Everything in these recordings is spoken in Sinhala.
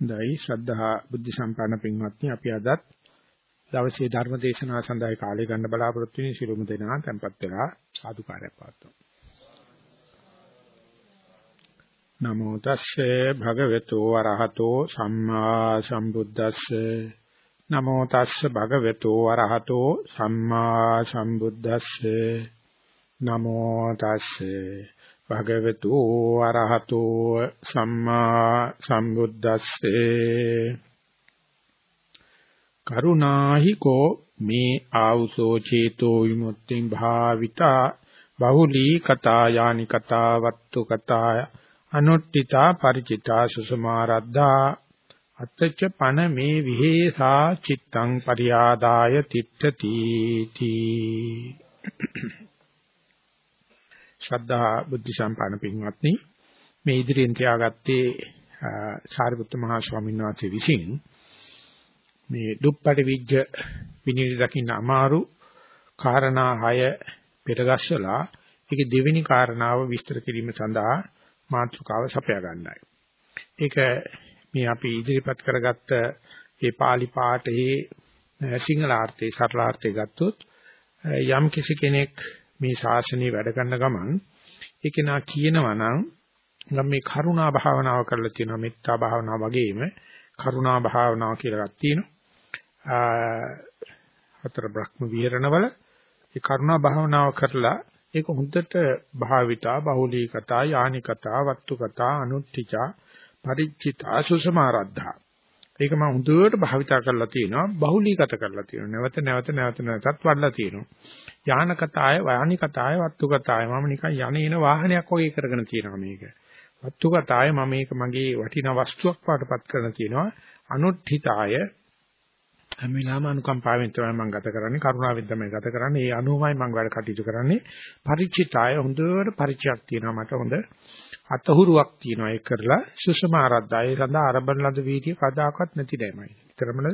දෛ ශ්‍රද්ධා බුද්ධ සම්පන්න පින්වත්නි අපි අදත් දවසේ ධර්ම දේශනාව සඳහා කාලය ගන්න බලාපොරොත්තු වෙන සිළුමු දෙනා tempත් වෙලා සාදුකාරයක් පවත්වමු. නමෝ තස්සේ භගවතු වරහතෝ සම්මා සම්බුද්දස්සේ. නමෝ තස්සේ භගවතු වරහතෝ සම්මා සම්බුද්දස්සේ. නමෝ තස්සේ භගවතු ආරහතෝ සම්මා සම්බුද්දස්සේ. කරුණාහි කෝ මේ ආවුසෝ චේතෝ විමුක්තිං භාවිතා බහුලී කතා යානි කතා වත්තු කතා අනුට්ඨිතා ಪರಿචිතා සුසමාරද්ධා අත්තච පන මේ විහෙසා චිත්තං පරියාදාය තිට්ඨති තී ශ්‍රද්ධා බුද්ධ සම්පන්න පින්වත්නි මේ ඉදිරියෙන් තියාගත්තේ සාරිපුත්ත මහා ස්වාමීන් වහන්සේ විසින් මේ දුප්පටි විජ්ජ විනිවිද දකින්න අමාරු කාරණා 6 පෙරගස්සලා ඒකේ දෙවෙනි කාරණාව විස්තර කිරීම සඳහා මාතෘකාව සපයා ගන්නයි. ඒක මේ අපි ඉදිරිපත් කරගත්ත මේ pāli පාඨයේ සිංහලාර්ථයේ සරලාර්ථය ගත්තොත් යම් කිසි කෙනෙක් මේ ශාසනය වැඩ කරන ගමන් ඒක නා කියනවා නම් මම මේ කරුණා භාවනාව කරලා තියෙනවා මෙත්තා භාවනාව වගේම කරුණා භාවනාව කියලා එකක් තියෙනවා. හතර බ්‍රහ්ම විහරණවල ඒ කරුණා භාවනාව කරලා ඒක හොඳට භාවිතා බහුලීකතා යානිකතා වත්තුකතා අනුත්තිචා පරිචිතා සුසමාරද්ධා. ඒක මම හොඳට භාවිතා කරලා තියෙනවා. බහුලීගත කරලා තියෙනවා. නැවත නැවත නැවත නැවතත් වඩලා තියෙනවා. යානකතාය වානිකතාය වත්තුකතාය මම නිකන් යන්නේන වාහනයක් වගේ කරගෙන තියෙනවා මේක. වත්තුකතාය මම මේක මගේ වටිනා වස්තුවක් වඩපත් කරන තියෙනවා. අනුත්ථිතාය. හැම වෙලාවම අනුකම්පාවෙන් තමයි මම ගත කරන්නේ. කරුණාවෙන් තමයි ගත කරන්නේ. ඒ අනුවමයි මම වැඩ කටයුතු කරන්නේ. පරිචිතාය හොඳට පරිචයක් තියෙනවා මට හොඳ. අතහුරුවක් තියෙනවා ඒක කරලා සුසම ආරද්ධාය සඳහා ආරම්භන ලද වීර්ය කදාකවත් නැති දෙමයි. ඊතරමල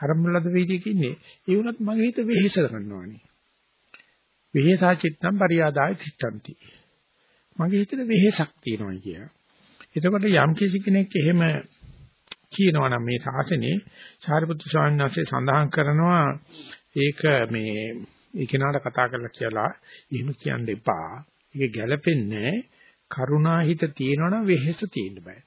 ආරම්භන ලද වීර්යක ඉන්නේ. ඒ වුණත් මගේ හිත වෙහෙස කරනවානේ. වෙහෙසා චිත්තම් පරියාදාය චිත්තන්ති. මගේ හිතේ වෙහෙසක් තියෙනවා කිය. එතකොට යම් කිසි කෙනෙක් එහෙම කියනවා නම් මේ ශාසනයේ සාරිපුත්‍ර ස්වාමීන් වහන්සේ සඳහන් කරනවා ඒක මේ ඒ කෙනාට කතා කරලා කියලා එහෙම කියන්න එපා. ඒක ගැළපෙන්නේ කරුණා හිත තියෙනවනම් වෙහෙස තියෙන්න බෑ.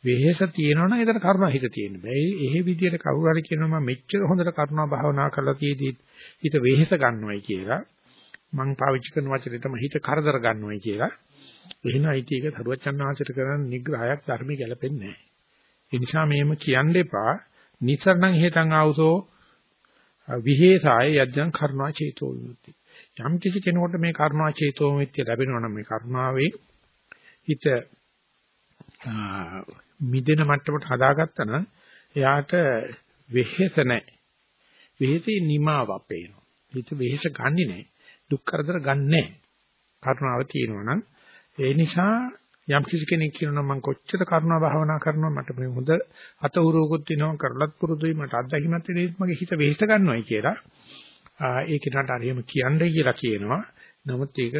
වෙහෙස තියෙනවනම් ඒතර කරුණා හිත තියෙන්න බෑ. ඒ විදිහට කවුරු හරි කියනවා මම මෙච්චර හොඳට කරුණා භාවනා කරලා තියෙදි හිත වෙහෙස ගන්නවයි කියලා. මං පාවිච්චි කරන වචනේ තමයි හිත කරදර ගන්නවයි කියලා. එහෙනම් IT එක තරුවචන් ආශ්‍රිත කරන නිග්‍රහයක් ධර්මයේ ගැලපෙන්නේ නැහැ. ඒ නිසා මේම කියන්න එපා. නිසරණං හේතං ආවුසෝ විහෙසාය යද්දං කරුණා චේතෝ විමුක්ති. යම් කිසි කෙනෙකුට මේ කරුණා චේතෝ විමුක්තිය ලැබෙනවා නම් මේ කරුණාවේ හිත මිදෙන මට්ටමට හදාගත්තා නම් එයාට වෙහෙස නැහැ. වෙහෙසේ නිමාවක් පේනවා. හිත වෙහෙස ගන්නෙ නැහැ. දුක් කරදර ගන්නෑ. කරුණාව තියෙනවා නම් ඒ නිසා යම් කිසි කෙනෙක් කියනවා මම කොච්චර කරුණා භාවනා කරනවා මට මේ හොඳ අත උරුවකුත් වෙනවා කරලත් පුරුදුයි මට අත්දැකීමක් තියෙනවා මගේ හිත වෙහෙස ගන්නවයි කියලා ඒ කෙනාට හරියම කියන්නේ කියලා කියනවා නමුත් ඒක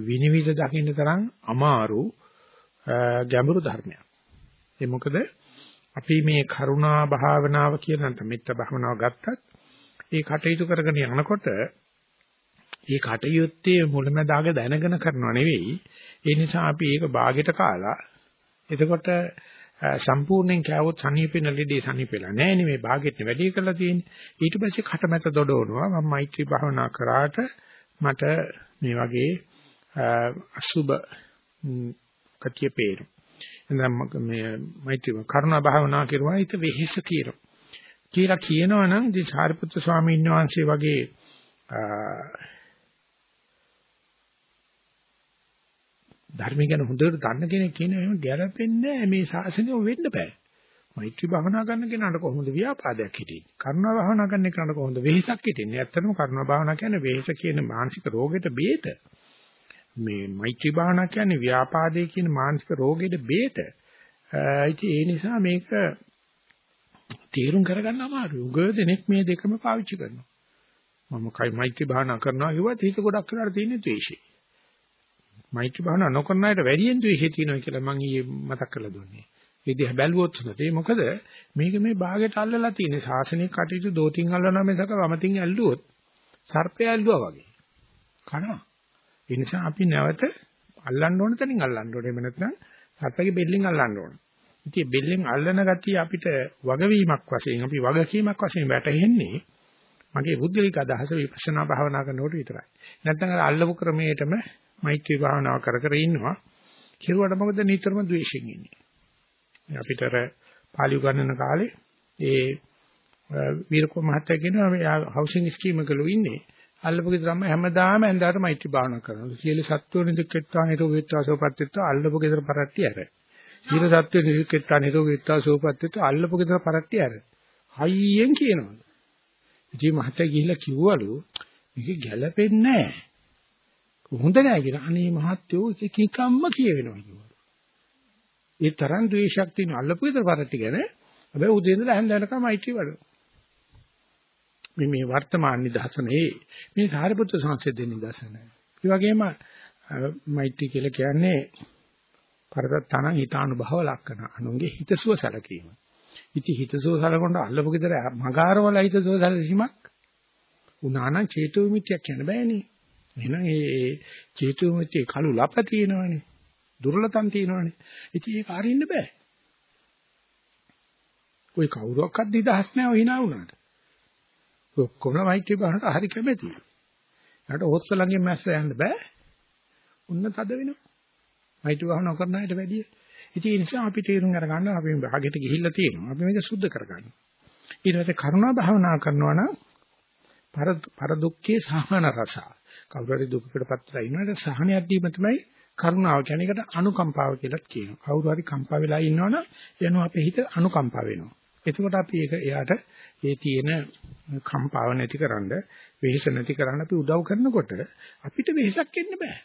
විනිවිද දකින්න තරම් අමාරු ගැඹුරු ධර්මයක්. ඒ මොකද අපි මේ කරුණා භාවනාව කියන නැත්නම් මෙත්ත භාවනාව ගත්තත් ඒ කටයුතු කරගෙන යනකොට ඒ කටයුත්තේ මුලමදාග දැනගෙන කරනව නෙවෙයි. ඒ නිසා අපි ඒක ਬਾගෙට කාලා එතකොට සම්පූර්ණයෙන් කෑවොත් සනීපෙන ලෙඩේ සනීපෙලා නැහැ නේ මේ ਬਾගෙත් වැඩි කරලා තියෙන්නේ. ඊට පස්සේ කටමැත දොඩවනවා මම මෛත්‍රී භාවනා කරාට මට මේ වගේ අසුබ කතිය පේනවා. එහෙනම් මේ මෛත්‍රී කරුණා භාවනා කරුවා ඊට වෙහෙස කියනවා. කියලා කියනවා නම් දී සාරිපුත්‍ර ස්වාමීන් වහන්සේ වගේ ධර්මය ගැන හොඳට දන්න කෙනෙක් කියන එහෙම ගැළපෙන්නේ නැහැ මේ ශාසනය වෙන්න බෑ. මෛත්‍රී භාවනා කරන කෙනාට කොහොමද ව්‍යාපාදයක් හිටින්නේ? කරුණා භාවනා කරන කෙනාට කොහොමද වෙහෙසක් හිටින්නේ? ඇත්තටම කරුණා භාවනා කියන්නේ වෙහෙස කියන මානසික රෝගෙට බේත. මේ මෛත්‍රී භාවනා කියන්නේ ව්‍යාපාදයේ කියන මානසික රෝගෙට බේත. ඒ නිසා මේක තේරුම් කරගන්න අමාරුයි. උග දෙනෙක් මේ දෙකම පාවිච්චි කරනවා. මම කයි මෛත්‍රී භාවනා කරනවා කිව්වත් හිත ගොඩක් වෙලාට තියෙන ද්වේෂය. මෛත්‍රී භාවනා නොකරන අයට වැඩියෙන් ද්වේෂය තියෙනවා කියලා මම ඊයේ මතක් කරලා දුන්නේ. ඒ දිහා බැලුවොත් හොඳට මොකද මේක මේ භාගයට අල්ලලා තියෙන ශාසනික කටයුතු දෝතින් අල්ලනවා මිසක වමතින් ඇල්ලුවොත් සර්පය ඇල්ලුවා වගේ කනවා ඒ නිසා අපි නැවත අල්ලන්න ඕන තැනින් අල්ලන්න ඕනේ. එහෙම නැත්නම් සර්පගේ බෙල්ලෙන් අල්ලන්න ඕන. ඉතින් බෙල්ලෙන් අල්ලන ගතිය අපිට වගවීමක් වශයෙන් අපි වගකීමක් වශයෙන් වැටහෙන්නේ මගේ බුද්ධලික අදහස විපස්සනා භාවනා කරනකොට විතරයි. නැත්නම් අර අල්ලපු ක්‍රමයටම මෛත්‍රී භාවනාව කර කර ඉන්නවා. කිරුවට මොකද නිතරම ද්වේෂයෙන් ඉන්නේ. අපිට අර පාලි උගන්වන කාලේ ඒ වීරකෝ මහත්තයා කියනවා මේ හවුසින් ස්කීම් එකලු ඉන්නේ. අල්ලපු ගෙදර අම්ම හැමදාම ඇඳාට මෛත්‍රී භාවනා කරනවා. සියලු සත්වෝ නිදුක්කත්වා නිරෝගීත්වා සෝපත්ත්වා අල්ලපු ගෙදර පරට්ටි ඇර. සියලු සත්වෝ නිදුක්කත්වා නිරෝගීත්වා සෝපත්ත්වා අල්ලපු ගෙදර පරට්ටි ඇර. හයියෙන් කියනවා. ඉතින් මහත්තයා ගිහිල්ලා කිව්වලු මේක ගැළපෙන්නේ නැහැ. හොඳ නැහැ කියලා. අනේ මහත්තයෝ ඒක කිකම්ම කියවෙනවා කිව්වා. ඒ තරම් ද්වේෂයක් තියෙන අල්ලපු විතර පරට්ටි ගැන හැබැයි උදේ ඉඳලා හැන්ද වෙනකම් මෛත්‍රී වඩනවා. මේ මේ වර්තමාන නිදර්ශනේ මේ සාරිපුත්‍ර සංසදේ නිදර්ශනය. ඒ වගේම මෛත්‍රී කියලා කියන්නේ පරතතන හිතානුභව ලක්කන අනුන්ගේ හිතසුව සැලකීම. ඉති හිතසුව සැලකොන්න අල්ලපු විතර මගාරවල හිතසුව සැලසීමක් උනානම් චේතු විමුක්තියක් කියන්න බෑනේ. එහෙනම් ඒ චේතු විමුක්තිය කළු ලප තියෙනවනේ. දුර්ලතම් තියෙනවනේ. ඉතින් ඒක අරින්න බෑ. કોઈ කවුරක්වත් නිදහස් නැහැ හිනා වුණාට. ඔක්කොම මෛත්‍රී බහනට හරි කැමැතියි. ඊට හොස්ස ළඟින් මැස්ස යන්න බෑ. උන්න තද වෙනවා. මෛත්‍රී බහන කරන අයට වැඩිය. ඉතින් ඒ නිසා අපි තේරුම් අරගන්න අපි භාගයට ගිහිල්ලා තියෙනවා. අපි මේක සුද්ධ කරගන්න. ඊට පස්සේ කරුණා භාවනා කරනවා නම් පර පර දුක්ඛේ සහන රස. කවුරු හරි දුකකටපත් වෙලා ඉන්නකොට සහනයක් දීම තමයි කරුණාව කියන්නේ ඒකට අනුකම්පාව කියලාත් කියනවා. කවුරු හරි කම්පා වෙලා ඉන්නවනම් එනවා අපේ හිත අනුකම්පා වෙනවා. එතකොට අපි ඒක එයාට ඒ තියෙන කම්පාව නැතිකරන්න, වෙහෙස නැතිකරන්න අපි උදව් කරනකොට අපිට වෙහෙසක් එන්න බෑ.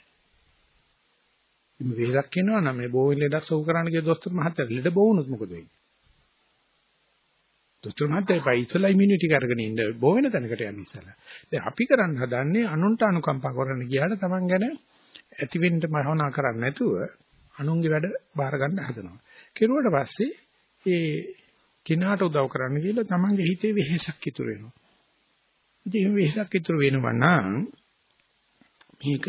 මේ වෙහෙසක් එනවා නම් මේ බෝවෙන් ලෙඩක් සව් කරන්න කිය දොස්තර මහත්තයා ලෙඩ බෝවුනොත් මොකද වෙන්නේ? දොස්තර මහත්තයා පයිසලා ඉමුනිටි කරගෙන ඉන්න බෝ වෙන තැනකට යන්න ඉස්සලා. දැන් අපි කරන්න හදන්නේ අනුන්ට අනුකම්පා කරන්න ගියාට Taman ගැන ඇති වෙන්න භවනා කරන්නේ නැතුව අනුන්ගේ වැඩ බාර ගන්න හදනවා. කෙරුවට පස්සේ ඒ කිනාට උදව් කරන්න කියලා තමන්ගේ හිතේ වෙහෙසක් ඉතුරු වෙනවා. ඉතින් මේ වෙහෙසක් ඉතුරු වෙනවා නම් මේක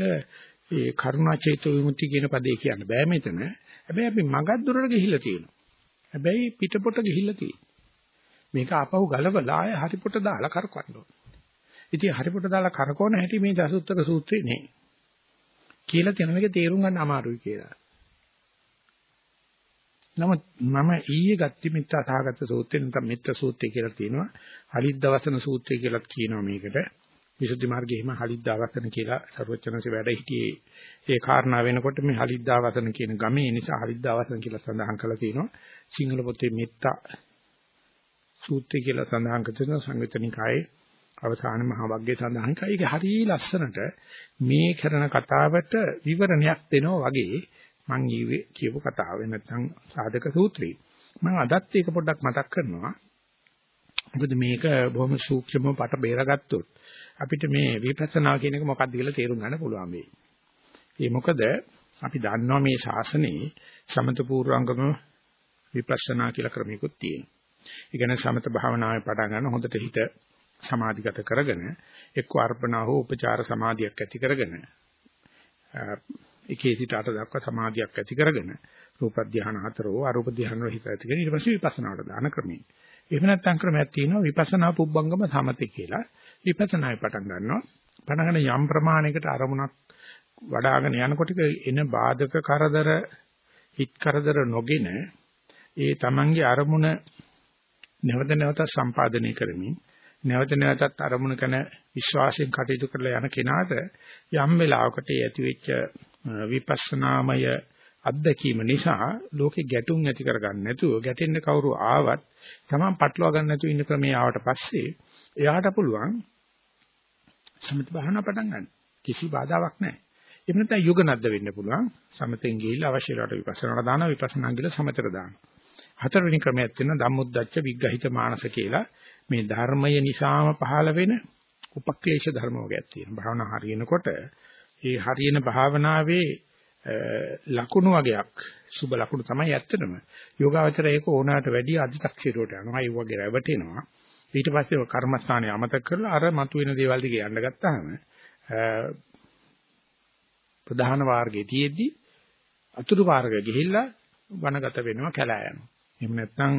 ඒ කරුණාචේතෝ විමුක්ති කියන පදේ කියන්න බෑ මෙතන. හැබැයි අපි මගක් දුරට ගිහිල්ලා තියෙනවා. හැබැයි පිටපොට ගිහිල්ලා තියෙනවා. මේක ආපහු ගලවලා ආය හරිපොට දාලා කරකවන්න ඕන. ඉතින් හරිපොට දාලා කරකවන හැටි මේ දසුත්තර සූත්‍රේ නේ. කියලා තියෙන මේක තේරුම් ගන්න අමාරුයි කියලා. නමුත් මම ඊයේ ගත්ත මිත්‍යා සහගත සූත්‍රය නැත්නම් මිත්‍ර සූත්‍රය කියලා තියෙනවා. හලිද්දවසන සූත්‍රය කියලාත් කියනවා මේකට. විසුද්ධි මාර්ගයේම හලිද්දාවසන කියලා සර්වචනසේ වැඩ හිටියේ ඒ කාරණා වෙනකොට මේ හලිද්දාවසන කියන ගමේ නිසා හලිද්දාවසන කියලා සඳහන් කරලා තියෙනවා. සිංහල පොතේ මෙත්තා සූත්‍රය කියලා සඳහන් කරන සංයුතනිකායේ අවසාන මහා වග්ගයේ සඳහන් කරා. ඒක හරිය ලස්සනට මේ කරන කතාවට විවරණයක් දෙනවා වගේ මම ඊවේ කියපු කතාව නැත්නම් සාධක සූත්‍රය. මම අදත් ඒක පොඩ්ඩක් මතක් කරනවා. මොකද මේක බොහොම සූක්ෂමව පට බේරගත්තොත් අපිට මේ විපස්සනා කියන එක මොකක්ද කියලා තේරුම් ගන්න පුළුවන් වෙයි. ඒ මොකද අපි දන්නවා මේ ශාසනයේ සමත පූර්වංගම විපස්සනා කියලා ක්‍රමිකුත් තියෙනවා. ඒ කියන්නේ සමත භාවනාවේ පටන් ගන්න හොඳට හිත සමාධිගත කරගෙන එක්ක අර්පණා හෝ උපචාර සමාධියක් ඇති කරගෙන එකේ සිට අට දක්වා සමාධියක් ඇති කරගෙන රූප ධානය හතරෝ අරූප ධානය වල හිත ඇති කරගෙන ඊට පස්සේ විපස්සනාවට දාන ක්‍රමය. එහෙම නැත්නම් ක්‍රමයක් තියෙනවා විපස්සනා පුබ්බංගම සමතේ කියලා. විපස්සනායි පටන් ගන්නවා. පටන් යම් ප්‍රමාණයකට අරමුණක් වඩ아가න යනකොට එන බාධක කරදර හිත් කරදර නොගෙන ඒ තමන්ගේ අරමුණ නැවත නැවත සම්පාදනය කරමින් නැවත නැවතත් අරමුණ කරන විශ්වාසයෙන් කටයුතු කරලා යන කෙනාට යම් වෙලාවකට ඇති වෙච්ච විපස්සනාමය අත්දැකීම නිසා ලෝකේ ගැටුම් ඇති කරගන්න නැතුව ගැටෙන්න කවුරු ආවත් තමන් පටලවා ගන්න නැතුව ඉන්න ක්‍රමයේ ආවට පස්සේ එයාට පුළුවන් සමථ භාවනා පටන් ගන්න. කිසි බාධාවක් නැහැ. එහෙම නැත්නම් යුගනද්ද වෙන්න පුළුවන්. සමතෙන් ගිහිල්ලා අවශ්‍ය වෙලාවට විපස්සනාට දානවා විපස්සනා ගිහලා සමතට දානවා. හතරවෙනි ක්‍රමයක් තියෙනවා ධම්මොද්දච්ච විග්‍රහිත මානස කියලා. මේ ධර්මය නිසාම පහළ වෙන උපක්ලේශ ධර්ම වර්ගයක් තියෙනවා. භාවනා හරියනකොට ඒ හරියන භාවනාවේ ලකුණු වගේක් සුබ ලකුණු තමයි ඇත්තටම. යෝගාවචරය ඒක ඕනාට වැඩිය අධි탁ෂීරයට යනවා. ඒ වගේ රැවටෙනවා. ඊට පස්සේ කර්මස්ථානය අමතක කරලා අර මතුවෙන දේවල් දිගේ යන්න ගත්තාම ප්‍රධාන මාර්ගයේ තියෙද්දි අතුරු මාර්ග ගිහිල්ලා වනගත වෙනවා කැලෑ යනවා. එහෙම නැත්නම්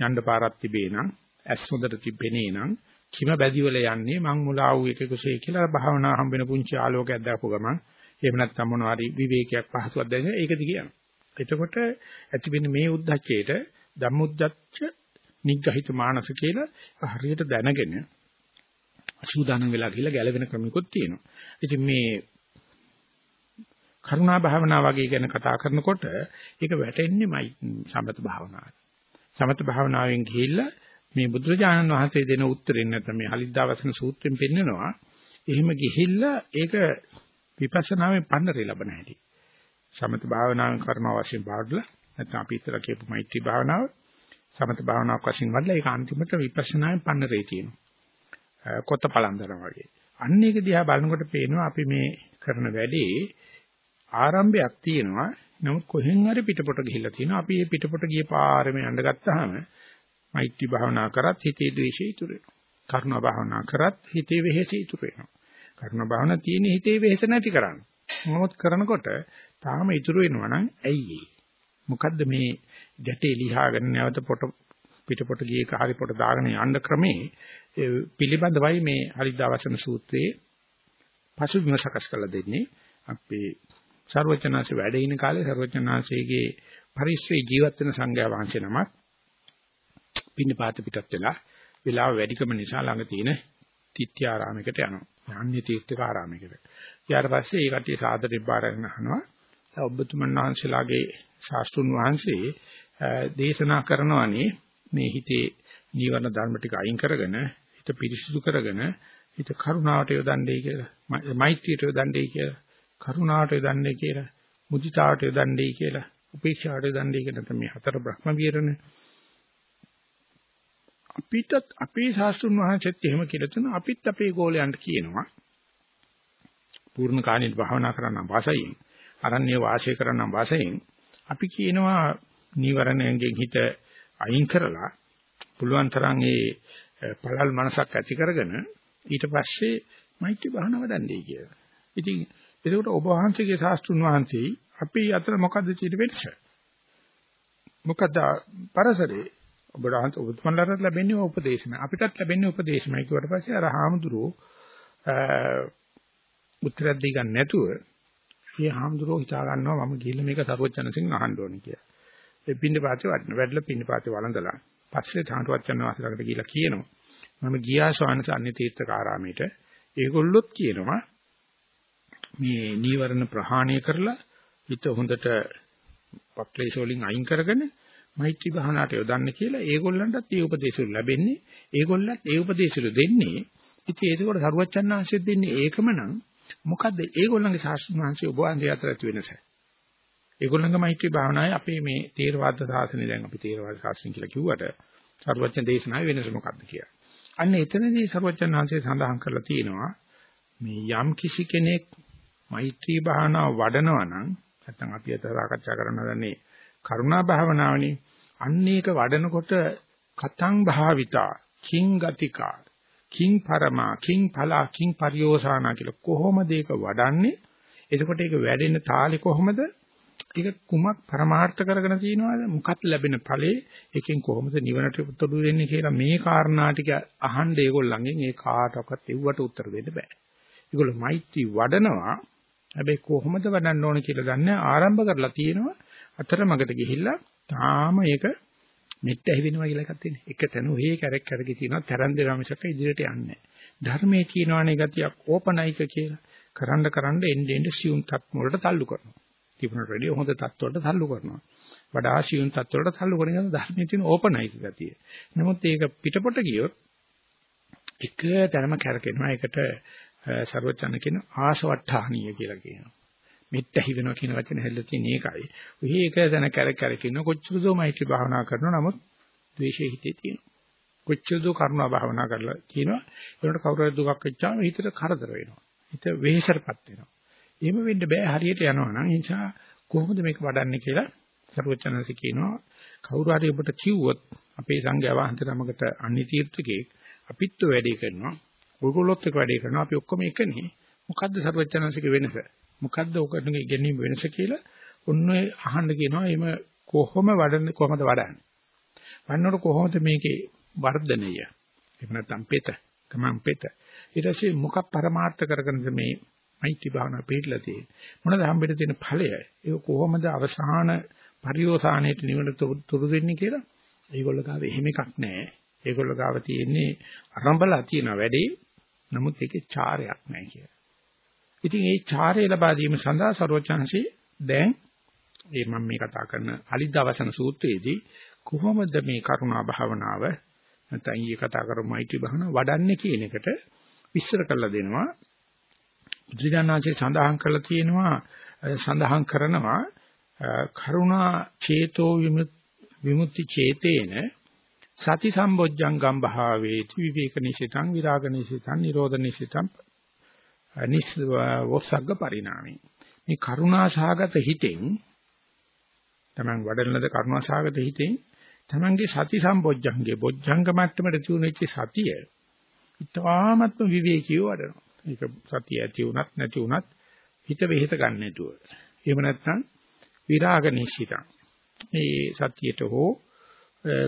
යන්න පාරක් තිබේ නම් ඇස් හොඳට තිබෙන්නේ නම් කිම බැදිවල යන්නේ මං මුලා වූ එකකුසේ කියලා භාවනා හම්බෙන පුංචි ආලෝකයක් දැකපු ගමන් එහෙම නැත්නම් මොනවා හරි විවේකයක් පහසුවක් දැනෙන ඒක දිගේ යනවා. එතකොට ඇතිවෙන මේ උද්දච්චයට ධම්මුද්දච්ච නිග්‍රහිත මානස කියලා හරියට දැනගෙන සූදානම් වෙලා ගිහිල්ලා ගැලවෙන ක්‍රමිකුත් තියෙනවා. ඉතින් මේ කරුණා භාවනා වගේ ගැන කතා කරනකොට ඒක වැටෙන්නේමයි සමත භාවනාවට. සමත භාවනාවෙන් ගිහිල්ලා මේ බුදුරජාණන් වහන්සේ දෙන උත්තරෙන් නැත්නම් මේ හලිද්දාවසන සූත්‍රයෙන් පෙන්නනවා. එහෙම ගිහිල්ලා ඒක විපස්සනාවෙන් පන්නරේ ලබන හැටි. සමත භාවනාවෙන් කරන වශයෙන් බාඩලා නැත්නම් අපි ඉතල කියපු මෛත්‍රී භාවනාව සමත භාවනාවක් වශයෙන් වඩලා ඒක අන්තිමට විපස්සනායෙන් පන්නරේ තියෙනවා. කොත්ත පලන්දර වගේ. අන්න ඒක දිහා බලනකොට පේනවා අපි මේ කරන වැඩේ ආරම්භයක් තියෙනවා. නමුත් කොහෙන් හරි පිටපොට ගිහිල්ලා තියෙනවා. අපි මේ පිටපොට ගිය පාරෙම යන්න ගත්තාම මෛත්‍රී භාවනා කරත් හිතේ ද්වේෂය ඉතුරු වෙනවා. කරුණා භාවනා කරත් හිතේ වෙහෙස ඉතුරු වෙනවා. කරුණා භාවනා තියෙන හිතේ වෙහෙස නැති කරන්න. මොනවත් කරනකොට තාම ඉතුරු වෙනවා නම් ඇයි ඒ? මොකද්ද මේ ගැටේ ලිහාගෙන නැවත පොට පිටපොට ගියේ කාරි පොට දාගෙන යන්න ක්‍රමේ පිළිබඳවයි මේ හරිදාවසන සූත්‍රයේ පසු විමසකස් කරලා දෙන්නේ අපේ ਸਰවචනාසේ වැඩ ඉන කාලේ ਸਰවචනාසේගේ පරිශ්‍රයේ ජීවත් වෙන සංඝයා වහන්සේ නමක් පින්නපාත පිටත් වෙලා වෙලාව වැඩිකම නිසා ළඟ තියෙන තිත්‍යාරාමයකට යනවා. ඥාන්‍ය තීර්ථක ආරාමයකට. ඊට පස්සේ ඒ කට්ටිය සාදරේ බාරගෙන අහනවා. ඔබතුමන් වහන්සේලාගේ ශාස්ත්‍රුන් වහන්සේ දේශනා කරනවානේ මේ හිතේ නීවරණ ධර්ම ටික අයින් කරගෙන හිත පිරිසිදු කරගෙන හිත කරුණාවට යොදන්නේ කියලා මෛත්‍රියට යොදන්නේ කියලා කරුණාවට යොදන්නේ කියලා මුදිතාවට යොදන්නේ කියලා උපේක්ෂාවට යොදන්නේ කියලා මේ හතර බ්‍රහ්ම විහරණ අපිටත් අපේ ශාස්ත්‍රුන් වහන්සේත් එහෙම කියලා තුන අපිත් අපේ ගෝලයන්ට කියනවා. පූර්ණ කාණීන භාවනා කරන්න වාසයෙන්. අරණ්‍ය වාසය කරන්න වාසයෙන්. අපි කියනවා නීවරණයෙන් හිත අයින් කරලා පුළුවන් තරම් ඒ පළල් මනසක් ඇති කරගෙන ඊට පස්සේ මෛත්‍රී භාවනාව දන්නේ කියලා. ඉතින් එතකොට ඔබ වහන්සේගේ ශාස්ත්‍රුන් වහන්සේ අපි අතර මොකද්ද තියෙන වෙනස? මොකද පරසරේ? ඔබට ඔබතුමන්ලට ලැබෙන්නේ උපදේශමයි. අපිටත් ලැබෙන්නේ උපදේශමයි. ඊට පස්සේ අර හාමුදුරුවෝ උත්තරයක් දී ගන්න නැතුව මේ හාමුදුරුවෝ හිතා ගන්නවා මම ගිහිල්ලා මේක සරුවචනසින් අහන්න ඕනේ කියලා. ඒ පින්න පාතේ වඩන වැඩලා පින්න පාතේ වළඳලා පස්සේ සාන්තුවචන වාසලකට ගිහිල්ලා කියනවා මම ගියා ස්වාමීන් අන්‍ය තීර්ථකාරාමයට ඒගොල්ලොත් කියනවා මේ නීවරණ ප්‍රහාණය කරලා හිත හොඳට පක්ලේශ වලින් අයින් කරගෙන මෛත්‍රී භාවනාවට යොදන්න කියලා ඒගොල්ලන්ටත් ඒ උපදේශය ලැබෙන්නේ. ඒගොල්ලන්ත් ඒ උපදේශය දෙන්නේ. ඉතින් ඒකෝට සරුවච්චන් ආංශයෙන් දෙන්නේ ඒකම නම් මොකද්ද? ඒගොල්ලන්ගේ ශාස්ත්‍රඥාන්සේ ඔබ වහන්සේ අතර ඇති වෙනස? ඒගොල්ලන්ගේ මෛත්‍රී භාවනාවේ අපේ මේ තේරවාද සාසනේ දැන් අපි තේරවාද සාසනය කියලා කිව්වට සරුවච්චන් දේශනාවේ වෙනස මොකද්ද කියලා. අන්න එතනදී සරුවච්චන් ආංශය සඳහන් කරලා තියෙනවා මේ යම් කිසි කෙනෙක් මෛත්‍රී භාවනාව වඩනවා නම් නැත්නම් අපි අත සාකච්ඡා කරන්න හදන්නේ කරුණා භාවනාවනේ. අන්න ඒක වඩනකොට කතං භාවිතා කිං ගතිකා කිං පරමා කිං ඵලා කිං පරියෝසానా කියලා කොහොමද ඒක වඩන්නේ? එතකොට ඒක වැඩෙන තාලෙ කොහොමද? ඒක කුමක් පරමාර්ථ කරගෙන තියෙනවද? මොකක්ද ලැබෙන ඵලේ? එකෙන් කොහොමද නිවනට උත්තර දෙන්නේ කියලා මේ කාරණා ටික අහන්න ඒගොල්ලන්ගෙන් ඒ කාටවත් එව්වට උත්තර දෙන්න බෑ. ඒගොල්ලෝ මෛත්‍රී වඩනවා. හැබැයි කොහොමද වඩන්න ඕන කියලා දන්නේ ආරම්භ කරලා තියෙනවා. අතරමඟට ගිහිල්ලා තාම ඒක මෙත් ඇහිවෙනවා කියලා එකක් තියෙනවා. එක තැන ඔහේ කැරක් කැරකි තියෙනවා. තරන් දෙනවා මිසක ඉදිරියට යන්නේ නැහැ. ධර්මයේ කියනවානේ ගතියක් ඕපනයික කියලා. කරන්න කරන්න එන්නේ එන්නේ සියුම් තත්ම වලට තල්ලු කරනවා. තිබුණට වැඩිය හොඳ තත්ත්ව වලට තල්ලු කරනවා. වඩා සියුම් තත්ත්ව වලට තල්ලු කරන එක ධර්මයේ තියෙන ඕපනයික ගතිය. නමුත් ඒක පිටපොට ගියොත් එක තැනම කැරකෙනවා. ඒකට ਸਰවචන කියන ආසවට්ටාහනීය කියලා කියනවා. මෙත් ඇහි වෙනවා කියන වචන හැදලා තියෙන එකයි. ඔහි එක දන කැරක් කැරක ඉන්න කොච්චර දෝ මෛත්‍රී භාවනා කරනවා නමුත් ද්වේෂය හිතේ තියෙනවා. කොච්චර දෝ කරුණා භාවනා කරලා කියනවා. ඒකට කවුරු හරි දුකක් වෙච්චාම හිතට කරදර වෙනවා. හිත වෙහෙසටපත් වෙනවා. එහෙම වෙන්න බෑ හරියට යනවා නම් ඒ නිසා කොහොමද මේක වඩන්නේ කියලා සර්වචනන්සේ කියනවා කවුරු හරි ඔබට කිව්වොත් අපේ සංඝයා වහන්සේ නමකට අනි තීර්ථකේ අපිත් වැඩේ කරනවා ඔයගොල්ලොත් එක වැඩේ කරනවා අපි ඔක්කොම එකනේ මොකද්ද සර්වචනන්සේක වෙනස මොකද්ද ඔකටගේ ගැනීම වෙනස කියලා ඔන්න ඔය අහන්න කියනවා එimhe කොහොම වඩන්නේ කොහොමද වඩන්නේ? වන්නකොට කොහොමද මේකේ වර්ධනය? එහෙම නැත්නම් පෙත ගමන් පෙත. ඊට පස්සේ මොකක් પરමාර්ථ කරගෙනද මේ මෛත්‍රී භාවනා පිළිලා තියෙන්නේ? මොනවද හම්බෙට තියෙන ඵලය? ඒක කොහොමද අවසාන පරිෝසානයේට නිවනට තුරු දෙන්නේ කියලා? ඒගොල්ලෝ ගාව එහෙම එකක් නැහැ. ඒගොල්ලෝ ගාව තියෙන්නේ අරඹලා තියෙන වැඩේ. නමුත් ඒකේ චාරයක් නැහැ කියලා. ඉතින් ඒ චාරය ලබා දීම සඳහා ਸਰවචන්සි දැන් මේ මම මේ කතා කරන අලිද්දවසන සූත්‍රයේදී කොහොමද මේ කරුණා භාවනාව නැත්නම් ඊයේ කතා කරමු මෛත්‍රී භාවනාව වඩන්නේ කියන එකට විස්තර කරලා දෙනවා. බුදුජානනාංශේ සඳහන් කරලා තියෙනවා සඳහන් කරනවා කරුණා චේතෝ විමුක්ති චේතේන සති සම්බොජ්ජංගම් භාවේති විවේක නිසිතං විරාග නිසිතං නිරෝධ නිසිතං නිස්සවොස්සග්ග පරිණාමී මේ කරුණා සහගත හිතෙන් තමන් වඩන ලද කරුණා සහගත හිතෙන් තමන්ගේ සති සම්බොජ්ජංගේ බොජ්ජංග මට්ටමට තියුණෙච්ච සතිය ඉතාමත්ම විවේකීව වඩනවා. ඒක සතිය ඇති වුණත් නැති වුණත් හිත වෙහෙත ගන්න නැතුව. එහෙම නැත්නම් විරාග නිශ්චිතං. මේ සතියට හෝ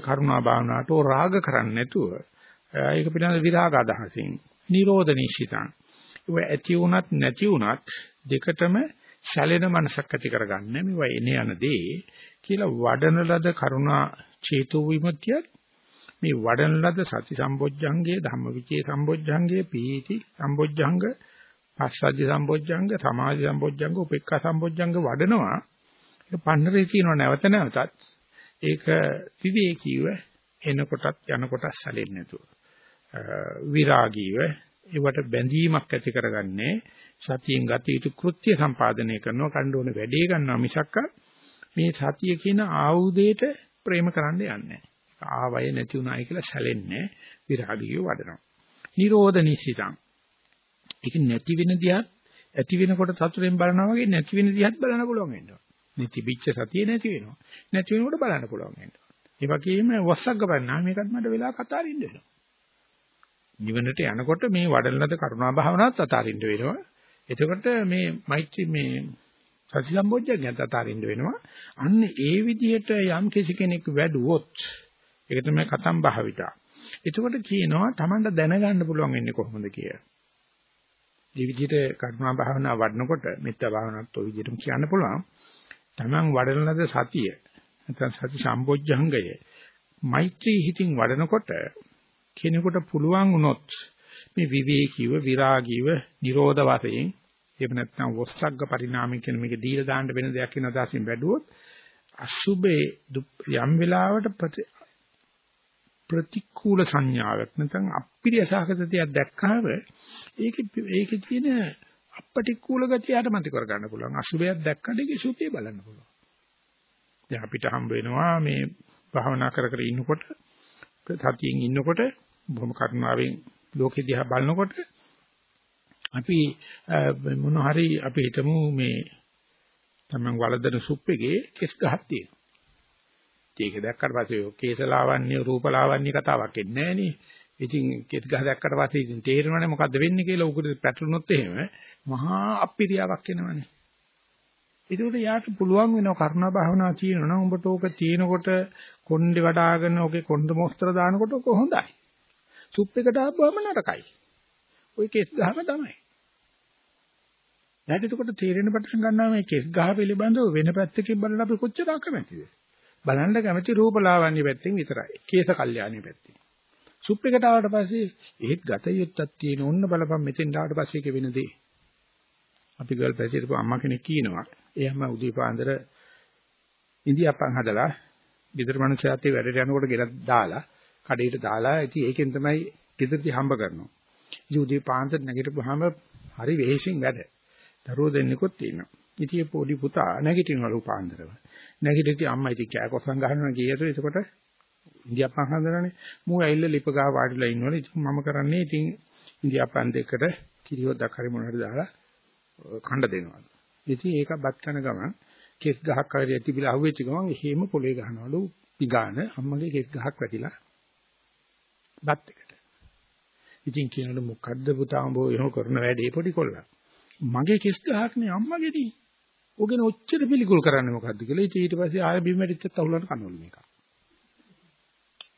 කරුණා භාවනාවට හෝ රාග කරන්නේ නැතුව ඒක පිළිබඳ විරාග අදහසින් නිරෝධ නිශ්චිතං. ඒ ඇති වුණත් නැති වුණත් දෙකටම සැලෙන මනසක් ඇති කරගන්න මේවා එනේ යන දේ කියලා වඩන ලද කරුණා චේතෝ විමුක්තියත් මේ වඩන ලද සති සම්බොජ්ජංගයේ ධම්මවිචේ සම්බොජ්ජංගයේ පීති සම්බොජ්ජංග පස්සද්ධි සම්බොජ්ජංග සමාධි සම්බොජ්ජංග උපේක්ඛා සම්බොජ්ජංග වඩනවා. ඒක පන්නරේ කියනවා නැවත නැවතත් ඒක විවේකීව එනකොටත් යනකොටත් සැලෙන්නේ නැතුව විරාගීව ඒවට බැඳීමක් ඇති කරගන්නේ සතියෙන් ගත යුතු කෘත්‍ය සම්පාදනය කරනවා කණ්ඩ ඕන වැඩේ ගන්නවා මිසක්ක මේ සතිය කියන ආයුධයට ප්‍රේම කරන්න යන්නේ ආවය නැති උනායි කියලා සැලෙන්නේ විරාගිය වඩනවා. නිරෝධ නිසිතං. ඒක නැති වෙන දිහත් ඇති වෙනකොට සතුටෙන් බලනවා වගේ නැති වෙන දිහත් බලන්න පුළුවන් වෙනවා. නැති පිච්ච සතිය නැති වෙනවා. නැති වෙනකොට බලන්න පුළුවන් වෙනවා. ඒ වගේම වස්සග්ග බලනවා. මේකත් මට වෙලා කතාරින්න වෙනවා. නිවනට යනකොට මේ වඩන ලද කරුණා භාවනාවත් අතාරින්න වෙනවා. එතකොට මේ මෛත්‍රී මේ සති සම්බොජ්ජඥයත් අතාරින්න වෙනවා. අන්න ඒ විදිහට යම් කිසි කෙනෙක් වැඩුවොත් ඒක තමයි කතම් භාවිතා. එතකොට කියනවා Tamanda දැනගන්න පුළුවන් වෙන්නේ කොහොමද කියලා. මේ විදිහට කරුණා භාවනාව වඩනකොට මෙත්තා භාවනාවත් ඔය විදිහටම කියන්න පුළුවන්. Taman වඩන ලද සතිය නැත්නම් සති සම්බොජ්ජංගය මෛත්‍රී හිතින් වඩනකොට කෙනෙකුට පුළුවන් වුණොත් මේ විවේකීව විරාගීව නිරෝධ වශයෙන් එහෙම නැත්නම් වස්සග්ග පරිණාමය කියන මේක දීලා දාන්න වෙන දෙයක් වෙන අදහසින් වැඩුවොත් අසුබේ යම් වෙලාවට ප්‍රතිකූල සංඥාවක් නැත්නම් අප්‍රියසහගතයක් දැක්කහම ඒකේ ඒකේ තියෙන අපටිකූල ගතිය යටමත් කර ගන්න පුළුවන්. අසුබයක් දැක්කට ඒකේ සුපේ බලන්න පුළුවන්. දැන් අපිට හම්බ වෙනවා මේ භාවනා කර කර ඉන්නකොට සතියෙන් ඉන්නකොට බොහොම කරුණාවෙන් ලෝකෙ දිහා බලනකොට අපි මොන හරි අපි හිතමු මේ තමන් වලදන සුප් එකේ කෙස් ගහක් තියෙනවා. ඒක දැක්කට පස්සේ කේසලාවන්‍ය රූපලාවන්‍ය කතාවක් එන්නේ නැහනේ. ඉතින් කෙස් ගහ දැක්කට පස්සේ ඉතින් තේරෙනවනේ මොකද්ද වෙන්නේ කියලා උගුරේ පැටලුනොත් එහෙම මහා අප්පිරියාවක් එනවනේ. ඒකට යාට පුළුවන් වෙනවා කරුණා භාවනා තියෙනවා නම් උඹට ඕක තියෙනකොට කොණ්ඩේ වඩාගෙන ඔගේ කොණ්ඩ මොස්තර දානකොට ඔක හොඳයි. සුප් එකට ආපුවම නරකයි. ওই කෙස් ගහම තමයි. දැන් එතකොට තේරෙන පටන් ගන්නවා මේ කෙස් ගහ පිළිබඳව වෙන පැත්තකින් බලලා අපි කොච්චර අකමැතිද? බලන්න කැමති රූපලාවන්‍ය පැත්තෙන් විතරයි. කේස කල්යාණි පැත්තෙන්. සුප් එකට ආවට පස්සේ ඒත් ගත යුත්තක් තියෙන ඕන්න බලපන් මෙතෙන් ආවට පස්සේ ඒක වෙන දේ. අපි ගල් පැසිරපු අම්මා කෙනෙක් කියනවා. එයාම උදේ පාන්දර ඉන්දියාපන් හදලා ගෙදර මනුස්සයාත් වැඩට යනකොට ගෙනත් දාලා කඩේට දාලා ඉතින් ඒකෙන් තමයි ගෙදරදී හම්බ කරනවා. ඉතින් උදේ පාන්දර නැගිටපුවාම හරි වෙහෙසින් වැඩ. දරුවෝ දෙන්නෙකුත් ඉන්නවා. ඉතින් ඒ පොඩි පුතා නැගිටිනවලු පාන්දරම. නැගිටිති අම්මා ඉතින් කෑකොස්සන් ගහනවා කියේතෝ එතකොට ඉන්දියාපන් හදනනේ. මූ ඇවිල්ලා ලිප ගහ වාඩිලා ඉන්නවනේ. ඉතින් මම කරන්නේ ඉතින් ඉන්දියාපන් දෙකට කිරියොද්දක් හරි මොනවද දාලා කණ්ඩ දෙනවා. ඉතින් ඒක බත් කන ගමන් කෙස් ගහක් හරිය තිබිලා අහුවෙච්ච ගමන් එහෙම පොලේ ගහනවලු පිගාන අම්මගේ කෙස් ගහක් වැටිලා බත් එකට. ඉතින් කියනලු මොකද්ද පුතා උඹ එහෙම කරන වැඩේ පොඩි කොල්ලා. මගේ කෙස් ගහක් නේ අම්මගේදී. ඔගෙන ඔච්චර පිළිකුල් කරන්නේ මොකද්ද කියලා. ඉතින් ඊට පස්සේ ආයෙ බිම් වැටිච්චත් අහුලන්න කනවලු මේක.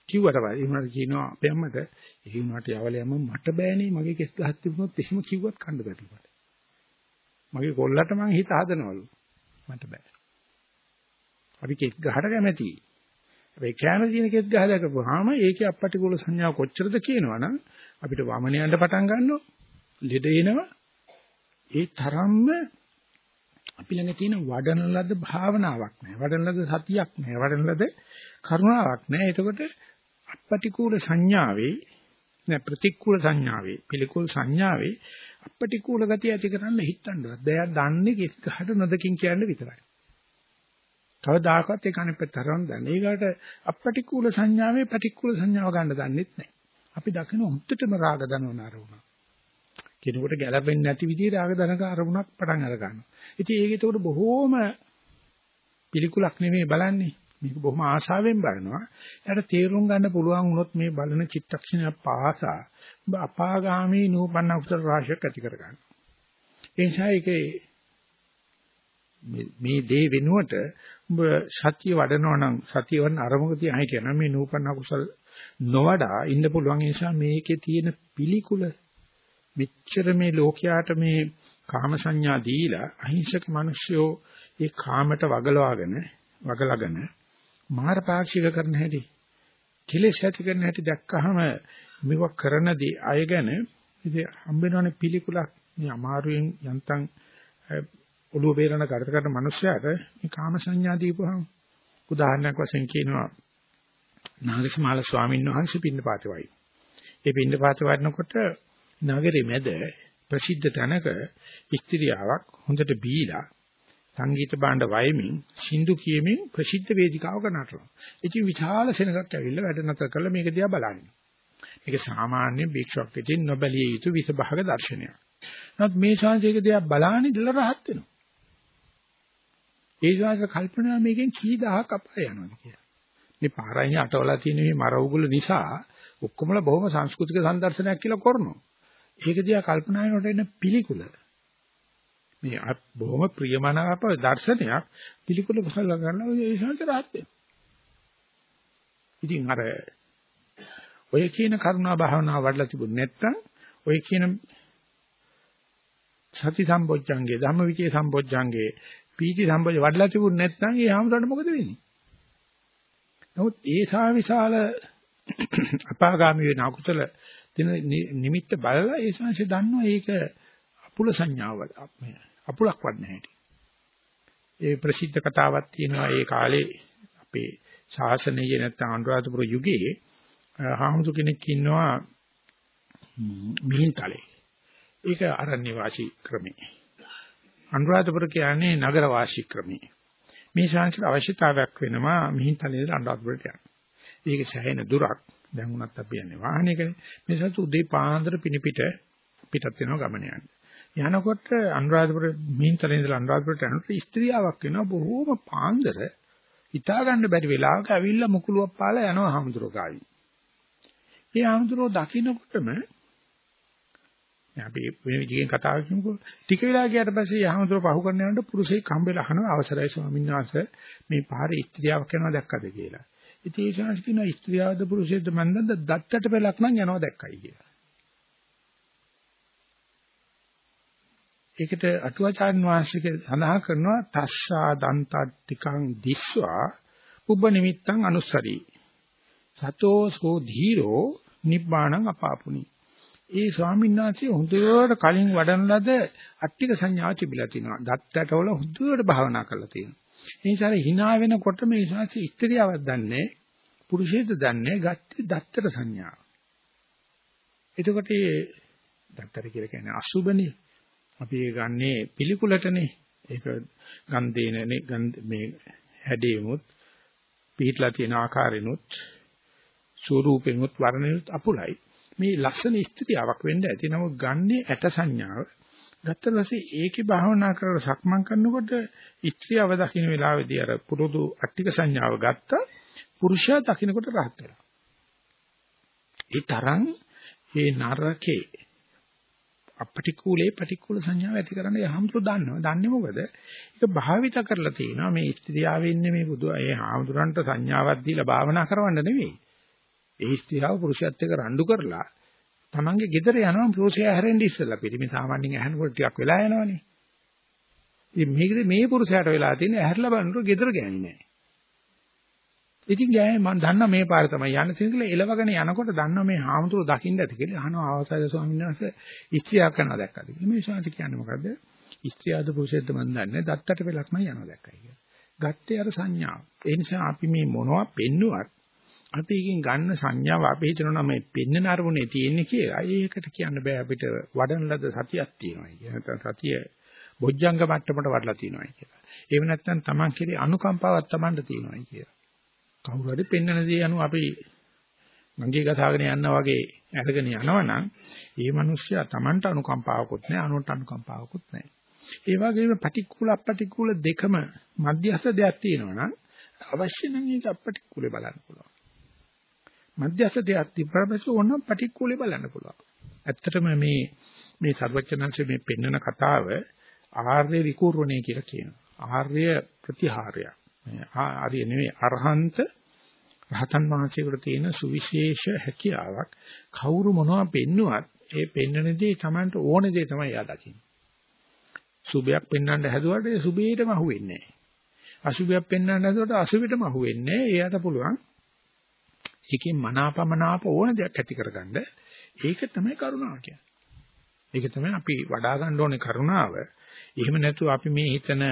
කිව්වට පස්සේ එහෙමකට කියනවා අපේ අම්මට ඒ වුණාට යවලයම මට බෑනේ මගේ කෙස් ගහක් තිබුණොත් එහෙම කිව්වත් කන්න බැරි මට. මගේ කොල්ලට මං හිත හදනවලු. මට බෑ. අපි කෙස් ගහට කැමැති. හැබැයි කැම දින කෙස් ගහ දැකපුවාම ඒකේ අපටිකූල සංඥාව කොච්චරද කියනවනම් අපිට වමනයන්ට පටන් ගන්නවා. ලෙඩ එනවා. ඒ තරම්ම අපි ළඟ තියෙන වඩන ලද භාවනාවක් නැහැ. වඩන ලද සතියක් නැහැ. වඩන ලද කරුණාවක් නැහැ. එතකොට අපටිකූල සංඥාවේ නැ ප්‍රතිකූල සංඥාවේ පිළිකූල සංඥාවේ අපටිකූල ගතිය ඇති කරන්න හිතන්නවත්. දැන් දන්නේ කිස් ගහට නොදකින් කියන්නේ විතරයි. කවදාකවත් ඒක අනිත් පැත්ත හරවන්න දන්නේ. ඒකට අපටිකූල සංඥාවේ ප්‍රතිකූල සංඥාව ගන්න දන්නෙත් නැහැ. අපි දකින උන්ටම රාග දනවන අරමුණ. කෙනෙකුට ගැළපෙන්නේ නැති විදිහේ රාග දනක අරමුණක් පටන් අර ගන්නවා. ඉතින් ඒක ඒකට බොහෝම පිළිකුලක් නෙමෙයි බලන්නේ. මේක බොහොම ආශාවෙන් බලනවා. එයාට තේරුම් ගන්න පුළුවන් වුණොත් මේ බලන චිත්තක්ෂණය පාසා ඔබ අපාගාමී නූපන්න උත්තර රාශියක් ඇති කර ගන්න. ඒ නිසා ඒකේ මේ දේ වෙනුවට ඔබ සතිය වඩනවා නම් සතිය වඩන අරමුණක තියා හිටියනම් මේ නූපන්න කුසල නොවඩා ඉන්න පුළුවන් නිසා මේකේ තියෙන පිළිකුල මෙච්චර මේ ලෝකයාට මේ කාම සංඥා දීලා අහිංසක මිනිස්සුયો ඒ කාමයට වගලවාගෙන වගලගෙන මාර පාක්ෂික කරන හැටි කෙලෙස් ඇති කරන හැටි දැක්කහම මේක කරන දේ අය ගැන ඉතින් හම්බෙනවනේ පිළිකුලක්. මේ අමාරුවෙන් යන්තම් ඔළුව බේරන කරට කරන මිනිස්සයාට මේ කාම සංඥා දීපුවහම උදාහරණයක් වශයෙන් කියනවා නාගසමාල ස්වාමීන් වහන්සේ පින්නපාතේ වයි. ඒ පින්නපාතේ වඩනකොට නගරේ මැද ප්‍රසිද්ධ තැනක ස්ත්‍රියාවක් හොඳට බීලා සංගීත භාණ්ඩ වයමින් සින්දු කියමින් ප්‍රසිද්ධ වේදිකාවක නටනවා. ඉතින් විශාල සෙනඟක් ඇවිල්ලා වැඩ නැතර කරලා මේක දිහා බලන්නේ. මේක සාමාන්‍ය භික්ෂුවක් විසින් නොබැලිය යුතු විසභාග දර්ශනයක්. නමුත් මේ ශාන්තියක දිහා බලාගෙන ඉඳලා රහත් වෙනවා. ඒ ශාස්ත්‍ර කල්පනා මේකෙන් කී දහහක් අපාය යනවාද කියලා. මේ පාරයින් අටවලා තියෙන මේ මර උගුල නිසා ඔක්කොමලා බොහොම සංස්කෘතික සංදර්ශනයක් කියලා කරනවා. ඒක දිහා කල්පනා කරනකොට එන පිළිකුල මේ බොහොම ප්‍රියමනාප දර්ශනයක් පිළිකුල පසල ගන්නවා ඒ ශාන්ති රහත් වෙනවා. ඉතින් අර ඔය කියන කරුණා භාවනාව වඩලා තිබුණ නැත්නම් ඔය කියන සති සම්බොජ්ජංගේ ධම්මවිචේ සම්බොජ්ජංගේ පීති සම්බොජ්ජ වඩලා තිබුණ නැත්නම් ඒ හැමදාම මොකද වෙන්නේ? නමුත් ඒ සා විශාල අපාගාමී වෙන අකුසල දින නිමිත්ත බලලා ඒ සංශය දන්නවා ඒක අපුල සංඥාව අපුලක් වඩන හැටි. ඒ ප්‍රසිද්ධ කතාවක් තියෙනවා ඒ කාලේ අපේ ශාසනයේ නැත්නම් අනුරාධපුර යුගයේ හාමුදුර කෙනෙක් ඉන්නවා මිහින්තලේ. ඒක අරණ්‍ය වාසී ක්‍රමේ. අනුරාධපුර කියන්නේ නගර වාසී ක්‍රමේ. මේ ශාන්තික අවශ්‍යතාවයක් වෙනවා මිහින්තලේ අනුරාධපුරට යන්න. ඒක සෑහෙන දුරක්. දැන් උනත් අපි යන්නේ වාහනයකනේ. මේ සතු උදේ පාන්දර පිනිපිට පිටත් වෙනවා ගමන යන්නේ. යනකොට අනුරාධපුර මිහින්තලේ ඉඳලා අනුරාධපුරට යනකොට ස්ත්‍රියාවක් වෙනවා බොහෝම පාන්දර හිතා ගන්න බැරි වෙලාවක ඇවිල්ලා මුකුලුවක් පාලා යනවා හාමුදුරුවෝ ගාවි. ඒ හාමුදුරුවෝ දකින්නකොටම අපි මේ විදිහෙන් කතා කරමුකෝ ටික වෙලා ගියාට පස්සේ හාමුදුරුවෝ පහු කරන යනකොට පුරුෂයෙක් හම්බෙලා අහනවා අවසරයි ස්වාමීන් වහන්සේ මේ පාරේ ස්ත්‍රියාවක් යනවා දැක්කද කියලා. ඉතින් ඒ ශාස්ත්‍ර කියනවා ස්ත්‍රියවද පුරුෂයෙක්ද මන්දද දත්තට පෙලක් නම් යනවා දැක්කයි කියලා. ඒකට අටුවාචාර්ය වංශික සඳහන් කරනවා තස්සා දන්තට්ටිකං දිස්වා උබ නිමිත්තං අනුස්සරි සතෝ සෝ ධීරෝ නිබ්බාණං අපාපුනි ඒ ස්වාමීන් වහන්සේ හොඳට කලින් වඩන ලද අට්ටික සංඥා තිබිලා තිනවා දත්තටවල හොඳට භාවනා කරලා තියෙනවා ඒ නිසා hina වෙනකොට මේ ශාස්ත්‍රය ස්ත්‍රියවක් දන්නේ පුරුෂයෙක්ද දන්නේ ගත්තේ දත්තට සංඥා එතකොට මේ දත්තර කියලා කියන්නේ අසුබනේ අපි ඒ ගන්නේ පිළිකුලටනේ. ඒක ගන්දේනනේ ගන්ධ මේ හැඩේමුත් පිටලා තියෙන ආකාරෙනුත් ස්වරූපෙනුත් වර්ණෙනුත් අපුලයි. මේ ලක්ෂණ ස්ථිතියක් වෙන්න ඇති නමුත් ගන්නේ ඇට සංඥාව. ගත්ත පස්සේ ඒකේ භාවනා කරලා සක්මන් කරනකොට ඉස්ත්‍රියව දකින්න වෙලාවේදී අර පුරුදු අට්ටික සංඥාව ගත්තා පුරුෂයා දකින්නකොට rahat වෙනවා. ඒ තරම් මේ නරකේ අපටිකූලේ පටිකූල සංඥාව ඇති කරන්න යහම්තු දන්නවා. දන්නේ මොකද? ඒක භාවිත කරලා තියෙනවා මේ ස්ත්‍රියාවේ ඉන්නේ මේ බුදු ඒ හාමුදුරන්ට සංඥාවක් දීලා භාවනා කරවන්න නෙවෙයි. ඒ ස්ත්‍රියව පුරුෂයත් එක්ක රණ්ඩු කරලා තමන්ගේ ගෙදර යනවා පුරුෂයා හැරෙන්න ඉස්සෙල්ලා පිටිමේ සාමාන්‍යයෙන් ඇහෙනකොට ටිකක් වෙලා යනවනේ. ඉතින් මේකද මේ පුරුෂයාට වෙලා තියෙන්නේ ඇහැරලා බලනකොට ගෙදර ගෑනේ නැහැ. ඉතින් ගෑනේ මම දන්නා මේ පාර තමයි යන්න තියෙන කියලා එලවගෙන යනකොට දන්නා මේ හාමුදුරුව දකින්න ඇති කියලා අහනවා අවසාරය ස්වාමීන් වහන්සේ ඉස්ත්‍රියක් කරනවා දැක්කද කියලා. මේ ශාන්ති කියන්නේ මොකද්ද? ඉස්ත්‍රියද පුරුෂයද මන් දන්නේ දත්තට වෙලක් මම යනවා දැක්කයි කියලා. ගත්තේ අර සංඥාව. ඒ නිසා අපි මේ මොනවා පෙන්නුවත් අපි එකෙන් ගන්න සංඥාව අපි හිතනවා මේ පෙන්නන අරමුණේ තියෙන්නේ කියලා. ඒකට කියන්න බෑ අපිට වඩන ලද සතියක් තියෙනවා කියන නැත්නම් සතිය බොජ්ජංග මට්ටමට වඩලා තියෙනවා කියලා. එහෙම නැත්නම් Taman කෙරේ අනුකම්පාවක් Tamanට තියෙනවා කියලා. කවුරු හරි පෙන්නන දේ අනුව අපි ගංගේ ගසාගෙන යනවා වගේ අරගෙන යනවනම් ඒ මිනිස්සයා Tamanට අනුකම්පාවකුත් නැහැ අනුන්ට අනුකම්පාවකුත් නැහැ. ඒ වගේම පටික්කුල අපටික්කුල දෙකම මධ්‍යස්ථ දෙයක් තියෙනවා නම් අවශ්‍ය නම් ඒක අපටික්කුලේ බලන්න පුළුවන්. මධ්‍යස්ථ දෙයක් තිබ්බට ඕනම් පටික්කුලේ බලන්න පුළුවන්. ඇත්තටම මේ මේ සර්වචනංශ මේ පෙන්නන කතාව ආර්ය විකූර්ණේ කියලා කියනවා. ආර්ය ප්‍රතිහාරය. ආර්ය නෙවෙයි අරහන්ත රහතන් වහන්සේකට තියෙන සුවිශේෂ හැකියාවක්. කවුරු මොනවා පෙන්නුවත් ඒ පෙන්නන දේ Tamanට ඕන දේ තමයි යා දකින්නේ. සුභයක් පෙන්වන්න හැදුවට ඒ සුභේටම අහුවෙන්නේ නැහැ. අසුභයක් පෙන්වන්න හැදුවට අසුභෙටම අහුවෙන්නේ නැහැ. එයාට පුළුවන් ඒකෙන් මනාපමනාප ඕන දෙයක් ඇති කරගන්න ඒක තමයි කරුණාව කියන්නේ. ඒක තමයි අපි වඩා ගන්න ඕනේ කරුණාව. එහෙම නැතුව අපි මේ හිතන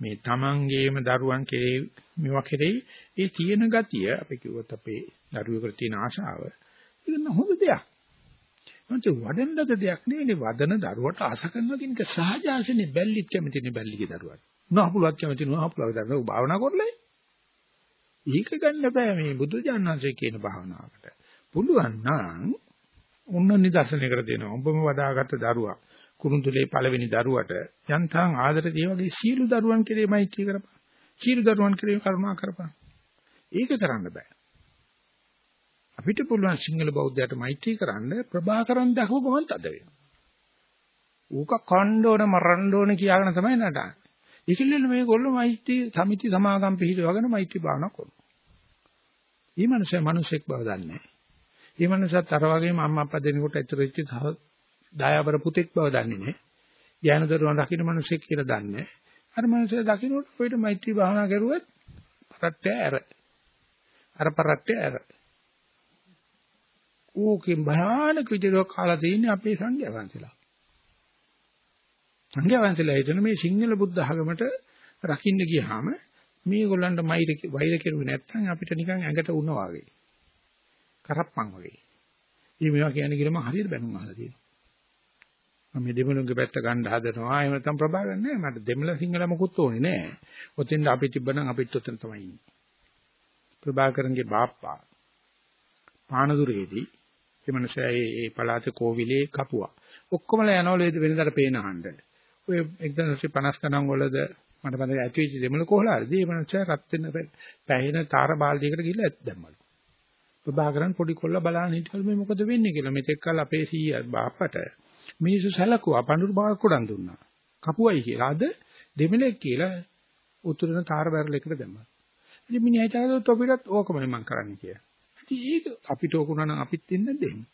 මේ තමන්ගේම දරුවන් කෙරේ මේවා කෙරෙහි ඒ තියෙන ගතිය අපි කිව්වොත් අපේ දරුවෙකුට තියෙන ආශාව ඒක හොඳ දෙයක්. මන්ට වඩන්නද දෙයක් නෙවෙයි වදන දරුවට ආස කරනවා කියන එක සහජාසනේ බැල්ලිත් කැමතිනේ බැල්ලිගේ දරුවාට. නහපුලක් කැමති නහපුලක් දරුවා භාවනා කරලා ඒක ගන්න බෑ මේ බුදු ජානනාංශය කියන භාවනාවට. පුළුවන් නම් ඔන්න නිදර්ශනයකට දෙනවා. ඔබම වදාගත්ත දරුවා කුරුඳුලේ පළවෙනි දරුවට යන්තම් ආදරේ ඒ වගේ සීළු දරුවන් කෙරෙහිමයි කී කරපන්. සීළු දරුවන් කෙරෙහි කරුණා කරපන්. ඒක කරන්න බෑ. අපිට පුළුවන් සිංහල බෞද්ධයට මෛත්‍රී කරන්න ප්‍රභාකරන් දහව ගමන් තද වෙනවා. ඌක කණ්ඩෝන මරණ්ඩෝන කියාගෙන තමයි නටන්නේ. ඒකෙල්ල මේගොල්ලෝ මෛත්‍රී සමිති සමාගම් පිළිවගෙන මෛත්‍රී භාවනා කරනවා. මේ මනුස්සයා මිනිසෙක් බව දන්නේ නැහැ. මේ මනුස්සයත් අර වගේම අම්මා අප්පා දෙනකොට ඇතුළු වෙච්ච දායවර පුතෙක් බව දන්නේ නැහැ. ඥාන දරුවන් රකින්න මිනිසෙක් කියලා දන්නේ නැහැ. අර මනුස්සයා දකින්නට කොයිට මෛත්‍රී භාවනා කරුවත් පරට්ටය ඇර. අර පරට්ටය ඇර. ඕකෙන් භයානක විදිහට කාලා තියෙන්නේ අපේ සංඝයා වහන්සේලා. සංඝයා වහන්සේලා හිතන මේ සිංහල බුද්ධ ආගමට රකින්න ගියාම මේගොල්ලන්ට මයිර වෛර කෙරුවේ නැත්නම් අපිට නිකන් ඇඟට උණ වගේ. කරප්පන් වගේ. මේ මේවා කියන්නේ කිරම හරියට බැනුම් අහලා තියෙනවා. මම මේ දෙමළුන්ගේ පැත්ත ගන්න හදනවා. එහෙම නැත්නම් ප්‍රභාකරන් නෑ. මට දෙමළ සිංහල මොකුත් ඕනේ නෑ. ඔතෙන් අපි තිබ්බනම් අපිත් ඔතන තමයි ඉන්නේ. ප්‍රභාකරන්ගේ බාප්පා පානදුරේදී එමණසෑ ඒ පළාතේ කෝවිලේ කපුවා. ඔක්කොමලා යනවලු වෙනදාට පේන අහන්න. ඔය 1950 ගණන් වලද මට මතකයි ඇති වෙච්ච දෙමළ කොහලාරදී මේ මනුස්සයා රත් වෙන පැහැින තාර බාල්දියකට ගිහිල්ලා දැම්මලු. ප්‍රභාකරන් පොඩි කොල්ල බලන්න හිටියලු මේ මොකද වෙන්නේ කියලා. මෙතෙක් කල අපේ සීයා බාප්පට මිනිස්සු සැලකුවා පඳුරු බාක් කොටන් දුන්නා. කපුවයි කියලා. අද දෙමළෙක් කියලා උතුරන තාර බැරල් එකට දැම්මා. ඉතින් මිනිහා හිතාගෙන තොපිටත් ඕකමයි මම කරන්නේ කියලා. ඉතින් ඒක අපිට ඕකුණා නම් අපිත් දෙන්න දෙන්නේ.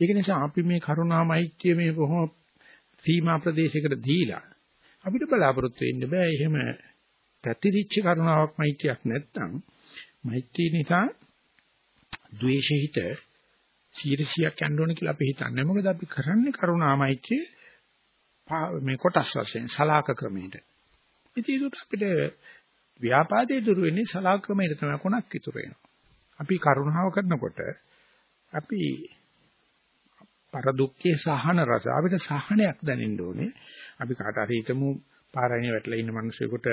ඒක නිසා අපි මේ කරුණා මෛත්‍රිය මේ බොහොම සීමා ප්‍රදේශයකට දීලා අපිට බලාපොරොත්තු වෙන්න බෑ. එහෙම පැතිරිච්ච කරුණාවක් මෛත්‍රියක් නැත්තම් මෛත්‍රිය නිසා ද්වේෂහිත සීරසියක් යන්න ඕන කියලා අපි හිතන්නේ මොකද අපි කරන්නේ කරුණා මෛත්‍රිය මේ කොටස් වශයෙන් සලාක ක්‍රමයට. ඉතින් ඒක අපිට ව්‍යාපාදයේ දුර වෙන්නේ සලාක ක්‍රමයට තමයි කොනක් ඉතුරු වෙනවා. අපි කරුණාව කරනකොට අපි පර දුක්ඛේ සහන රස අපිට සහනයක් දැනෙන්න ඕනේ. අපි කාට හරි හිතමු පාරණිය වැටලා ඉන්න මිනිස්සුෙකුට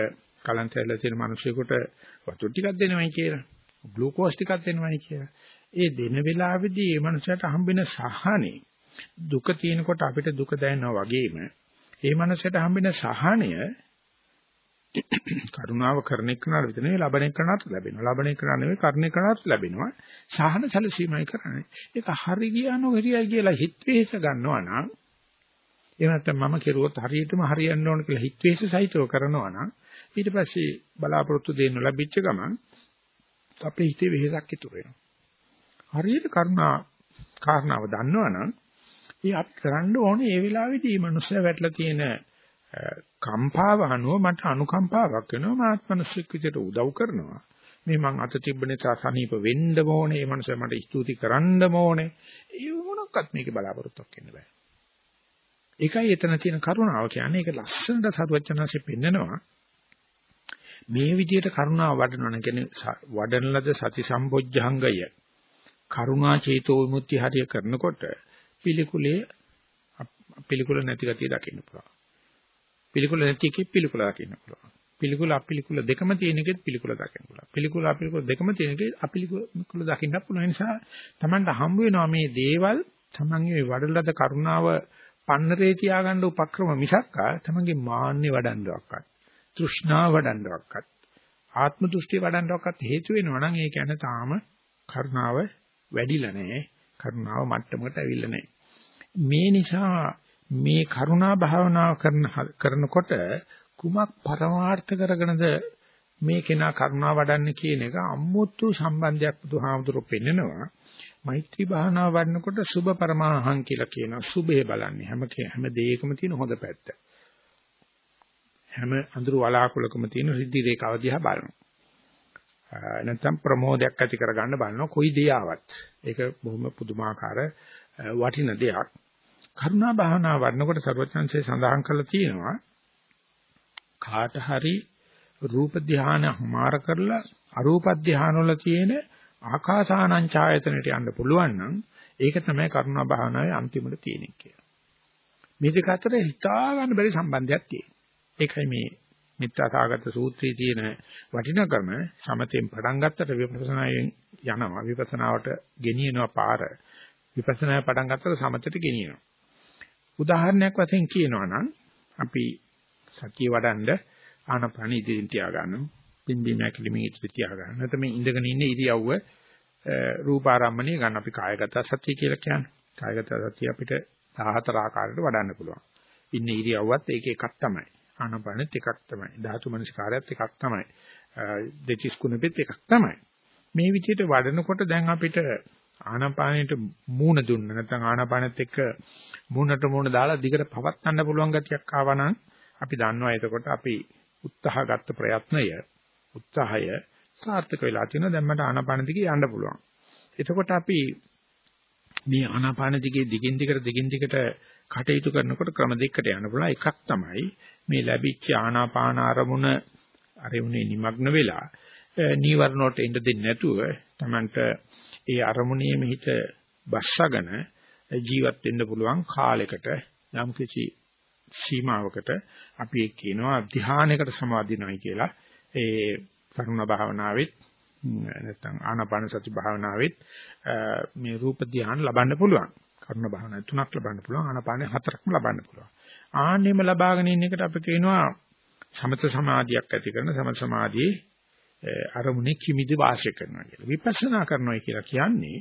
කලන්ත ඇල්ල තියෙන මිනිස්සුෙකුට වතුර ටිකක් දෙනවයි කියලා. ග්ලූකෝස් ටිකක් දෙනවයි කියලා. ඒ දෙන වෙලාවේදී මේ මනුස්සයාට හම්බෙන සහනේ දුක තියෙනකොට අපිට දුක දැනෙනවා වගේම ඒ මනසට හම්බෙන සහනය කරුණාව කරන එකනට විතර නෙවෙයි ලබන එකනට ලැබෙනවා. ලබන එක නෙවෙයි කරන එකනට ලැබෙනවා. සහන සැලසීමයි කරන්නේ. ඒක හරි ගියා නොහරියයි කියලා හිත වෙහෙස ගන්නවා නම් එහෙම නැත්නම් මම කෙරුවොත් හරියටම හරියන්න ඕන කියලා හිත වෙහෙස සහිතව කරනවා නම් ඊට පස්සේ බලාපොරොත්තු දෙන්න ලැබිච්ච ගමන් අපේ හිතේ වෙහෙසක් ඉතුරු වෙනවා. හරියට කරුණා කාරණාව දන්නවනම් ඒ අපි කරන්න ඕනේ ඒ වෙලාවේදී මේ මනුස්සයා වැටලා තියෙන කම්පාව අනුව මට අනුකම්පාවක් වෙනවා. මාත් මිනිස්සෙක් විදිහට උදව් කරනවා. මේ මං අත තිබ්බ නිසා සනීප වෙන්න ඕනේ. මේ මනුස්සයා මට ස්තුති කරන්න ඕනේ. ඒ මොනක්වත් මේකේ බලාපොරොත්තුවක් වෙන්න බෑ. ඒකයි එතන තියෙන කරුණාව කියන්නේ. ඒක ලස්සනට සරුවචනanse පෙන්නනවා. මේ විදිහට කරුණාව වඩනවන කියන්නේ වඩන ලද සති සම්බොජ්ජංගය. කරුණා චේතෝ විමුක්ති හරිය කරනකොට පිළිකුලේ පිළිකුල නැති ගතිය දකින්න පුළුවන්. පිළිකුල නැති එකේ පිළිකුල දකින්න පුළුවන්. පිළිකුල අපිළිකුල දෙකම තියෙන එකෙත් පිළිකුල දකින්න පුළුවන්. පිළිකුල අපිළිකුල දෙකම තියෙන එකේ අපිළිකුල දකින්න පුළුවන් නිසා Tamanට හම්බ වෙනවා මේ දේවල් Tamanගේ වඩලද කරුණාව පන්නරේ තියාගන්න උපක්‍රම මිසක් තමන්ගේ මාන්නේ වඩන්නවක්වත් තෘෂ්ණාව වඩන්නවක්වත් ආත්ම දෘෂ්ටි වඩන්නවක්වත් හේතු වෙනවා නම් ඒ කියන්නේ තාම කරුණාව වැඩිලා නැහැ කරුණාව මට්ටමකට ඇවිල්ලා නැහැ මේ නිසා මේ කරුණා භාවනාව කරන කරනකොට කුමක් පරමාර්ථ කරගෙනද මේ කෙනා කරුණා වඩන්නේ කියන එක අමුතු සම්බන්ධයක් බුදුහාමුදුරුවෝ පෙන්නනවා මෛත්‍රී භාවනාව වඩනකොට සුභ පරමාහං කියලා කියනවා. සුභේ බලන්නේ හැම හැම දෙයකම තියෙන හොඳ පැත්ත. හැම අඳුරු වලාකුලකම තියෙන සිද්ධි රේඛාව දිහා බලනවා. නැත්නම් ප්‍රමෝදයක් ඇති කරගන්න බලනවා කොයි දේ ආවත්. ඒක බොහොම පුදුමාකාර වටින දෙයක්. කරුණා භාවනාව වඩනකොට ਸਰවඥාන්සේ සඳහන් කරලා තියෙනවා කාට හරි රූප ධානය හමාර කරලා අරූප ධානය වල තියෙන ආකාසානං ඡායතනට යන්න පුළුවන් නම් ඒක තමයි කරුණා භාවනාවේ අන්තිමට තියෙන්නේ කියලා. මේ දෙක අතර හිතා ගන්න බැරි සම්බන්ධයක් තියෙනවා. ඒකයි මේ මිත්‍යාසාගත සූත්‍රයේ තියෙන වටිනකම සමතෙන් පටන් ගත්තට විපස්සනායෙන් යනවා. විපස්සනාවට ගෙනියනවා පාර. විපස්සනාය පටන් ගත්තට සමතට ගෙනියනවා. උදාහරණයක් වශයෙන් කියනවා නම් අපි සතිය වඩන්ඩ ආනපන ඉදිරින් තියා ගන්නවා. පිම්බි මැකිලිමින් ඉතිරි තියා ගන්න. නැත්නම් මේ ඉඳගෙන ඉන්න ඉරියව්ව රූපාරම්මණය ගන්න අපි කායගත සතිය කියලා කියන්නේ. කායගත සතිය අපිට 14 ආකාරයට වඩන්න පුළුවන්. ඉන්න ඉරියව්වත් ඒක එකක් තමයි. ආනපනෙත් එකක් තමයි. ධාතු මනසිකාරයත් එකක් තමයි. දෙතිස් කුණෙත් එකක් තමයි. මේ විදිහට වඩනකොට දැන් අපිට ආනාපානෙට මූණ දුන්න නැත්නම් ආනාපානෙත් එක්ක මූණට මූණ දාලා දිගට පවත්වන්න පුළුවන් ගතියක් ආවා නම් අපි දන්නවා එතකොට අපි උත්සාහ ගත්ත ප්‍රයත්නය උත්සාහය සාර්ථක වෙලා තියෙනවා. දැන් මට ආනාපාන දිගේ යන්න පුළුවන්. එතකොට අපි මේ ආනාපාන දිගේ දිගින් දිගට දිගින් දිගට කටයුතු කරනකොට ක්‍රම දෙකකට යන්න පුළුවන්. එකක් තමයි මේ ලැබිච්ච ආනාපාන අරමුණ අරමුණේ নিমগ্ন වෙලා නීවරණ වලට එන්න දෙන්නේ නැතුව Tamanට ඒ අරමුණේ මෙහිත බස්සගෙන ජීවත් වෙන්න පුළුවන් කාලයකට යම් කිසි සීමාවකට අපි ඒක කියනවා ධානයකට සමාදිනවයි කියලා ඒ කරුණ භාවනාවෙත් නැත්නම් ආනාපාන සති භාවනාවෙත් මේ රූප ධ්‍යාන ලබන්න පුළුවන්. කරුණ භාවනා තුනක් ලබන්න පුළුවන්. ආනාපාන හතරක්ම ලබන්න පුළුවන්. ආන්නෙම ලබාගෙන ඉන්න එකට අපි කියනවා සමත සමාධියක් ඇති කරන සමත සමාධියේ අරමුණේ කිමිදි වාසය කරනවා කියලා. විපස්සනා කරනවා කියලා කියන්නේ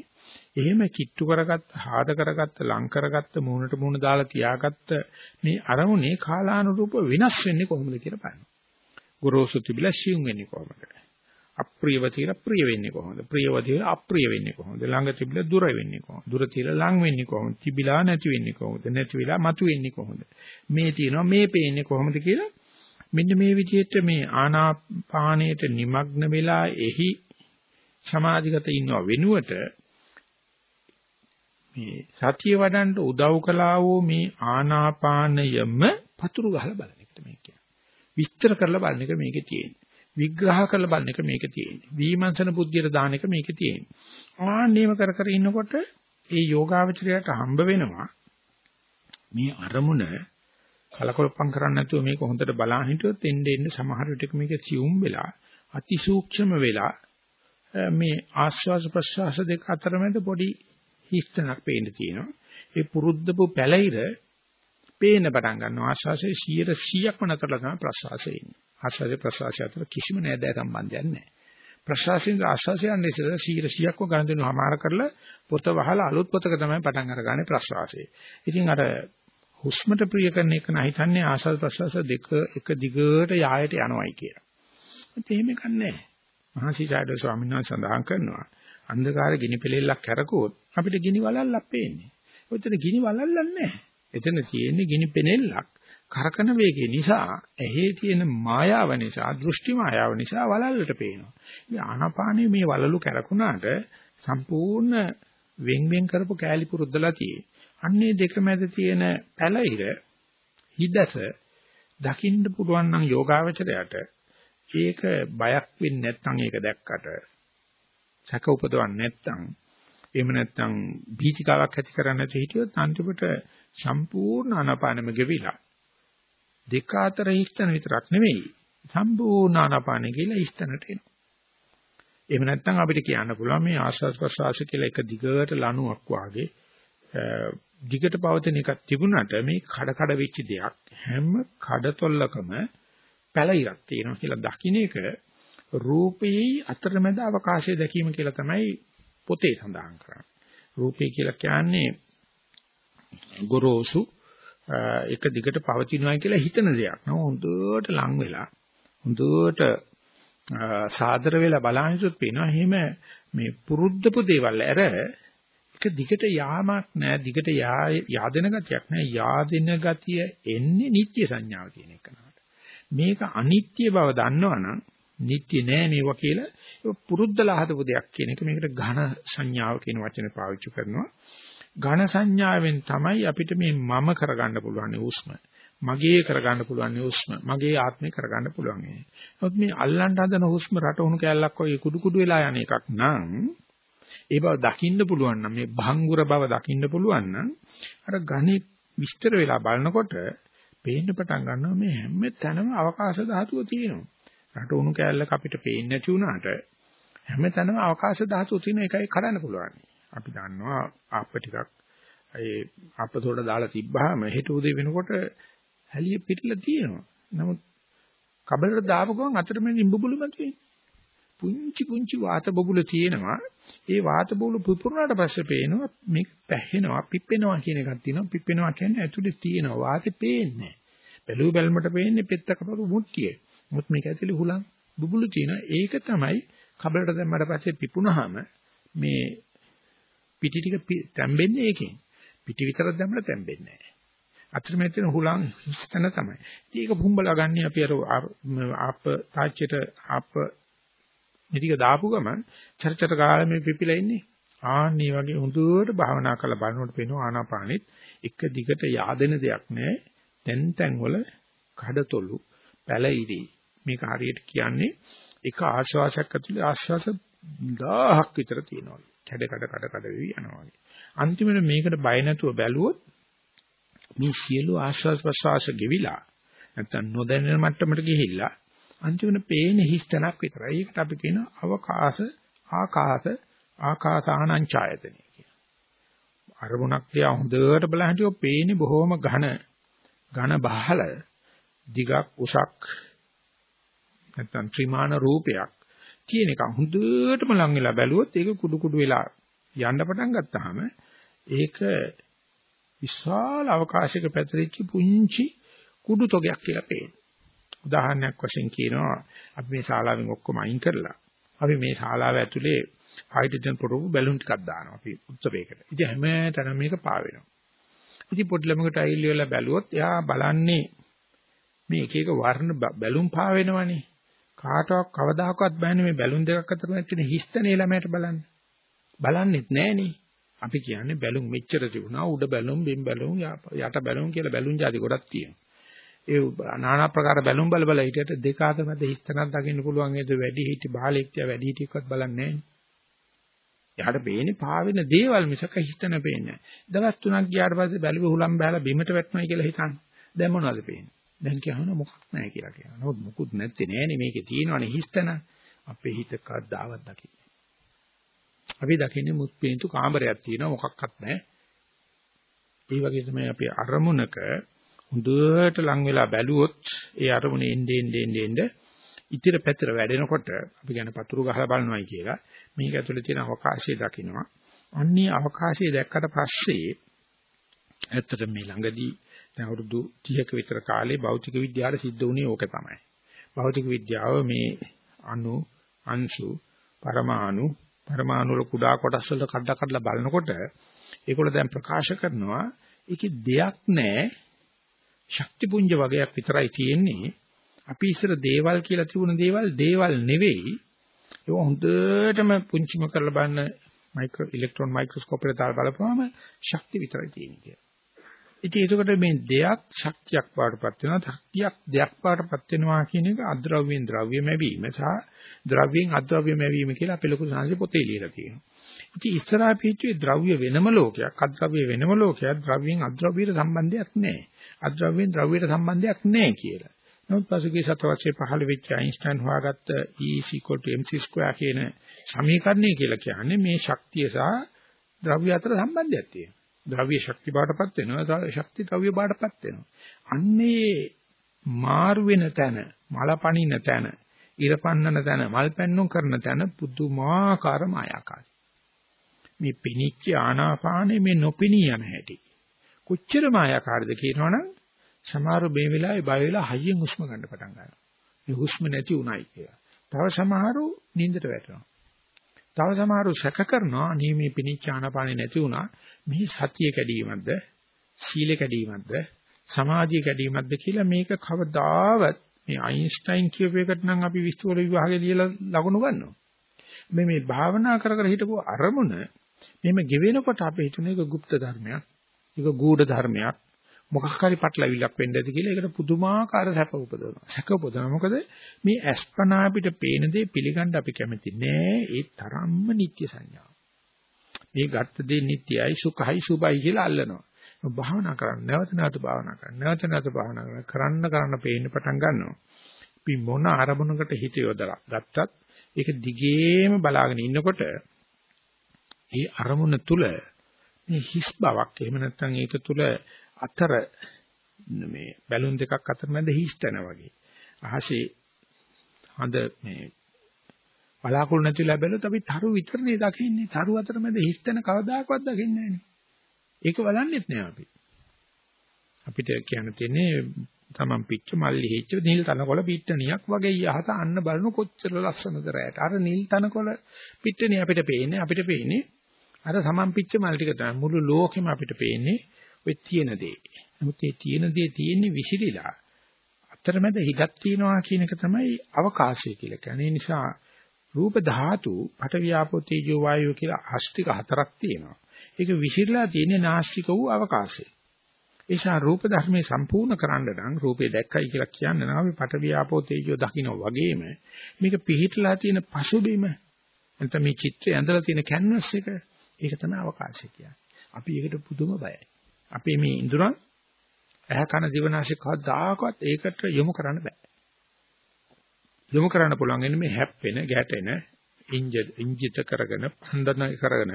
එහෙම කිට්ටු කරගත්ත, හාද කරගත්ත, ලං කරගත්ත, මූණට මූණ දාලා තියාගත්ත මේ අරමුණේ කාලානුරූප වෙනස් වෙන්නේ කොහොමද කියලා බලන්න. ගොරෝසු තිබිලා සියුම් වෙන්නේ කොහොමද? අප්‍රියව තියලා ප්‍රිය වෙන්නේ කොහොමද? ප්‍රියව තියලා අප්‍රිය වෙන්නේ කොහොමද? ළඟ තිබිලා දුර වෙන්නේ කොහොමද? දුර තියලා ලං වෙන්නේ කොහොමද? තිබිලා නැති වෙන්නේ කොහොමද? නැති වෙලා මතු වෙන්නේ කොහොමද? මේ තියෙනවා මේ පේන්නේ කොහොමද කියලා මෙන්න මේ විදිහට මේ ආනාපානයට নিমগ্ন වෙලා එහි සමාධිගත ඉන්නව වෙනුවට මේ සතිය වඩන්න උදව් කළා වූ මේ ආනාපානයම පතුරු ගහලා බලන එකට මේ කියන්නේ. විස්තර කරලා බලන එක මේකේ තියෙන්නේ. විග්‍රහ කරලා බලන එක මේකේ තියෙන්නේ. විමර්ශන බුද්ධියට දාන එක මේකේ තියෙන්නේ. ආන්නේම කර කර ඉන්නකොට ඒ යෝගාවචරයට හම්බ වෙනවා මේ අරමුණ කලකොලපම් කරන්නේ නැතුව මේක හොඳට බලා හිටියොත් එන්නේ එන්නේ සමහර විටක මේක සියුම් වෙලා අතිසූක්ෂම වෙලා මේ ආස්වාස ප්‍රස්වාස දෙක අතරමැද පොඩි හිස්තනක් පේන්න තියෙනවා. ඒ පුරුද්දපු පැලිර පේන්න පටන් ගන්නවා ආශ්වාසයේ 100%ක්ම නතරලා තමයි ප්‍රශ්වාසය ඉන්නේ. ආශ්වාසය ප්‍රශ්වාසය අතර කිසිම නෑදෑ සම්බන්ධයක් නැහැ. ප්‍රශ්වාසයෙන් ආශ්වාසයෙන් ඉස්සෙල්ලා 100%ක්ම ගණන් දෙනවා හමාර කරලා පොත වහලා අලුත් පොතක තමයි පටන් අරගන්නේ ප්‍රශ්වාසය. ඉතින් අර හුස්මට ප්‍රිය කරන එක නම් හිතන්නේ ආශ්වාස ප්‍රශ්වාස දෙක එක දිගට යායට යනවායි කියලා. ඒත් එහෙම කන්නේ නැහැ. මහසිසාරද ස්වාමීන් වහන්සේ සඳහන් කරනවා අන්ධකාර ගිනි පෙලෙල්ලක් කරකුවොත් අපිට ගිනි වලල්ලක් පේන්නේ. ඔතන ගිනි වලල්ලක් නැහැ. එතන තියෙන්නේ ගිනි පෙනෙල්ලක්. කරකන වේගය නිසා ඇහි තියෙන මායාව නිසා දෘෂ්ටි මායාව නිසා වලල්ලට පේනවා. මේ ආනාපානයේ මේ වලලු කරකුණාට සම්පූර්ණ වෙන් වෙන් කරපු කෑලි පුරුද්දලා තියෙන්නේ. අන්නේ දෙක මැද තියෙන පැලිර හිදස දකින්න පුළුවන් නම් යෝගාවචරයට ඒක බයක් වෙන්නේ නැත්නම් ඒක දැක්කට සැක උපදවන්නේ නැත්නම් එහෙම නැත්නම් බීතිකාවක් ඇති කරන්නේ නැති හිටියොත් අන්තිමට සම්පූර්ණ ආනාපානෙම ගෙවිලා දෙක අතර හිස්තන විතරක් නෙවෙයි සම්පූර්ණ ආනාපානෙ කියලා හිස්තනට එනවා. එහෙම නැත්නම් අපිට කියන්න පුළුවන් මේ ආස්වාද ප්‍රසවාස කියලා එක දිගට ලණුවක් වාගේ දිගට පවතින එකක් තිබුණාට මේ කඩ කඩ වෙච්ච දෙයක් හැම කඩතොල්ලකම පැලිරක් තියෙනවා කියලා දකින්න එක රූපේ අතරමැද අවකාශය දැකීම කියලා තමයි පොතේ සඳහන් කරන්නේ. රූපේ කියලා කියන්නේ ගොරෝසු එක දිගට පවතිනවා කියලා හිතන දෙයක්. නෝ හොඳට ලං වෙලා හොඳට සාදර වෙලා බලහිනුත් පේනවා. එහෙම මේ පුරුද්දපු දේවල් ඇර එක දිගට යාමක් නෑ දිගට යාදෙන ගතියක් නෑ. යාදෙන ගතිය එන්නේ නිත්‍ය සංඥාව කියන එක නට මේක අනිත්‍ය බව දන්නවනම් නිට්ටය නෑ මේවා කියලා ඒක පුරුද්දලා හදපු දෙයක් කියන එක මේකට ඝන සංඥාව කියන වචනේ පාවිච්චි කරනවා. ඝන සංඥාවෙන් තමයි අපිට මේ මම කරගන්න පුළුවන් උස්ම මගේ කරගන්න පුළුවන් උස්ම මගේ ආත්මේ කරගන්න පුළුවන් නමුත් මේ අල්ලන්න හදන හුස්ම රටවුණු කැලලක් වගේ කුඩු කුඩු වෙලා යන එකක් නම් ඒ බව දකින්න පුළුවන් නම් මේ භංගුර බව දකින්න පුළුවන් නම් අර ඝනේ විස්තර වෙලා බලනකොට පේන්න පටන් ගන්නවා මේ හැම තැනම අවකාශ ධාතුව තියෙනවා රට උණු කෑල්ලක අපිට පේන්නේ නැති වුණාට හැමතැනම අවකාශ ධාතු තියෙන එකයි කඩන්න පුළුවන්. අපි දන්නවා ආප්ප ටිකක් ඒ ආප්පතෝට දාලා තිබ්බහම හෙට උදේ වෙනකොට හැලිය පිටිලා තියෙනවා. නමුත් කබලට දාපු ගමන් අතරමැද ඉඹුබුලු මතුවේ. පුංචි පුංචි වාත බබුල තියෙනවා. ඒ වාත බබුල පුපුරනාට පස්සේ පේනවා මේක පැහෙනවා පිප්පෙනවා කියන එකක් තියෙනවා. පිප්පෙනවා කියන්නේ ඇතුලේ තියෙනවා. වාතේ පේන්නේ නැහැ. බැලුව බැලමට පේන්නේ පෙත්ත කපපු මුට්ටියේ. මොකද මේක ඇතුලේ හුලං බුබුලු තියෙන ඒක තමයි කබලට දැම්මට පස්සේ පිපුණාම මේ පිටි ටික තැම්බෙන්නේ ඒකෙන්. පිටි විතරක් දැම්මම තැම්බෙන්නේ නැහැ. අතරමැද තියෙන හුලං හිස්තන තමයි. ඉතින් ඒක පුම්බලා ගන්න අපි අර ආප තාච්චයට ආප මේක දාපු ගමන් චර්චර කාලෙ මේ පිපිලා ඉන්නේ. ආන්නේ වගේ හොඳට භාවනා කරලා බලනකොට පේනවා ආනාපානෙත් එක දිගට yaadෙන දෙයක් නෑ. තැන් තැන් වල කඩතොලු පැලිරි මේක හරියට කියන්නේ එක ආශ්වාසයක් ඇතුලේ ආශ්වාස 1000ක් විතර තියෙනවා. කැඩ කඩ කඩ කඩ වෙවි යනවා වගේ. අන්තිමට මේකට බය නැතුව බැලුවොත් මේ සියලු ආශ්වාස ප්‍රශ්වාස ගෙවිලා නැත්තම් නොදැනෙන මට්ටමට ගිහිල්ලා අන්තිමට පේන්නේ හිස්තනක් විතරයි. ඒකට අපි කියන අවකාශ ආකාශ ආකාසානංචායතනෙ කියන. අරමුණක් දිහා හොඳට බලහිටියෝ පේන්නේ බොහොම ඝන ඝන බහල දිගක් උසක් නැත්නම් ත්‍රිමාන රූපයක් කියන එක හොඳටම ලං වෙලා බැලුවොත් ඒක කුඩු කුඩු වෙලා යන්න පටන් ගත්තාම ඒක විශාල අවකාශයක පැතිරිච්ච පුංචි කුඩු තොගයක් කියලා පේනවා. උදාහරණයක් වශයෙන් කියනවා අපි මේ ශාලාවෙන් ඔක්කොම අයින් කරලා අපි මේ ශාලාව ඇතුලේ හයිඩ්‍රජන් පුරවපු බැලුන් ටිකක් දානවා අපි උත්සවයකට. ඉතින් හැම තැනම මේක පාවෙනවා. ඉතින් පොඩි ළමකට අයිල් වෙලා බැලුවොත් එයා බලන්නේ මේ එක එක වර්ණ බැලුම් පාවෙනවනේ. කාටවත් කවදාකවත් බෑනේ මේ බැලුන් දෙකක් අතර තියෙන හිස්තනේ ළමයට බලන්න. බලන්නෙත් නෑනේ. අපි කියන්නේ බැලුන් මෙච්චර තිබුණා උඩ බැලුම් බිම් බැලුම් යට බැලුම් කියලා බැලුන් જાති ගොඩක් තියෙනවා. ඒ নানা ප්‍රකාර බැලුම් බල බල හිටියට දෙක අතර මැද හිස්තනක් දකින්න පුළුවන් ඒද වැඩි හිටි බාලෙක් තියා වැඩි හිටියක්වත් බලන්නේ නෑනේ. එයාට පේන්නේ පාවෙන දේවල් මිසක හිතන පේන්නේ නෑ. දවස් තුනක් ගියාට පස්සේ බැලුවේ හුලම් බහලා බිමට වැටුණයි කියලා හිතන්න. දැන් මොනවද පේන්නේ? දැන් කියනවා මොකක් නැහැ කියලා කියනවා. නමුත් මොකුත් නැත්තේ නෑනේ මේකේ තියෙනවනේ හිස්තන අපේ හිත කද්දාවත් දකින්නේ. අපි දකින්නේ මුත්පින්තු කාමරයක් තියෙනවා මොකක්වත් නැහැ. ඒ වගේ තමයි අපි අරමුණක හොඳට ලං වෙලා බැලුවොත් ඒ අරමුණේ එන්නේ එන්නේ එන්නේ ඉතිර පැතර වැඩෙනකොට අපි කියන පතුරු ගහලා බලනවායි කියලා මේක ඇතුලේ තියෙන අවකාශය දකින්නවා. අන්නේ අවකාශය දැක්කට පස්සේ ඇත්තට මේ ළඟදී දැන් අවුරුදු 30ක විතර කාලේ භෞතික විද්‍යාවට සිද්ධ වුණේ ඕක තමයි. භෞතික විද්‍යාව මේ අණු, අංශු, පරමාණු, පරමාණු වල කුඩා කොටස් වලට කඩලා කඩලා බලනකොට ඒකවල දැන් ප්‍රකාශ කරනවා ඒකේ දෙයක් නැහැ. ශක්ති පුංජ වගේක් විතරයි තියෙන්නේ. අපි ඉස්සර දේවල් කියලා තිබුණ දේවල් දේවල් නෙවෙයි. ඒක හොඳටම පුංචිම කරලා බලන මයික්‍රෝ ඉලෙක්ට්‍රෝන මයික්‍රොස්කෝප් එකට දාලා බලපුවම ශක්ති විතරයි තියෙන්නේ. ඉතින් ඒකට මේ දෙයක් ශක්තියක් පාටපත් වෙනවා ශක්තියක් දෙයක් පාටපත් වෙනවා කියන එක අද්‍රව්‍යෙන් ද්‍රව්‍ය මැවීම සහ ද්‍රව්‍යෙන් අද්‍රව්‍ය මැවීම කියලා අපේ ලොකු සංහසේ පොතේ ලියලා තියෙනවා. ඉතින් ඉස්සරහා පිටුවේ ද්‍රව්‍ය වෙනම ලෝකයක් අද්‍රව්‍ය වෙනම ලෝකයක් ද්‍රව්‍යෙන් අද්‍රව්‍යයට සම්බන්ධයක් නැහැ. අද්‍රව්‍යෙන් ද්‍රව්‍යයට සම්බන්ධයක් නැහැ කියලා. නමුත් පසුගිය සතවර්ෂයේ පහළ වෙච්ච අයින්ස්ටයින් හොයාගත්ත E mc2 කියන සමීකරණය කියලා කියන්නේ මේ ශක්තිය සහ ද්‍රව්‍ය අතර සම්බන්ධයක් තියෙනවා. ද්‍රව්‍ය ශක්ති බාටපත් වෙනවා ශක්ති ද්‍රව්‍ය බාටපත් වෙනවා අන්නේ මාරු වෙන තැන මල පනින තැන ඉර පන්නන තැන මල් පැන්නුම් කරන තැන පුදුමාකාර මායාකාරයි මේ පිනිච්ච ආනාපානේ මේ නොපිනී යන හැටි. කොච්චර මායාකාරද කියනවනම් සමහර මේ වෙලාවේ බය වෙලා හයියෙන් හුස්ම ගන්න පටන් ගන්නවා. මේ හුස්ම නැති උනායි කියලා. තව සමහරු නිින්දට වැටෙනවා. තව සමහරු සැක කරනවා අනේ මේ පිනිච්ච ආනාපානේ නැති වුණා. මේ සතිය කැඩීමක්ද? සීල කැඩීමක්ද? සමාධිය කැඩීමක්ද? කියලා මේක කවදාවත් මේ අයින්ස්ටයින් කියපු එකට නම් අපි විස්තර විභාගයේ ලියලා ලකුණු ගන්නවා. මේ මේ භාවනා කර කර හිටපු අරමුණ මෙහෙම ගෙවෙනකොට අපි හිතන එක গুপ্ত ධර්මයක් ඒක ගූඪ ධර්මයක් මොකක් හරි පටලවිලක් වෙන්න ඇති කියලා ඒකට පුදුමාකාර සැප උපදවනවා. සැක උපදවනවා. මොකද මේ අස්පනා අපිට පේන දේ පිළිගන්න අපි කැමති නෑ. ඒ තරම්ම නිත්‍ය සංඥාව. මේ ගත්ත දේ නිට්ටයයි සුඛයි සුබයි කියලා අල්ලනවා. භාවනා කරන්න නැවත නැවත භාවනා කරන්න නැවත නැවත භාවනා කරන්න කරන්න කරන්න පේන්න පටන් ගන්නවා. අපි මොන අරමුණකට හිත යොදලා ගත්තත් ඒක දිගේම බලාගෙන ඉන්නකොට ඒ අරමුණ තුල මේ හිස් බවක් එහෙම නැත්නම් ඒක තුල අතර මේ බැලුන් දෙකක් අතර මැද හිස්තන වගේ අහසේ හඳ මේ බලාකුළු නැතිලා බැලුවොත් අපි තරු විතරනේ දකින්නේ. තරු අතරමැද හිස්තන කවදාකවත් දකින්නේ නැහැ. ඒක බලන්නෙත් නෑ අපි. අපිට කියන්න තියෙන්නේ තමන් පිච්ච මල්ලි හිච්ච නිල් තනකොළ පිට්ටනියක් වගේ යහත අන්න බලන කොච්චර ලස්සනද රැයට. අර නිල් තනකොළ පිට්ටනිය අපිට පේන්නේ අපිට පේන්නේ අර සමන් පිච්ච මල් ටික තමයි මුළු ලෝකෙම අපිට පේන්නේ ඔය තියෙන දේ. නමුත් ඒ තියෙන දේ තියෙන්නේ විසිරිලා. අතරමැද හිගක් තියනවා කියන එක තමයි අවකාශය කියලා කියන්නේ. නිසා රූප ධාතු පටවියාපෝ තේජෝ වායෝ කියලා අෂ්ටික හතරක් තියෙනවා. ඒක විසිරලා තියෙන නාස්තික වූ අවකාශය. ඒසා රූප ධර්මයේ සම්පූර්ණ කරන්න නම් රූපේ දැක්කයි කියලා කියන්නේ නම් අපි පටවියාපෝ තේජෝ දකින්න වගේම මේක පිහිටලා තියෙන පසුබිම නැත්නම් මේ චිත්‍රය ඇඳලා තියෙන කැන්වස් එක ඒක තමයි අවකාශය කියන්නේ. අපි ඒකට පුදුම බයයි. අපේ මේ ඉඳුරන් ඇහ කන දිවනාශය කවදාකවත් ඒකට යොමු කරන්න බෑ. යොමු කරන්න පුළුවන් එන්නේ මේ හැප්පෙන, ගැටෙන, ඉංජිත කරගෙන, පන්දන කරගෙන,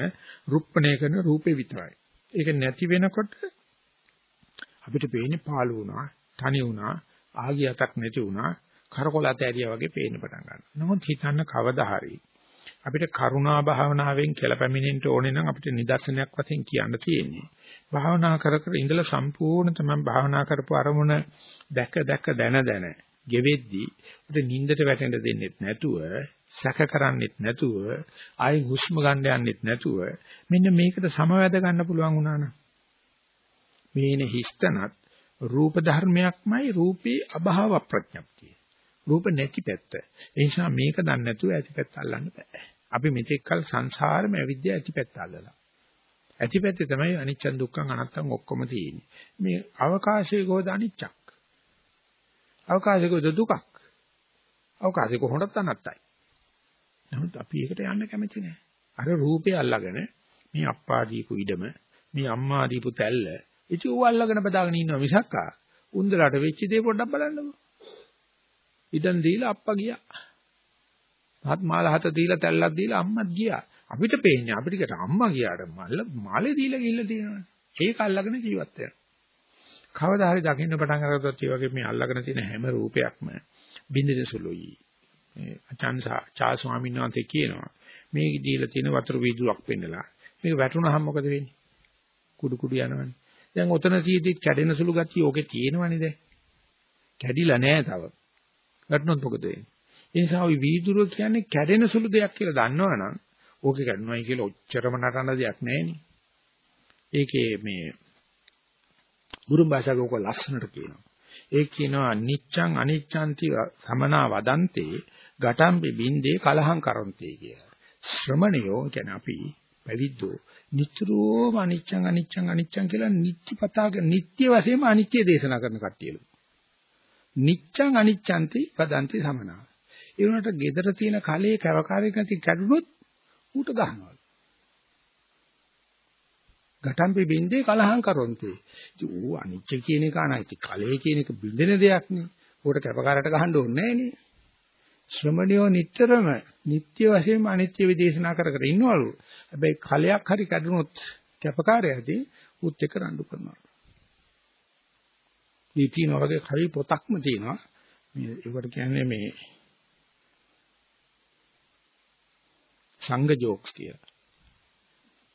රුප්පණය කරන රූපේ විතරයි. ඒක නැති වෙනකොට අපිට පේන්නේ පාළු වුණා, තනි වුණා, ආගියතක් නැති වුණා, කරකොල ඇතෑරියා වගේ පේන්න පටන් ගන්නවා. නමුත් හිතන්න කවදා හරි අපිට කරුණා භාවනාවෙන් කියලා පැමිණෙන්න ඕනේ නම් අපිට නිදර්ශනයක් වශයෙන් කියන්න තියෙන්නේ. භාවනා කර කර ඉඳලා සම්පූර්ණ තමයි භාවනා කරපු අරමුණ දැක දැක දන දන ගෙවෙද්දී උට නිින්දට වැටෙන්න දෙන්නෙත් නැතුව සැක කරන්නෙත් නැතුව ආයි හුස්ම ගන්න යන්නෙත් නැතුව මෙන්න මේකට සමවැද ගන්න පුළුවන් වුණා නම් මේන හිස්තනත් රූප ධර්මයක්මයි රූපේ අභාව ප්‍රඥප්තිය රූප නැති පැත්ත ඒ නිසා මේක දන්නේ නැතුව ඇති පැත්ත අල්ලන්න බෑ අපි මෙතෙක් කල සංසාරෙම අවිද්‍ය ඇති පැත්ත අල්ලලා ඇති පැත්තේ තමයි අනිච්ච දුක්ඛං අනත්තං ඔක්කොම තියෙන්නේ මේ අවකාශයේ කොහොද අනිච්චක් අවකාශයක දුකක්. අවකාශයක හොඳත් අනත්තයි. නමුත් අපි ඒකට යන්න කැමති නෑ. අර රූපේ අල්ලගෙන මේ අප්පා දීපු ඉඩම, මේ අම්මා දීපු තැල්ල, ඉති ඌ අල්ලගෙන බදාගෙන ඉන්නවා මිසක්කා. උන්දලට වෙච්ච දේ පොඩ්ඩක් බලන්නකෝ. ඉඩම් දීලා අප්පා ගියා. හත් මාල හත දීලා තැල්ලක් දීලා අම්මත් ගියා. අපිට පේන්නේ අපිට කට අම්මා ගියාට මල්ල මාලේ දීලා ගිහිල්ලා තියෙනවා. ඒක අල්ලගෙන ජීවත් වෙනවා. කවදා හරි දකින්න පටන් අරගත්තොත් ඒ වගේ මේ අල්ලගෙන තියෙන හැම රූපයක්ම බින්දින සුළුයි. මේ අචාන්සා චා ස්වාමීන් වහන්සේ කියනවා මේ දීලා තියෙන වතුර වීදුරක් වෙන්නලා. මේක වැටුණාම මොකද වෙන්නේ? කුඩු කුඩු යනවනේ. දැන් ඔතන තියෙදි කැඩෙන සුළු ගතිය ඕකේ තියෙනවනේ දැන්. කැඩිලා නෑ තව. වැටුණොත් මොකද වෙන්නේ? ඒ නිසා ওই වීදුරුව කියන්නේ කැඩෙන සුළු දෙයක් කියලා දන්නවනම් ඕකේ කැඩුනයි කියලා ඔච්චරම නටන දෙයක් නෑනේ. ඒකේ මේ බුරුම් භාෂාවක ඕක ලස්සනට කියනවා. ඒ කියනවා නිච්ඡං අනිච්ඡන්ති සමනා වදන්තේ ගටම්බි බින්දේ කලහං කරන්තේ කිය. ශ්‍රමණයෝ කියන්නේ අපි පැවිද්දෝ නිතරම අනිච්චං අනිච්චං අනිච්චං කියලා නිත්‍යපතාක නිත්‍ය වශයෙන්ම අනිත්‍ය දේශනා කරන කට්ටියලු. නිච්චං අනිච්ඡන්ති පදන්ති සමනා. ඒ වුණාට gedara තියෙන කලයේ කවකාරයක නැති කැඩුනොත් ඌට ගහනවා. ගටම්පි බින්දේ කලහං කරොන්ති. ඉතින් ඌ අනිච්ච කියන එක අනයිති කලයේ කියන එක බින්දෙන දෙයක් නේ. ඌට කැපකාරයට ගහන්න ඕනේ නෑනේ. ශ්‍රමණියෝ නිටතරම නිත්‍ය වශයෙන්ම අනිත්‍ය විදේශනා කර කර ඉන්නවලු. හැබැයි කලයක් හරි කැඩුනොත් කැපකාරයදී උත් එක රණ්ඩු කරනවා. මේ තියෙන වගේ හරි පොතක්ම තියෙනවා. මේ ඒකට කියන්නේ මේ සංඝ ජෝක්ස් කියලා.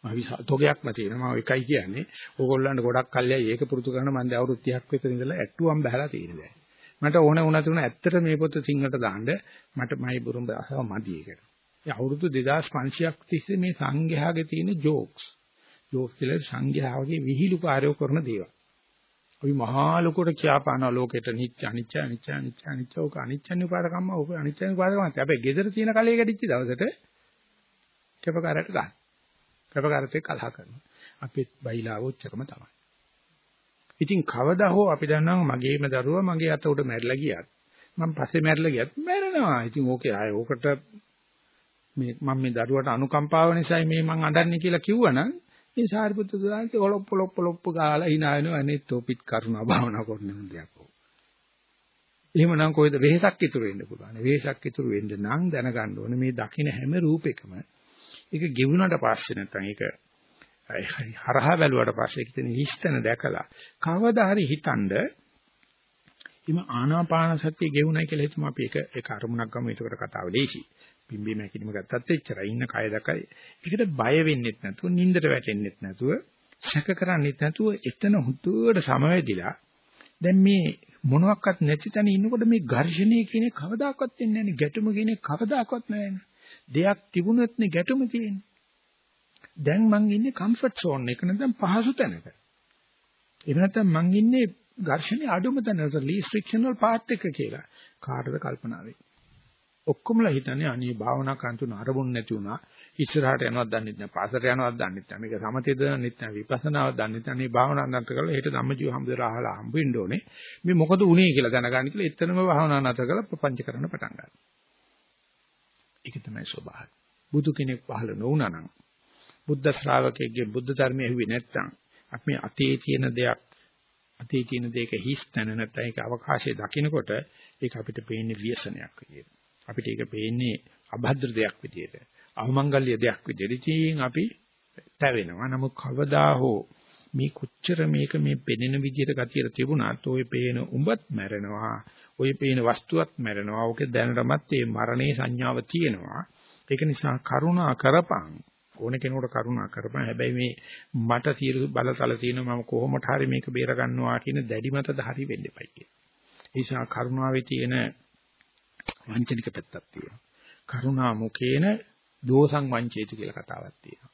මම විසතෝගයක්ම තියෙනවා මම එකයි කියන්නේ. ඕගොල්ලන්ට ගොඩක් කල්යයි ඒක පුරුදු කරන මම දැන් අවුරුදු 30ක් විතර ඉඳලා ඇට්ටුවම් බහලා තියෙනවා. මට ඕන වුණා තුන ඇත්තට මේ පොත සිංහලට දාන්න මට මයි බුරුම් භාෂාව මදි ඒකට. ඒ අවුරුදු 2500ක් තිස්සේ මේ සංඝයාගේ තියෙන ජෝක්ස්. ජෝක්ස් කියලා සංඝයාගේ විහිළු කාර්යෝ කරන දේවල්. අපි මහා ලොකුට කියාපාන ලෝකෙට නිච්ච අනිච්ච අනිච්ච අනිච්ච අනිච්ච ඕක අනිච්චන් උපාදකම්ම ඕක අනිච්චන් උපාදකම්ම. හැබැයි gedara තියෙන කලයේ ගැටිච්ච දවසට කැපකාරයට ගන්න. කැපකාරත් එක්ක කලහ කරනවා. අපේ බයිලාව උච්චකම තමයි. ඉතින් කවදා හෝ අපි දන්නවා මගේම දරුවා මගේ අත උඩ මැරිලා ගියත් මම පස්සේ මැරිලා ගියත් මැරෙනවා. ඉතින් ඕකේ ආයේ ඕකට මේ මම මේ දරුවට අනුකම්පාව නිසායි මේ මං අඬන්නේ කියලා කිව්වනම් මේ සාරිපුත්‍ර සාන්ති ඔලොප් ඔලොප් ඔලොප් ගාලා hina වෙනවා අනේ තෝපිත් කරුණා භාවනා කරන හොඳයක්. එහෙමනම් කොයිද වෙහසක් ඉතුරු වෙන්න පුළුවන්. වෙහසක් ඉතුරු වෙන්න නම් දැනගන්න ඕනේ මේ දකින්න හැම රූපයකම ඒක ගෙවුනට පස්සේ නැත්නම් ඒක හරහා බැලුවට පස්සේ ඒක තියෙන හිස්තන දැකලා කවදා හරි හිතනද ඉම ආනාපාන සතිය ගෙවුනයි කියලා හිතමු අපි ඒක ඒක අරමුණක් ගමු ඒකට කතාව ලේසි. පිම්බි මැකිලිම ගත්තත් එච්චරයි. ඉන්න කය දැකයි. ඒකට බය වෙන්නෙත් නැතුව, නින්දට වැටෙන්නෙත් නැතුව, සැක කරන්නෙත් නැතුව එතන හුතුවට සමවැදිලා දැන් මේ මොනවත් නැති තැන ඉන්නකොට මේ ඝර්ෂණය කියන්නේ කවදාකවත් වෙන්නේ නැහැ නේ. ගැටුම කියන්නේ කවදාකවත් නැහැ. දෙයක් තිබුණොත් නේ ගැටුම තියෙන්නේ. දැන් මං ඉන්නේ කම්ෆර්ට් සෝන් එක නැත්නම් පහසු තැනක. එහෙම නැත්නම් මං ඉන්නේ ඝර්ෂණයේ අඩුම තැනක ලීස් ෆ්‍රික්ෂනල් පාත් එක කියලා. කාටද කල්පනා වෙන්නේ? ඔක්කොමලා හිතන්නේ අනේ භාවනා කරන්තුන අරමුණ නැති වුණා. ඉස්සරහට යනවත් දන්නෙත් නැහැ. පාසට යනවත් දන්නෙත් නැහැ. මේක සමතේද දන්නෙත් නැහැ. විපස්සනාවක් දන්නෙත් නැහැ. මේ භාවනා නැතර කරලා හෙට ධම්මජීව හම්බදලා අහලා හම්බ වෙන්න ඕනේ. මේ මොකද උනේ කියලා දැනගන්න කියලා එතනම භාවනා නැතර කරලා ප්‍රපංච කරන්න පටන් ගන්නවා. ඒක තමයි ස්වභාවය. බුදු කෙනෙක් පහළ නොවුනා නම් බුද්ධ ශ්‍රාවකයෙක්ගේ බුද්ධ ධර්මය ඇහුවේ නැත්නම් අපි අතේ තියෙන දෙයක් අතේ තියෙන දෙයක හිස් තැන නැත්නම් ඒක අවකාශයේ දකිනකොට ඒක අපිට පේන්නේ ව්‍යසනයක් විදියට. අපිට ඒක පේන්නේ අභද්‍ර දෙයක් විදියට, අවමංගල්‍ය දෙයක් විදියට. ඉතින් අපි තැවෙනවා. නමුත් කවදා හෝ මේ කොච්චර මේක මේ පෙනෙන විදියට ගතියට තිබුණත් ඔය පේන උඹත් මැරෙනවා. ඔය පේන වස්තුවත් මැරෙනවා. ඔක දැනටමත් මේ මරණේ සංඥාව තියෙනවා. ඒක නිසා කරුණා කරපං ඕන කෙනෙකුට කරුණා කරපන් හැබැයි මේ මට සියලු බලතල තියෙනවා මම කොහොමට හරි මේක බේර ගන්නවා කියන දැඩි මතද හරි වෙන්න එපයි කියන. නිසා කරුණාවේ තියෙන වංචනික පැත්තක් තියෙනවා. කරුණා මුකේන දෝසං වංචේති කියලා කතාවක් තියෙනවා.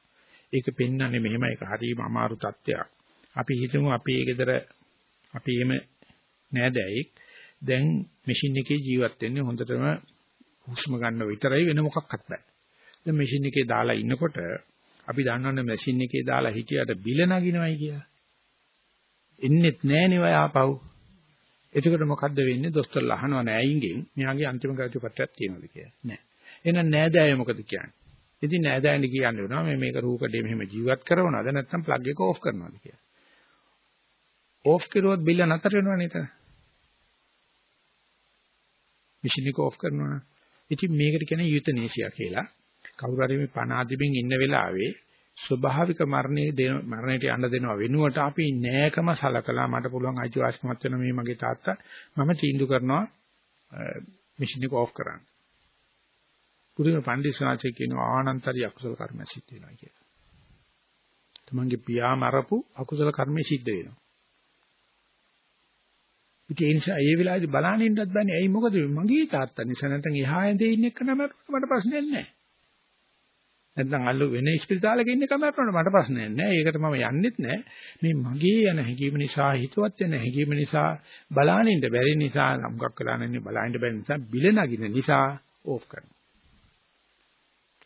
ඒක පෙන්වන්නේ මෙහෙම ඒක හරිම අමාරු තත්ත්වයක්. අපි හිතමු අපි ඒ ගෙදර අපි එහෙම නෑදෑයෙක් දැන් මැෂින් එකේ ජීවත් වෙන්නේ හොඳටම හුස්ම ගන්න විතරයි වෙන මොකක්වත් බෑ. දැන් මැෂින් එකේ දාලා ඉන්නකොට අපි දන්නවනේ මැෂින් එකේ දාලා හිටියට බිල නගිනවයි කියලා. එන්නෙත් නෑනේ ඔය ආපහු. එතකොට මොකද්ද වෙන්නේ? දොස්තරලා අහනවා නෑයින්ගෙන් මෙයාගේ අන්තිම ගාතු පත්‍රයක් තියෙනවද කියලා. නෑ. එහෙනම් නෑදෑයෝ මොකද කියන්නේ? ඉතින් නෑදෑයන්ට කියන්න වෙනවා මේ මේක රූකඩේ මෙහෙම ජීවත් කරනවද නැත්නම් ප්ලග් එක ඕෆ් කරනවද කියලා. ඕෆ් කරුවොත් බිල නතර වෙනවනේ එතන. මැෂින් එක ඕෆ් කරනවා නම්. ඉතින් මේකට කියන්නේ යුතනේසියා කියලා. කවුරු හරි මේ පණ අදිමින් ඉන්න වෙලාවේ ස්වභාවික මරණයේ දෙන මරණයට යන්න දෙනවා වෙනුවට අපි නෑකම සලකලා මට පුළුවන් අයිතිවාසිකමක් වෙන මේ මගේ තාත්තා මම තීන්දුව කරනවා මැෂින් එක ඕෆ් කරන්න. පුදුම පඬිස්සාචේ කියනවා ආනන්තරි අකුසල කර්ම සිද්ධ වෙනවා කියලා. තමන්ගේ පියා මරපු අකුසල කර්මෙ සිද්ධ වෙනවා. ඉතින් ඒ නිසා ඒ වෙලාවේදී බලන්න ඉන්නත් බෑනේ. ඇයි මොකද මගේ තාත්තා නිසා නැත්නම් එහා ඇඳේ ඉන්න එක නම මට ප්‍රශ්නයක් නැහැ. නැත්නම් අල්ලු වෙන ස්පිරිතාලෙක ඉන්න කමකට මට ප්‍රශ්නයක් නැහැ. ඒකට මම යන්නෙත් නැහැ. මේ මගේ යන හැඟීම නිසා හිතවත් වෙන හැඟීම නිසා බලන්න ඉන්න බැරි නිසා සම්ගක් කළා නැන්නේ බලන්න බැරි නිසා බිල නගින නිසා ඕෆ් කරනවා.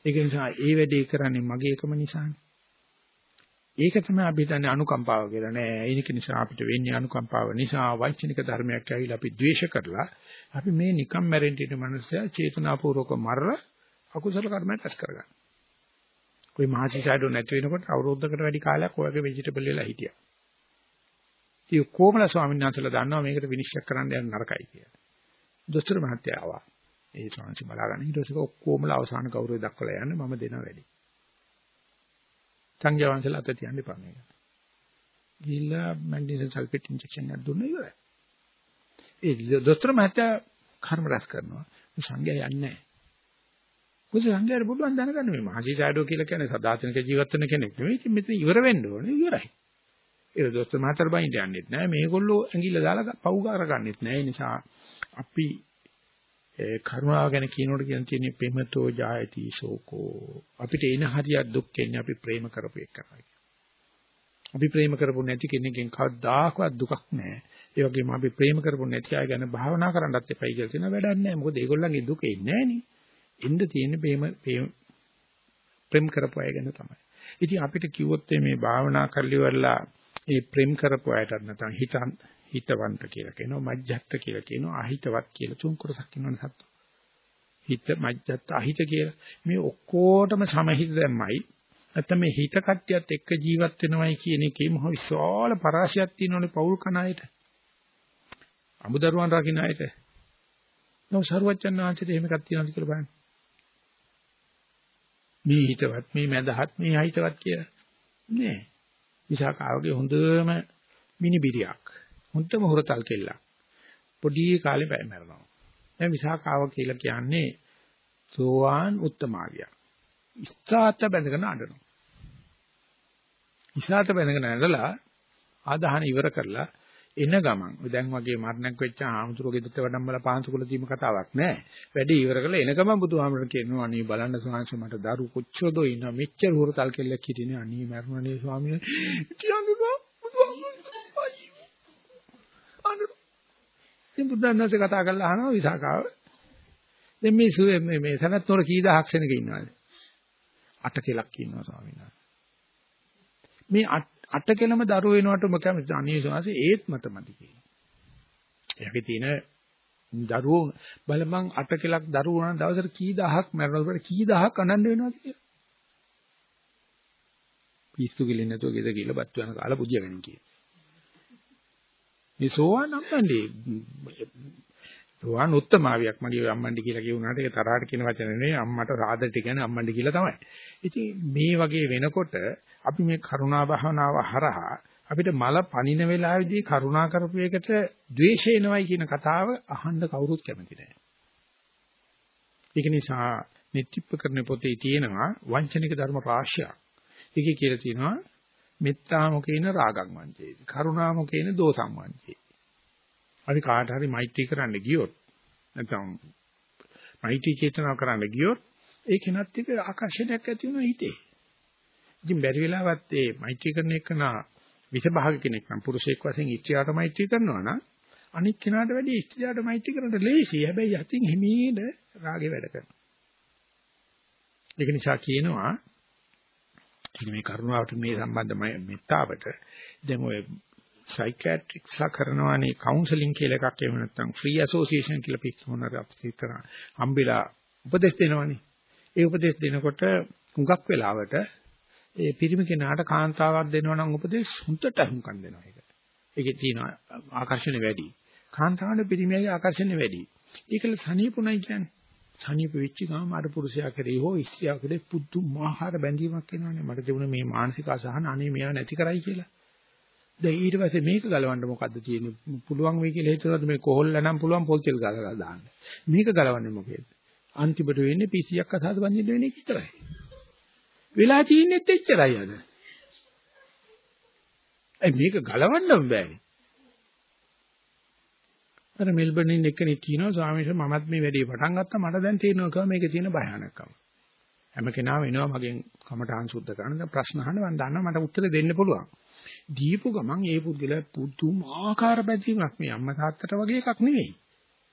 ඒක නිසා ඒ වැඩේ කරන්නේ මගේ එකම නිසානේ. ඒක තමයි අපි හිතන්නේ අනුකම්පාව කියලා නෑ. ඒක නිසා අපිට වෙන්නේ අනුකම්පාව නිසා වංචනික ධර්මයක් ඇවිල්ලා අපි ද්වේෂ කරලා අපි මේ නිකම් මැරෙන්න ඉන්න මනුස්සයා චේතනාපූර්වක මරලා අකුසල කර්මයක් රැස් කරගන්න. ওই මහසිසඩෝ නැති වෙනකොට අවුරුද්දකට වැඩි කාලයක් ඔයගේ ভেජිටබල් වෙලා හිටියා. ඉතින් කොමල ස්වාමීන් වහන්සේලා දන්නවා මේකට විනිශ්චය කරන්න යන නරකයි කියලා. දොස්තර මහත්තයා ආවා. ඒ ස්වාමීන් බලාගෙන ඊට පස්සේ ඔක්කොමල අවසාන ගෞරවය දක්වලා යන්න මම දෙනවා වැඩි. සංඝයා වහන්සේලා අත තියන්න එපා මේක. ගිහිල්ලා මැග්නීසියම් සල්ෆේට් ඉන්ජෙක්ෂන් එකක් දුන්නා ඉවරයි. ඒ දොස්තර මහත්තයා කර්ම රැස් කරනවා. සංඝයා යන්නේ නැහැ. මොකද සංඝයාට පුළුවන් දැනගන්න මේ මහසි සාඩෝ කියලා කියන්නේ සදාතනික ජීවත් වෙන කෙනෙක් නෙවෙයි. ඉතින් මෙතන ඉවර වෙන්න ඕනේ ඉවරයි. ඒක දොස්තර මහත්තයා බයින්ට යන්නෙත් නැහැ. මේගොල්ලෝ ඇඟිල්ල දාලා පව් ගාර ගන්නෙත් නැහැ. ඒ නිසා අපි ඒ කරුණාව ගැන කියනකොට කියන තියෙන්නේ පෙමතෝ ජායති ශෝකෝ අපිට එන හරියක් දුක් එන්නේ අපි ප්‍රේම කරපු එකයි අපි ප්‍රේම කරපු නැති කෙනෙක්ගෙන් කවදාකවත් දුකක් නැහැ ඒ වගේම අපි ප්‍රේම කරපු නැති අය ගැන භාවනා කරන්නත් එපයි කියලා තියෙන වැඩක් නැහැ මොකද ඒගොල්ලන්ගේ දුක එන්නේ නැහැ එන්න තියෙන්නේ ප්‍රේම ප්‍රේම කරපු අය ගැන තමයි ඉතින් අපිට කිව්වොත් මේ භාවනා කරලිවලා ඒ ප්‍රේම කරපු අයට නැත්නම් හිතන් හිතවන්ත කියලා කියනවා මජ්ජත් කියලා කියනවා අහිතවත් කියලා තුන් කොටසක් ඉන්නවනේ සත්තු. හිත මජ්ජත් අහිත කියලා මේ ඔක්කොටම සමහිත දැම්මයි නැත්නම් මේ හිත කට්ටියත් එක්ක ජීවත් වෙනවයි කියන එකේ මොහ විශාල පරාශයක් තියෙනවනේ පෞල් කණායට. අමුදරුවන් රකින්න අයට. නෝ සරුවච්චන් ආංශයට එහෙම එකක් තියෙනවද කියලා බලන්න. මේ හිතවත් මේ මැදහත් මේ අහිතවත් කියලා. නෑ. විසාකාවගේ හොඳම මිනිබිරියක්. හොඳම හොරතල් කෙල්ලක්. පොඩි කාලේ බය මරනවා. දැන් විසාකාව කියලා කියන්නේ සෝවාන් උත්තමාවිය. ඉස්සాత බැඳගෙන අඬනවා. ඉස්සాత බැඳගෙන ඇඳලා ආදාහන ඉවර කරලා එන ගමන් දැන් වගේ මරණයක් වෙච්ච ආමතුරු ගෙදරට වඩම්බල පාන්සුකුල දීම කතාවක් නෑ. වැඩි ඉවර කරලා එන ගමන් බුදුහාමරට කියනවා අනේ බලන්න ස්වාමීන් මට දරු කොච්චරද ඉන්නවා මෙච්චර හොරතල් කෙල්ලක් හිටිනේ අනේ මරුණනේ ස්වාමීන් කියන්නේ ඉතින් බුදුන්වහන්සේ කතා කරලා අහනවා විසාකාව. දැන් මේ මේ මේ සනත් නෝර කී දහක් සෙනක ඉන්නවද? අට කෙලක් ඉන්නවා ස්වාමීන් වහන්සේ. මේ අට කෙලම දරුව වෙනවට මොකද අනේ ස්වාමීන් ඒත් මතමදි කියනවා. එයාගේ තියෙන දරුවෝ බලමන් අට කෙලක් දරුවෝ වුණා දවසට කී දහක් මරනකොට කී දහක් අනන්න වෙනවද කියලා. පිස්සු කිලින් නැතුව ගෙද කියලා බත් වෙන කාලා පුදියගෙන කියන. මේ සෝවාන් අම්මන්ඩි සෝවාන් උත්තමාවියක් මගේ අම්මන්ඩි කියලා කියුණාට ඒක තරහට කියන වචන නෙවෙයි අම්මට රාදට කියන්නේ අම්මන්ඩි කියලා තමයි. ඉතින් මේ වගේ වෙනකොට අපි මේ කරුණා භාවනාව හරහා අපිට මල පනින වෙලාවේදී කරුණා කරපු එකට ද්වේෂය එනවයි කියන කතාව අහන්න කවුරුත් කැමති නැහැ. ඒක නිසා නිත්‍යපකරණ පොතේ තියෙනවා වංචනික ධර්ම රාශියක්. ඒකේ කියලා තියෙනවා මෙත්තා මොකේන රාගං වංචේති. කරුණා මොකේන දෝසං වංචේති. අපි කාට හරි මෛත්‍රී කරන්න ගියොත් නැත්නම් මෛත්‍රී චේතනාව කරන්න ගියොත් ඒ කෙනත් එක්ක ආකර්ෂණයක් ඇති වෙනවා හිතේ. ඉතින් බැරි වෙලාවත් ඒ මෛත්‍රී කරන එකන විෂභාග කෙනෙක් නම් පුරුෂයෙක් වශයෙන් ඉස්ත්‍යාට මෛත්‍රී කරනවා නම් අනිත් කෙනාට වැඩිය ඉස්ත්‍යාට මෛත්‍රී කරන්න ලේසි. හැබැයි යතින් හිමීද රාගේ වැඩ කරනවා. ඒක නිසා කියනවා ඉතින් මේ කරුණාවට මේ සම්බන්ධ මෙත්තාවට දැන් ඔය සයිකියාට්‍රික්ස්ලා කරනවානේ කවුන්සලින් කියලා එකක් එහෙම නැත්නම් ෆ්‍රී ඇසෝසියේෂන් කියලා පිටුමනර අපිට කරා හම්බෙලා උපදෙස් දෙනවනේ ඒ උපදෙස් දෙනකොට හුඟක් වෙලාවට ඒ පිරිමි කෙනාට කාන්තාවක් දෙනවා නම් උපදෙස් හුඳට හුඟක් දෙනවා ඒක. ඒකේ තියෙන ආකර්ෂණ වැඩි. කාන්තාවන්ට පිරිමියගේ ආකර්ෂණ වැඩි. ඒකල සනීපුණයි කියන්නේ. සනීප වෙච්ච ගමන් අර පුරුෂයා කරේ හෝ ස්ත්‍රියා කරේ පුදුමාකාර බැඳීමක් එනවානේ. මට තිබුණ මේ මානසික අසහන අනේ මේවා නැති කරයි කියලා. දැන් ඊට පස්සේ මේක ගලවන්න මොකද්ද තියෙන්නේ? පුළුවන් වෙයි කියලා හිතනවාද මේ කොහොල්ල නම් පුළුවන් පොල් තෙල් ගලලා දාන්න. මේක ගලවන්නේ මොකේද? අන්තිමට වෙන්නේ පිසියක් අසහද බඳින්න වෙන්නේ කිතරයි. වෙලා තියෙන්නේ එච්චරයි අද. ඒ මේක ගලවන්න බෑනේ. අර මෙල්බර්න් ඉන්න එක්කෙනෙක් කියනවා ස්වාමීන් වහන්සේ මමත් මේ වැඩේ පටන් ගත්තා මට දැන් තේරෙනවා කව මේකේ තියෙන භයානකම. හැම කෙනාම එනවා මගෙන් කමටහන් සුද්ධ කරන දැන් ප්‍රශ්න අහන්න මම දන්නවා මට උත්තර දෙන්න පුළුවන්. දීපු ගමන් ඒ පුද්ගලයා පුදුමාකාර බැඳීමක් මේ අම්මා තාත්තට වගේ එකක් නෙවෙයි.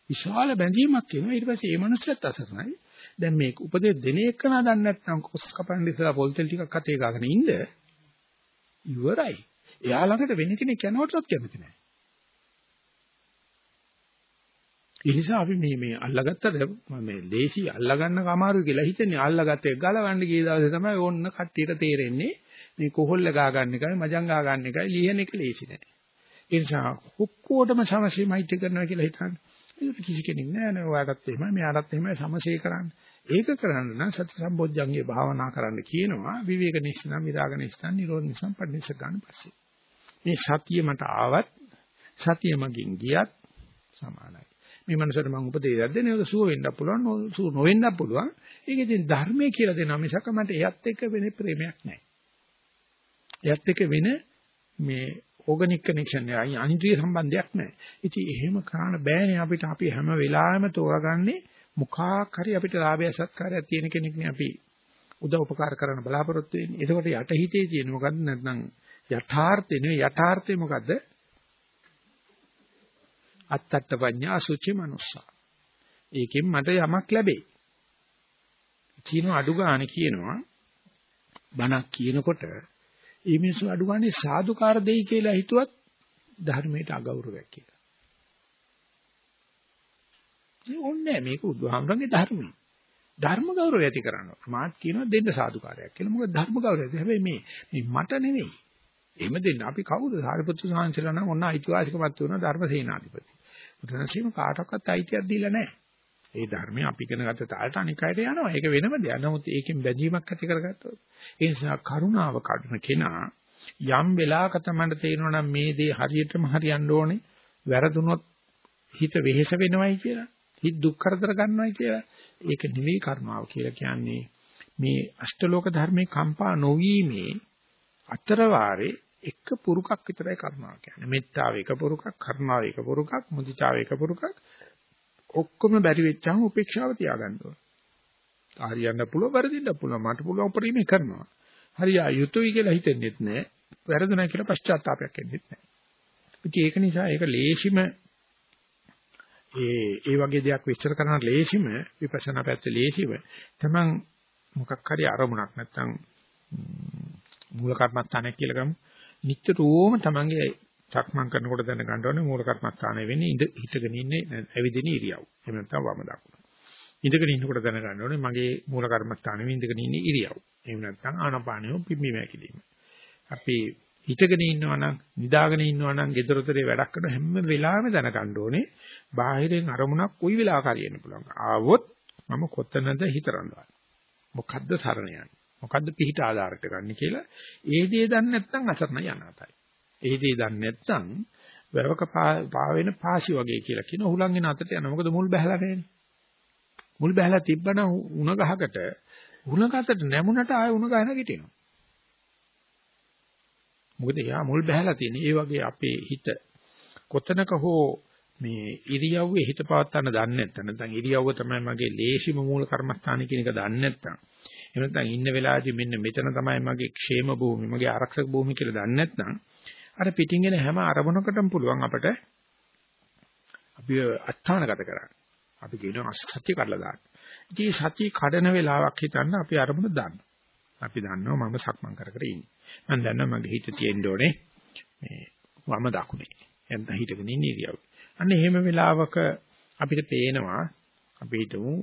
විශාල බැඳීමක් එනවා ඊට පස්සේ ඒ මනුස්සයත් අසරණයි. දැන් මේක උපදෙස් දෙන එක නා දන්නේ නැත්නම් කොස් කපන්න ඉස්සලා පොල් තෙල් ටිකක් අතේ ගාගෙන ඉන්න ඉවරයි. එයා ළඟට වෙන කෙනෙක් යනවටවත් කැමති නැහැ. ඒ නිසා අපි මේ මේ අල්ලගත්තට මේ ලේසි අල්ලගන්න කමාරු කියලා හිතන්නේ අල්ලගත්තේ ගලවන්න ගිය දවසේ තමයි ඕන්න කට්ටියට තේරෙන්නේ මේ කොහොල්ල ගා ගන්න එකයි මජං ගා ගන්න එකයි ලියන එක ලේසි නෑ. ඒ නිසා ඔක්කොටම සමසේ කරනවා කියලා හිතන්නේ. ඒක කිසි කෙනෙක් නෑ නේ ඔයාටත් එහෙමයි මෙයාටත් එහෙමයි සමසේ කරන්න. ඒක කරන්න නම් සති සම්බොජ්ජංගේ භාවනා කරන්න කියනවා විවේක නිස්සන විරාග නිස්සන නිරෝධ නිස්සන පටිච්ච ගන්න පස්සේ. මේ සතිය මට ආවත් සතිය මගින් ගියත් සමානයි. මේ මනසට මම උපදේශයක් දෙන්නේ ඒක සුව වෙන්න පුළුවන් සුව නොවෙන්න පුළුවන්. ඒක ඉතින් ධර්මයේ කියලා දෙනවා මිසක මට එයත් එක්ක වෙන ප්‍රේමයක් නැහැ. එයත් එක්ක වෙන මේ ඕගනික් කනෙක්ෂන් එකයි අනිත්‍ය සම්බන්ධයක් නැහැ. ඉතින් එහෙම කරන්න බෑනේ අපිට අපි හැම වෙලාවෙම තෝරගන්නේ මොකක් හරි අපිට ලාභය සත්කාරයක් තියෙන කෙනෙක් නේ අපි උදව් උපකාර කරන්න බලාපොරොත්තු වෙන්නේ. එතකොට යට හිතේ තියෙන මොකද්ද නැත්නම් යථාර්ථය නෙවෙයි යථාර්ථය මොකද්ද? අත්තත්ත පඤ්ඤා අසුචි මනුස්සා. ඒකෙන් මට යමක් ලැබෙයි. කියන අඩු ගානේ කියනවා බණක් කියනකොට ඒ මිනිස්සු අඩු ගානේ සාදුකාර දෙයි කියලා හිතුවත් ධර්මයට අගෞරවයක් කියලා. මේ ඕනේ මේක බුදුහාමරගේ ධර්මයි. ධර්ම ගෞරවය ඇති කරනවා. මාත් කියනවා දෙන්න සාදුකාරයක් කියලා. මොකද ධර්ම ගෞරවය. හැබැයි මේ මේ මට නෙවෙයි. එහෙම දෙන්න අපි කවුද? සාරිපුත්තු සාංශලා නම් ඔන්න අයිතිවාසිකමත් වෙන ධර්මසේනාධිපති. බුදුරජාණන් කාටවත් අයිතියක් දීලා නැහැ. ඒ ධර්මය අපි ඉගෙන ගත්ත තාලට අනික් අයට යනවා. ඒක වෙනම දෙයක්. නමුත් ඒකෙන් බැඳීමක් ඇති කරගත්තොත් ඒ නිසා කරුණාව කඩන කෙනා යම් වෙලාවක තමයි තේරෙනවා නම් මේ දේ හරියටම හරියන්න ඕනේ. වැරදුනොත් හිත වෙහෙස වෙනවයි කියලා. හිත දුක් කරදර ගන්නවයි කියලා. ඒක නෙවෙයි කර්මාව කියලා කියන්නේ. මේ අෂ්ටලෝක ධර්මේ කම්පා නොවීමේ අතර වාරේ එක පුරුකක් විතරයි කරුණාව කියන්නේ. මෙත්තාව එක පුරුකක්, කරුණාව එක පුරුකක්, මුදිතාව එක පුරුකක්. ඔක්කොම බැරි වෙච්චාම උපේක්ෂාව තියාගන්න ඕන. හරියන්න පුළුවන්, වැරදින්න පුළුවන්. මට පුළුවන් පරිමේ කරනවා. හරියා යුතුයි කියලා හිතෙන්නෙත් නැහැ. වැරදුනා කියලා පශ්චාත්තාවයක් එන්නෙත් නැහැ. ඉතින් ඒක නිසා ඒක ලේසිම ඒ ඒ වගේ දෙයක් විස්තර කරන ලේසිම විපස්සනා පැත්තේ ලේසිම තමන් මොකක් හරි අරමුණක් නැත්තම් මූල කර්මස්ථානයක් කියලා ගමු. නිතරම තමන්ගේ සක්මන් කරනකොට දැන ගන්න ඕනේ මූල කර්මස්ථානය වෙන්නේ ඉඳ හිටගෙන ඉන්නේ ඇවිදින ඉරියව්. එහෙම නැත්නම් වම දකුණ. ඉඳගෙන ඉන්නකොට දැන ගන්න ඕනේ මගේ මූල කර්මස්ථානෙ ඉඳගෙන ඉන්නේ ඉරියව්. එහෙම නැත්නම් ආනපානිය පිම්බීම හැකිලිම. අපි හිටගෙන ඉන්නවා නම් නිදාගෙන ඉන්නවා නම් gedarotere වැඩක් කරන හැම වෙලාවෙම දැන ගන්න ඕනේ බාහිරින් අරමුණක් කොයි වෙලාවක හරියන්න පුළුවන්. ආවොත් මම කොතනද හිතරන්නවා. මොකද්ද සරණ යන්නේ? මොකද්ද පිහිට ආධාරයට ගන්න කියලා ඒ දේ දන්නේ නැත්නම් අසරණ යනාතයි. ඒ දේ දන්නේ නැත්නම් වැවක පාවෙන පාසි වගේ කියලා කියන උහුලංගෙන අතට යන මොකද මුල් බහැලා නැහැ. මුල් බහැලා තිබ්බනම් උණ ගහකට උණ ගහකට නැමුණට ආය උණ ගහ නැගිටිනවා. මොකද එයා මුල් බහැලා තියෙන. ඒ වගේ අපේ හිත කොතනක හෝ මේ ඉරියව්වේ හිත පවත්වන්න දන්නේ නැත්නම් නැත්නම් ඉරියව්ව තමයි මගේ ලේසිම මූල කර්මස්ථාන කියන එක දන්නේ නැත්නම් එහෙම නැත්නම් ඉන්න වෙලාවේදී මෙන්න මෙතන තමයි මගේ ക്ഷേම භූමි මගේ ආරක්ෂක භූමි කියලා දන්නේ නැත්නම් අර පිටින් එන හැම අරමුණකටම පුළුවන් අපට අපි අස්ථානගත කරන්න. අපි කියනවා සත්‍ය කඩලා දාන්න. ඉතින් සත්‍ය කඩන වෙලාවක් හිතන්න අපි අරමුණ දාන්න. අපි දන්නවා මම සක්මන් කර කර ඉන්නේ. මම දන්නවා මගේ හිත තියෙන්න ඕනේ මේ වම දකුණේ. එතන හිටගෙන ඉන්නේ ඉරියව්ව. අන්න එහෙම වෙලාවක අපිට පේනවා අපි හිතමු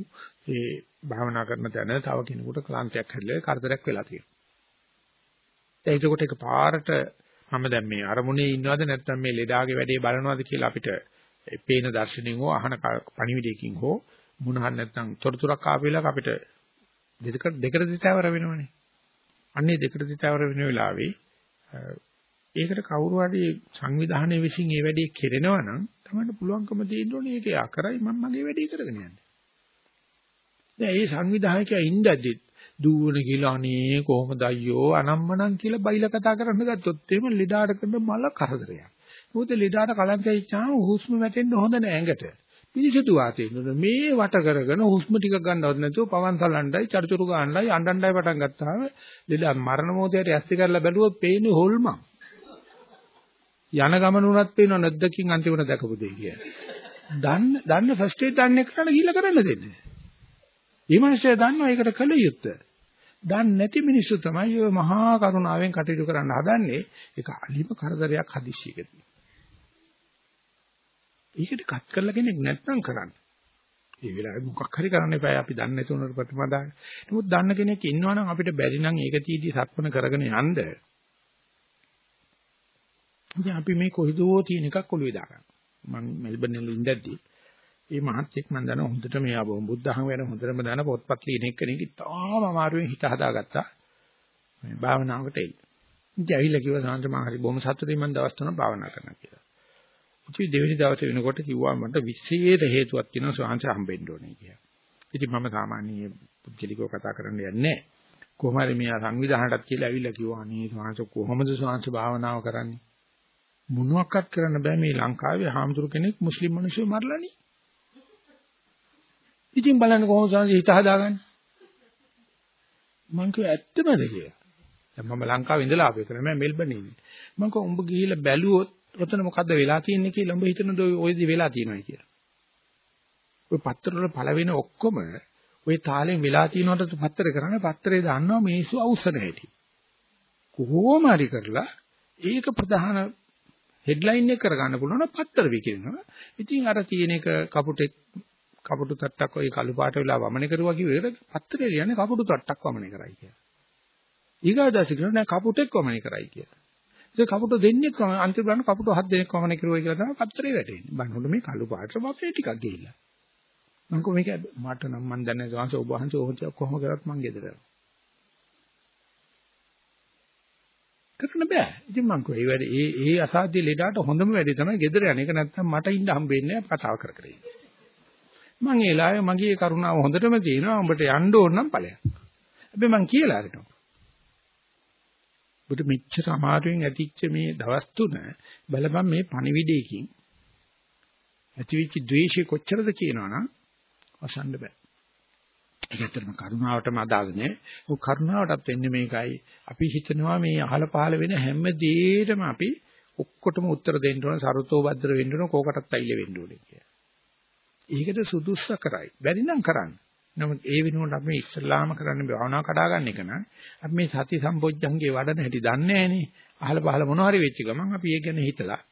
ඒ භාවනා කරන තැන තව කෙනෙකුට ක්ලාන්තයක් හැදලා කරදරයක් වෙලා තියෙනවා. දැන් ඒකට එක පාරට මම දැන් මේ අරමුණේ ඉන්නවද නැත්නම් මේ ලෙඩාගේ වැඩේ බලනවද කියලා අපිට පේන දර්ශනෙන් හෝ අහන පණිවිඩයකින් හෝ මොන හරි නැත්නම් තොරතුරක් ආපු වෙලාවක අපිට දෙකට දෙකට දිතාවර වෙනවනේ. අන්නේ දෙකට දිතාවර වෙන වෙලාවේ ඒකට කවුරු හරි සංවිධානයේ විසින් මේ වැඩේ කෙරෙනවා නම් තමයි පුළුවන්කම තියෙන්න ඕනේ ඒක යා කරයි මම මගේ වැඩේ කරගෙන යන්නේ. දැන් මේ සංවිධායකයා ඉඳද්දි දුවන කියලා අනේ කොහොමද අයියෝ අනම්මනම් කියලා බයිලා කතා කරන්න ගත්තොත් එහෙම ලීඩාට කරන මල කරදරයක්. මොකද ලීඩාට කලන්තය ඉච්චාම හුස්ම වැටෙන්න හොඳ නෑ ඇඟට. පිරිසිදු වාතය මේ වට කරගෙන හුස්ම ටික ගන්නවත් නැතුව පවන් සලණ්ඩයි චරිචුරු ගන්නයි අඬණ්ඩයි පටන් ගත්තාම ලීඩා මරණ මොහොතේ ඇස්ති කරලා බැලුවොත් පේන්නේ හොල්මන්. යන ගමන උනත් පේනව නැද්දකින් අන්තිමට දැකපු දෙය කියන්නේ. දන්න දන්න ෆස්ට් එයිඩ් දන්නේ කරන්න ගිහිල්ලා කරන්න දෙන්නේ. මේ මිනිස්සයා දන්නවා ඒකට කල යුත්තේ. දන්නේ නැති මිනිස්සු තමයි ඔය මහා කරුණාවෙන් කටයුතු කරන්න හදන්නේ. ඒක අලිම කරදරයක් හදිස්සියකදී. ඒකට කත් කරලා කෙනෙක් නැත්නම් කරන්න. ඒ වෙලාවේ මොකක් හරි කරන්න එපා. අපි දන්නේ නැති උනට ප්‍රතිපදාන. නමුත් දන්න කෙනෙක් ඉන්නවනම් අපිට බැරි නම් ඒක තීටි සක්මන කරගෙන යන්න. ඉතින් අපි මේ කොයිදෝ තියෙන එකක් ඔළුවේ දාගන්න. මම මෙල්බන් වල ඉඳද්දී මේ මහත්ෙක් මම දන්නවා හොඳට මේ ආව බුද්ධහම වෙන හොඳටම දන්න පොත්පත් ලියන එක්කෙනෙක් ඉතාම අමාරුවෙන් හිත හදාගත්තා. මේ භාවනාවට එයි. ඉතින් ඇවිල්ලා කිව්වා සාන්ත මම හරි බොහොම සතුටින් මම දවස් තුනක් භාවනා කරනවා කියලා. ඉතින් දෙවෙනි දවසේ වෙනකොට කිව්වා මට විශේෂ හේතුවක් තියෙනවා සාංශ හම්බෙන්න ඕනේ කියලා. ඉතින් මම සාමාන්‍ය පුද්ගලිකව කතා කරන්න යන්නේ නැහැ. කොහොම හරි මේ සංවිධානයටත් කියලා ඇවිල්ලා කිව්වා අනේ සාංශ කොහොමද සාංශ භාවනාව කරන්නේ? මොනවාක්වත් කරන්න බෑ මේ ලංකාවේ හාමුදුරු කෙනෙක් මුස්ලිම් මිනිස්සු මරලානේ. ඉතින් බලන්න කොහොමද සංසි හිත හදාගන්නේ? මං කිව්වා ඇත්තමද කියලා. දැන් මම ලංකාවේ ඉඳලා ආපේ කරා මම මෙල්බන් ඉන්නේ. මං කිව්වා උඹ ගිහිල්ලා බැලුවොත් ඔතන මොකද්ද වෙලා තියෙන්නේ කියලා උඹ හිතනද ඔයදී වෙලා තියෙනවා කියලා. ඔය පත්‍ර වල පළවෙනි ඔක්කොම ඔය තාලෙන් වෙලා තියෙනවට පත්‍රේ කරන්නේ පත්‍රේ දාන්නවා මිනිස්සු අවසර හැටි. කොහොම හරි කරලා ඒක ප්‍රධාන හෙඩ්ලයින් එක කරගන්න පුළුවන් නම් පත්‍ර විකිරනවා. ඉතින් අර තියෙන එක කපුටෙක් කපුටු තට්ටක් ඔය කළු පාට වෙලා වමන කරුවා කිව්වෙට පත්‍රේ ලියන්නේ කපුටු තට්ටක් වමන කරයි කියලා. ඊගාදාසි කියනවා නෑ කපුටෙක් වමන කරයි කියලා. ඒක කපුටු දෙන්නෙක් අන්තිම බලන්න කපුටු හත් දෙනෙක් වමන කරුවා කියලා තමයි පත්‍රේ වැටෙන්නේ. බලනකොට මේ කළු පාට වපේ ටිකක් ගිහිල්ලා. මම කො මේක මට නම් මන් දන්නේ නැහැ ඔබ වහන්සේ ඔහොම කොහොම කරත් මං ගෙදර යනවා. කරන්න බෑ. ඉතින් මං කිව්වා ඒ වැඩේ ඒ ඒ අසාධ්‍ය ලෙඩාට හොඳම වැඩේ තමයි ගෙදර යන එක නැත්නම් මට ඉන්න හම්බෙන්නේ නැහැ කතාව කර කර ඉන්න. මං ඒ ලාවේ මගේ කරුණාව හොඳටම තියෙනවා. උඹට යන්න ඕන නම් ඵලයක්. හැබැයි මං කියලා අරනවා. ඔබට මෙච්චර අමාරුවෙන් ඇතිච්ච මේ දවස් තුන බලපන් මේ පණිවිඩයකින් ඇතිවිච්ච ද්වේෂය කොච්චරද කියනවනම් අසන්න බෑ. ඒක ඇත්තටම කරුණාවටම අදාළ නෑ. ਉਹ කරුණාවටත් වෙන්නේ මේකයි. අපි හිතනවා මේ අහල පහල වෙන හැම දෙයකටම අපි ඔක්කොටම උත්තර දෙන්න ඕන, සරුතෝ භද්‍ර වෙන්න ඕන, කෝකටත් අයිල වෙන්න ඕනේ කියලා. ඒකට සුදුස්ස කරයි. බැරි නම් කරන්න. නමුත් ඒ වෙනුවට අපි ඉස්ලාම කරන්න භාවනා කඩා ගන්න එක නම් අපි මේ සති සම්පොච්චංගේ වඩන හැටි දන්නේ නැහනේ. අහල පහල මොන හරි වෙච්ච ගමන් අපි ඒ ගැන හිතලා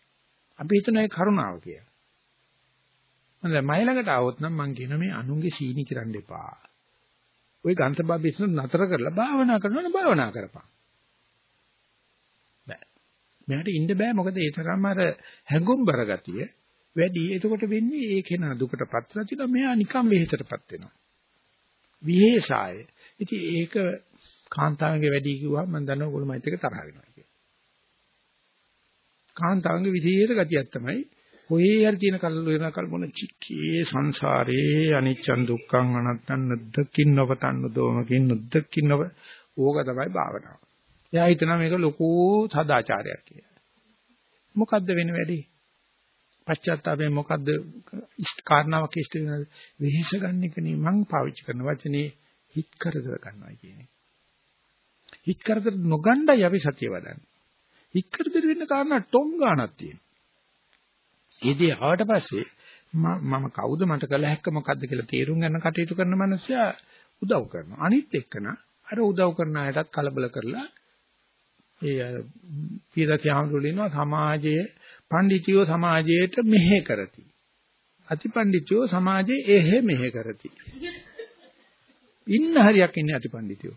අපි හිතන ඒ කරුණාව කියලා. මම මයි ළඟට ආවොත් නම් මං කියන මේ අනුන්ගේ සීනි කිරන්න එපා. ওই ගන්තබා බිස්නස් නතර කරලා භාවනා කරනවා භාවනා කරපන්. බෑ. මෙයාට ඉන්න බෑ මොකද ඒ තරම් අර හැඟුම්බර ගතිය වැඩි. එතකොට වෙන්නේ ඒ කෙනා දුකටපත් වෙලා තියෙනවා මෙයා නිකම් වෙහෙසටපත් වෙනවා. විහෙසාය. ඉතින් ඒක කාන්තාවගේ වැඩි කිව්වම මම දන්නවා ඔයගොල්ලෝ මයිත් එක තරහ වෙනවා කියලා. කාන්තාවගේ විශේෂ ගතියක් තමයි කොහේ හරි තියෙන කල්ල වෙනකල් මොන චික්කේ සංසාරේ අනිච්චන් දුක්ඛං අනත්තං නද්දකින් නොපතන්න දෝමකින් නද්දකින් නොව ඕක තමයි භාවනාව. එයා හිතනවා මේක ලොකු සදාචාරයක් කියලා. මොකද්ද වෙන වැඩි? පශ්චාත්තාපයෙන් මොකද්ද කාරණාවක් ඉෂ්ට වෙනවද? වෙහෙස ගන්න එක නේ මං පාවිච්චි කරන වචනේ හිත කරදර ගන්නවා කියන්නේ. හිත කරදර නොගණ්ඩයි අපි සතිය වදන්නේ. හිත කරදර වෙන්න කාරණා ටොම් ගානක් තියෙනවා. ඒ දේ ආවට පස්සේ මම කවුද මට කළ හැක්ක මොකද්ද කියලා තේරුම් ගන්න කටයුතු කරන මනුස්සයා උදව් කරනවා. අනිත් එක්කන අර උදව් කරන අයටත් කලබල කරලා ඒ පීරතියහඳුලිනවා සමාජයේ පඬිතියෝ සමාජයට මෙහෙ කරති. අතිපඬිතියෝ සමාජයේ එහෙ මෙහෙ කරති. ඉන්න හරියක් ඉන්නේ අතිපඬිතියෝ.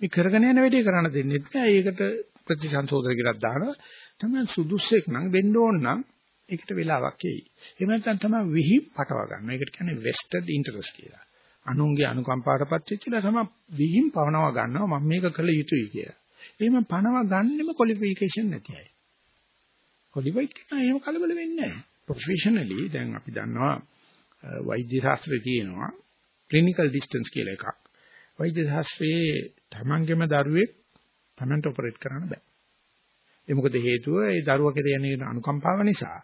මේ කරගෙන යන වැඩේ කරන්න දෙන්නේ නැහැ. ඒකට ප්‍රතිසංශෝධන කියලා දානවා. තමයි සුදුස්සෙක් නම් වෙන්න ඕන නම් ඒකට වෙලාවක් එයි. එහෙම නැත්නම් තමයි විහි පටව ගන්න. ඒකට කියන්නේ vested interest කියලා. අනුන්ගේ අනුකම්පාවටපත් වෙච්චිලා තමයි විහිම් පවනව ගන්නවා මම මේක කළ යුතුයි කියලා. එහෙම පනව ගන්නෙම qualification නැති අය. Qualified කෙනා එහෙම කලබල වෙන්නේ නැහැ. professionally දැන් අපි දන්නවා වෛද්‍ය ශාස්ත්‍රයේ තියෙනවා clinical distance කියලා එකක්. වෛද්‍ය ශාස්ත්‍රයේ තමන්ගේම දරුවෙක් තමන්ට ඔපරේට් කරන්න බෑ. ඒ මොකද හේතුව ඒ දරුවා කෙරේ යන අනුකම්පාව නිසා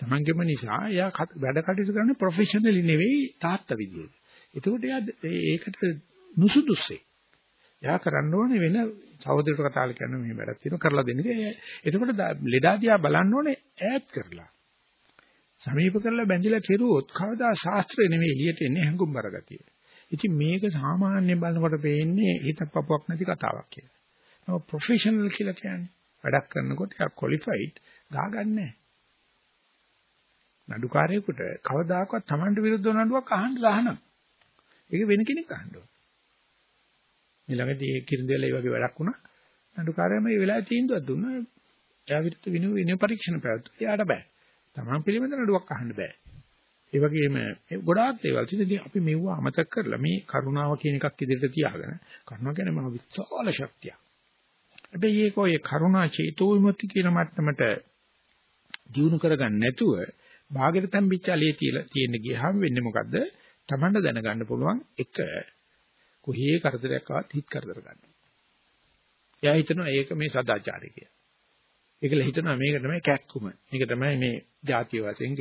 තමන්ගේම නිසා එයා වැඩ කටයුතු කරන්නේ ප්‍රොෆෙෂනලි නෙවෙයි තාත්තා විදියට. එතකොට එයා ඒකට නුසුදුස්සේ. එයා කරන්න ඕනේ වෙන සහෝදරට කතාල කියන මේ වැඩක් තියෙනවා කරලා දෙන්න. එතකොට ලෙඩාදියා බලන්න ඕනේ ඈත් කරලා. සමීප කරලා බැඳිලා කෙරුවොත් කවදා ශාස්ත්‍රය නෙවෙයි එළියට එන්නේ හැඟුම්බර ගතිය. ඉතින් මේක සාමාන්‍ය බලනකොට පේන්නේ හිතප්පපුවක් නැති කතාවක් කියලා. නෝ ප්‍රොෆෙෂනල් කියලා කියන්නේ වැඩක් කරනකොට එයා ක්වොලිෆයිඩ් ගාගන්නේ නඩුකාරයෙකුට කවදාකවත් Tamanට විරුද්ධව නඩුවක් අහන්න ගහනවා. ඒක වෙන කෙනෙක් අහන්න ඕන. මේ ළඟදී ඒ කිරින්දෙල ඒ වගේ වැඩක් වුණා. නඩුකාරයම මේ වෙලාවේ තීන්දුවක් දුන්නා. එයා විරුද්ධ විනු විනු පරීක්ෂණ පැවැත්තුවා. එයාට බෑ. Taman පිළිබඳ නඩුවක් අහන්න බෑ. ඒ වගේම ගොඩාක් දේවල් තියෙනවා. අපි මෙව්ව අමතක කරලා මේ කරුණාව කියන එකක් ඉදිරියට තියාගෙන කරුණාව කියන්නේ මහ විශාල ශක්තියක්. හැබැයි ඒක ඔය කරුණා චේතෝ විමුක්ති කියන මට්ටමට දියුණු කරගන්න නැතුව භාගෙට තම්බිච්චාලේ තියලා තියෙන ගියහම වෙන්නේ මොකද්ද? Tamanට දැනගන්න පුළුවන් එක කොහේ කරදරයක් ආවත් හිත කරදර ගන්න. එයා හිතනවා ඒක මේ සදාචාරය කියලා. ඒකල හිතනවා මේක තමයි කැක්කුම. මේක තමයි මේ ಜಾතිය වශයෙන්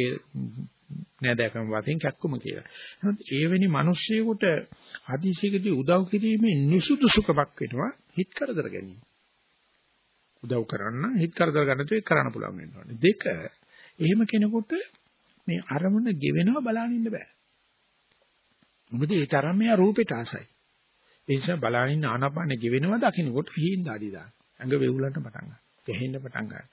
නෑදෑකම වශයෙන් කැක්කුම කියලා. නමුත් ඒ වෙනි මිනිස්සෙකුට හදිසියකදී උදව් කිරීමේ නිසුදුසුකමක් වෙනවා හිත කරදර ගැනීම. උදව් කරන්න හිත කරදර ගන්න තු ඒක කරන්න පුළුවන් වෙනවා. දෙක එහෙම කෙනෙකුට මේ අරමුණ ගෙවෙනවා බලන්න ඉන්න බෑ. මොකද ඒ තරම් මෙයා රූපෙට ආසයි. ඒ නිසා බලන්න ඉන්න ආනාපානෙ ගෙවෙනවා දකින්නකොට හීන දාඩි දාන. ඇඟ වෙවුලන්න පටන් ගන්නවා. ගැහෙන්න පටන් ගන්නවා.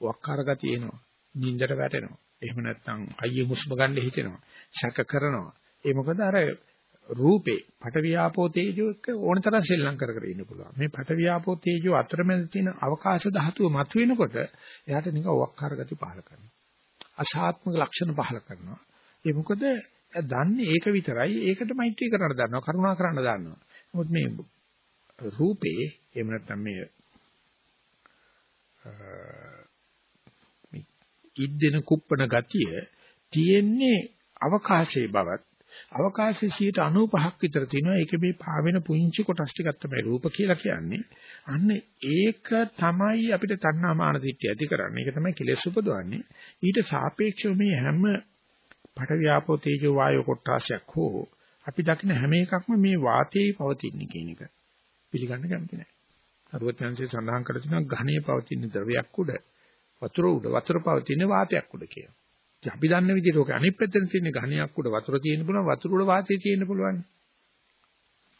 වක්කාර ගතිය එනවා. නිින්දට වැටෙනවා. එහෙම නැත්නම් අයියේ හුස්ම ගන්න හිතෙනවා. ශක කරනවා. ඒ මොකද අර රූපේ පටවියාපෝ තේජෝ එක්ක ඕනතරම් සෙල්ලම් කර කර ඉන්න පුළුවන්. මේ පටවියාපෝ තේජෝ අතරමැද තියෙන අවකාශ ධාතුව මතුවෙනකොට එයාට නිකන් වක්කාර ගති පහල කරනවා. අසාත්මක ලක්ෂණ පහල කරනවා. ඒ මොකද දන්නේ ඒක විතරයි. ඒකට මෛත්‍රී කරන්න දන්නවා. කරුණා කරන්න දන්නවා. මොකද මේ රූපේ එහෙම නැත්නම් මේ ඉද්දෙන කුප්පන ගතිය තියෙන්නේ අවකාශයේ බවත්. අවකාශයේ 95ක් විතර තියෙනවා. ඒකේ මේ පාවෙන පුංචි කොටස් ටිකක් තමයි රූප කියලා කියන්නේ. අන්න ඒක තමයි අපිට තණ්හා මාන දිට්ඨිය ඇති කරන්නේ. ඒක තමයි කෙලෙස් උපදවන්නේ. ඊට සාපේක්ෂව මේ හැම පට ව්‍යාපෝ තේජෝ වායෝ කොටාසයක් හෝ අපි දකින හැම එකක්ම මේ වාතයේ පවතින කියන එක පිළිගන්න කැමති නැහැ. අරුවත්‍යංශයේ සඳහන් කර තිනවා ඝනයේ පවතින ද්‍රවයක් උඩ වතුර උඩ වතුර පවතින වාතයක් උඩ කියලා. ඉතින් අපි දන්න විදිහට ඔක අනිත් පැත්තෙන් තියෙන ඝනයක් උඩ වතුර තියෙන්න පුළුවන් වතුර උඩ වාතය තියෙන්න පුළුවන්.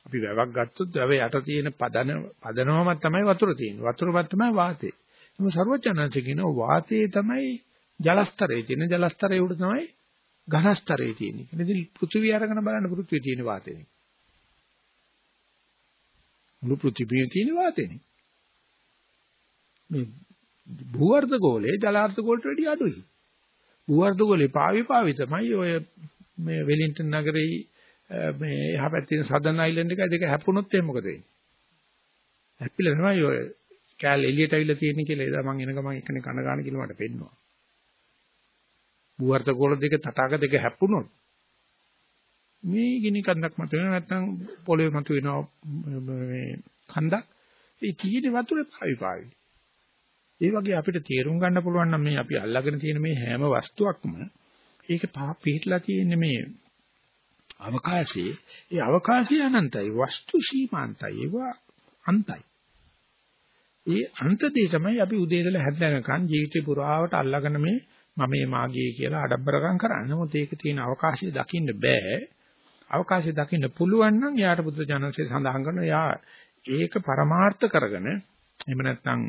අපි වැවක් ගත්තොත් වැව යට තියෙන පදන පදනවම තමයි වතුර තියෙන්නේ. වතුරවත් තමයි වාතය. එහම ਸਰවඥාන්සේ කියන වාතයේ තමයි ජලස්තරයේ තියෙන ජලස්තරයේ උඩ තමයි ඝනස්තරයේ තියෙන්නේ. ඉතින් පෘථිවිය අරගෙන බලන්න පෘථිවියේ තියෙන වාතයනේ. මුළු පෘථිවියේ තියෙන වාතයනේ. මේ භූවර්ධ ගෝලයේ ජලාර්ධ ගෝලට වැඩිය අඩුයි. භූවර්ධ ගෝලේ පාවි පාවි තමයි ඔය මේ වෙලින්ටන් නගරේ මේ එහා පැත්තේ තියෙන සදන් අයිලන්ඩ් එක දෙක හැප්පුණොත් එහෙනම් මොකද වෙන්නේ? හැප්පිලා තමයි ඔය කෑල් එළියට අවිලා තියෙන්නේ කියලා එදා මම එන ගමන් එකනේ කන ගන්න කියලා මට පෙන්නවා. භූවර්ධ ගෝල දෙක තටාක දෙක හැප්පුණොත් මේ ගිනි කන්දක් මත වෙන නැත්නම් පොළවේ මත වෙනවා මේ කන්දක් ඒ කීයේ වතුරේ පාවි පාවි. ඒ වගේ අපිට තේරුම් ගන්න පුළුවන් නම් මේ අපි අල්ලගෙන තියෙන මේ හැම වස්තුවක්ම ඒක පිටලා තියෙන මේ අවකාශයේ. ඒ අවකාශය අනන්තයි වස්තු සීමාන්තයි ඒවා අන්තයි. ඒ අන්තදී තමයි අපි උදේ ඉඳලා හැදෙනකන් ජීවිතේ පුරාවට අල්ලගෙන මේ මම මේ මාගේ කියලා අඩබ්බරකම් කරන්නේ. මොකද ඒක තියෙන අවකාශය දකින්න බෑ. අවකාශය දකින්න පුළුවන් නම් යාට බුද්ධ ජනසේ සඳහන් කරනවා යා ඒක පරමාර්ථ කරගෙන එහෙම නැත්නම්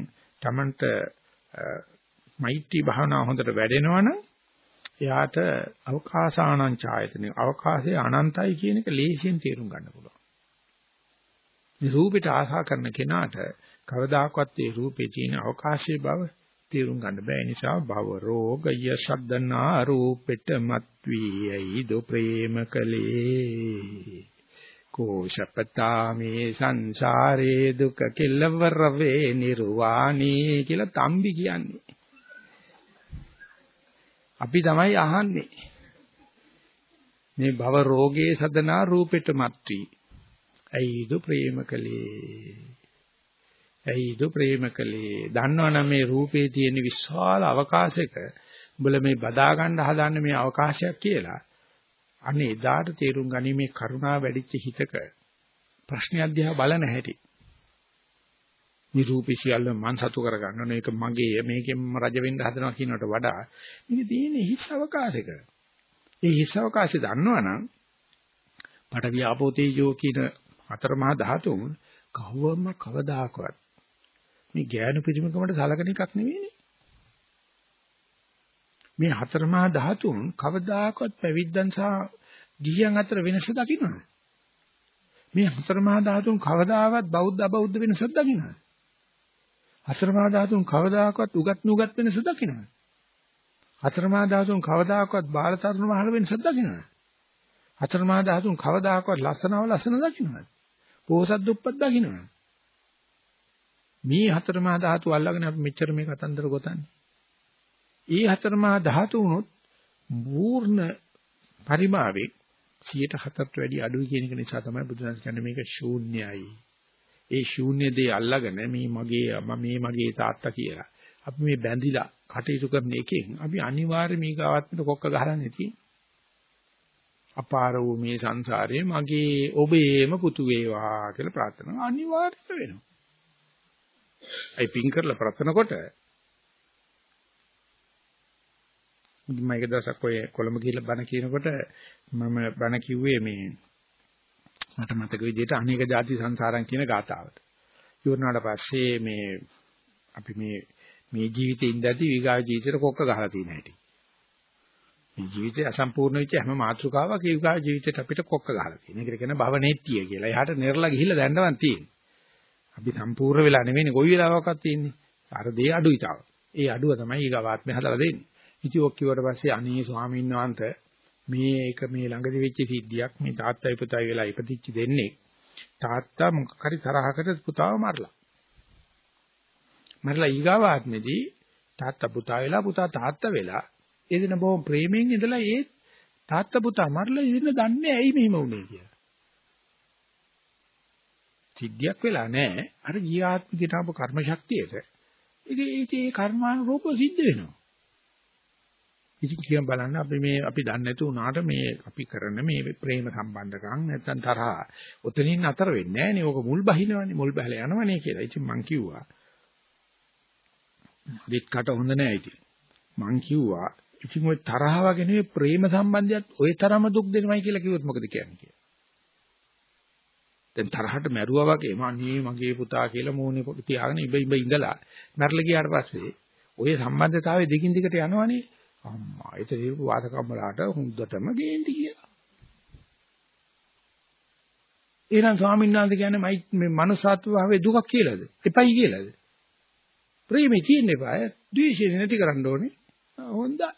Tamanට මෛත්‍රී භාවනාව හොඳට වැඩෙනවනම් එයාට අවකාශානං ඡායතන. අවකාශයේ අනන්තයි කියන එක ලේසියෙන් තේරුම් ගන්න පුළුවන්. මේ රූපෙට ආශා කරන කෙනාට කවදාකවත් ඒ රූපේ තියෙන අවකාශයේ බව තේරුම් ගන්න බෑ. නිසා භව රෝගය ශබ්දනා රූපෙට මත්වී දු ප්‍රේම කලේ. කෝශපතා මේ සංසාරේ දුක කෙලවර වේ නිර්වාණී කියලා තම්බි කියන්නේ. අපි තමයි අහන්නේ. මේ භව රෝගේ සදනා රූපෙට මත්වී. ඇයිද ප්‍රේම කලේ ඇයිද ප්‍රේම කළේ? දන්නවනම් මේ රූපේ තියෙන විශාල අවකාශයක උඹලා මේ බදා ගන්න හදන්නේ මේ අවකාශයක් කියලා. අනේ එදාට තේරුම් ගනි මේ කරුණා වැඩිච්ච හිතක ප්‍රශ්නයක් දිහා බලන හැටි. මේ රූපී සියල්ල මන් සතු කරගන්න ඕන ඒක මගේ මේකෙන් රජ වෙන්න හදනවා කියනකට වඩා මේක තියෙන්නේ හිස් අවකාශයක. ඒ හිස් අවකාශය දන්නවනම් පඨවි ආපෝ තේජෝ කියන හතර මහා ධාතුන් කවවම කවදාකවත් මේ ඥාන පිරිමකමට සලකන එකක් නෙවෙයිනේ. මේ හතර මහා ධාතුන් කවදාකවත් පැවිද්දන් සහ ගිහියන් අතර වෙනස දකින්නද? මේ හතර මහා ධාතුන් කවදාවත් බෞද්ධ අබෞද්ධ වෙනසක් දකින්නද? හතර මහා ධාතුන් කවදාකවත් උගත් නුගත් වෙනස දකින්නද? හතර මහා ධාතුන් කවදාකවත් බාල තරුණ මහල වෙනසක් දකින්නද? හතර මහා ධාතුන් කවදාකවත් ලස්සනව ලස්සන දකින්නද? පෝසත් දුප්පත් දකින්නද? මේ හතර මහා ධාතු අල්ලගෙන අපි මෙච්චර මේ කතන්දර ගොතන්නේ. ඒ හතර මහා ධාතු උනොත් පූර්ණ පරිමාවේ 107ට වැඩි අඩුයි කියන එක නිසා තමයි බුදුන් කියන්නේ මේක ශූන්‍යයි. ඒ ශූන්‍ය දේ අල්ලගෙන මේ මගේ මේ මගේ තාත්තා කියලා. අපි මේ බැඳිලා කටයුතු කරන එකෙන් අපි අනිවාර්යයෙන් මේ ගාවත්මට කොක්ක ගහන්නේ තියෙන්නේ. අපාර වූ මේ සංසාරේ මගේ ඔබේම පුතු වේවා කියලා ප්‍රාර්ථනා අනිවාර්ය වෙනවා. ඒ පින් කරලා ප්‍රාර්ථනකොට මම එක දවසක් ඔය කොළඹ ගිහිල්ලා බණ කියනකොට මම බණ කිව්වේ මේ මට මතක විදිහට අනේක ಜಾති සංසාරම් කියන ගාතාවට. ඉවරනාට පස්සේ මේ අපි මේ මේ ජීවිතේ ඉඳදී ඊගා ජීවිතේට කොක්ක ගහලා තියෙන හැටි. මේ ජීවිතේ අසම්පූර්ණ වෙච්ච හැම මාතෘකාවක් ඊගා ජීවිතේට අපිට කොක්ක ගහලා තියෙන. ඒකට කියන භවනෙට්ටිය කියලා. එහාට නිර්ලා ගිහිල්ලා දැන්නවන් තියෙන්නේ. අපි සම්පූර්ණ වෙලා නෙවෙයිනේ කොයි වෙලාවකවත් තියෙන්නේ. අර දේ අඩුයි තාම. ඒ අඩුව තමයි ඊගාවාත්මේ හදලා දෙන්නේ. ඉතින් ඔක් කිව්වට පස්සේ අනේ ස්වාමීන් වහන්සේ මේ එක මේ ළඟදී වෙච්ච සිද්ධියක් මේ තාත්තයි පුතයි වෙලා ඉපදිච්ච දෙන්නේ. තාත්තා මොකක් හරි තරහකට පුතාව මරලා. මරලා ඊගාවාත්මේදී තාත්තා පුතා වෙලා පුතා තාත්තා වෙලා ඒ දින බොහොම ප්‍රේමයෙන් ඉඳලා ඒ තාත්තා පුතා මරලා ඉන්න දන්නේ ඇයි මෙහෙම වුනේ කියලා. සිද්ධියක් වෙලා නැහැ. අර ගියාත්මිකට ආපු කර්ම ශක්තියට ඒක ඒ කර්මානුරූපව සිද්ධ වෙනවා. ඉතින් කියන් බලන්න අපි මේ අපි දන්නේ නැතු වුණාට මේ අපි කරන මේ ප්‍රේම සම්බන්ධකම් නැත්තම් තරහ උතනින් අතර වෙන්නේ නැහැ නේ. ඕක මුල් බහිනවනේ මුල් බහලා යනවනේ කියලා. ඉතින් මං කිව්වා. දෙත්කට හොඳ නැහැ ඉතින්. මං කිව්වා ඉතින් ওই තරහ වගේ නෙවෙයි ප්‍රේම සම්බන්ධයත් ওই තරම දුක් දෙනවයි කියලා කිව්වොත් මොකද කියන්නේ? දැන් තරහට මැරුවා වගේ අනේ මගේ පුතා කියලා මූණේ පොඩි තියාගෙන ඉබ ඉබ ඉඳලා මැරලා ගියාට පස්සේ ඔය සම්බන්ධතාවය දිගින් දිගට යනවනේ අම්මා ඒක දීපු වාදකම්මලාට හුද්දටම ගේන්ති කියලා. එහෙනම් ස්වාමීන් වහන්සේ කියන්නේ මයි මේ manussත්ව භාවයේ දුකක් කියලාද? එපයි කියලාද? ප්‍රේමේ තියෙන්න එපා. ද්වේෂය නැති කරන්න ඕනේ. හොඳයි.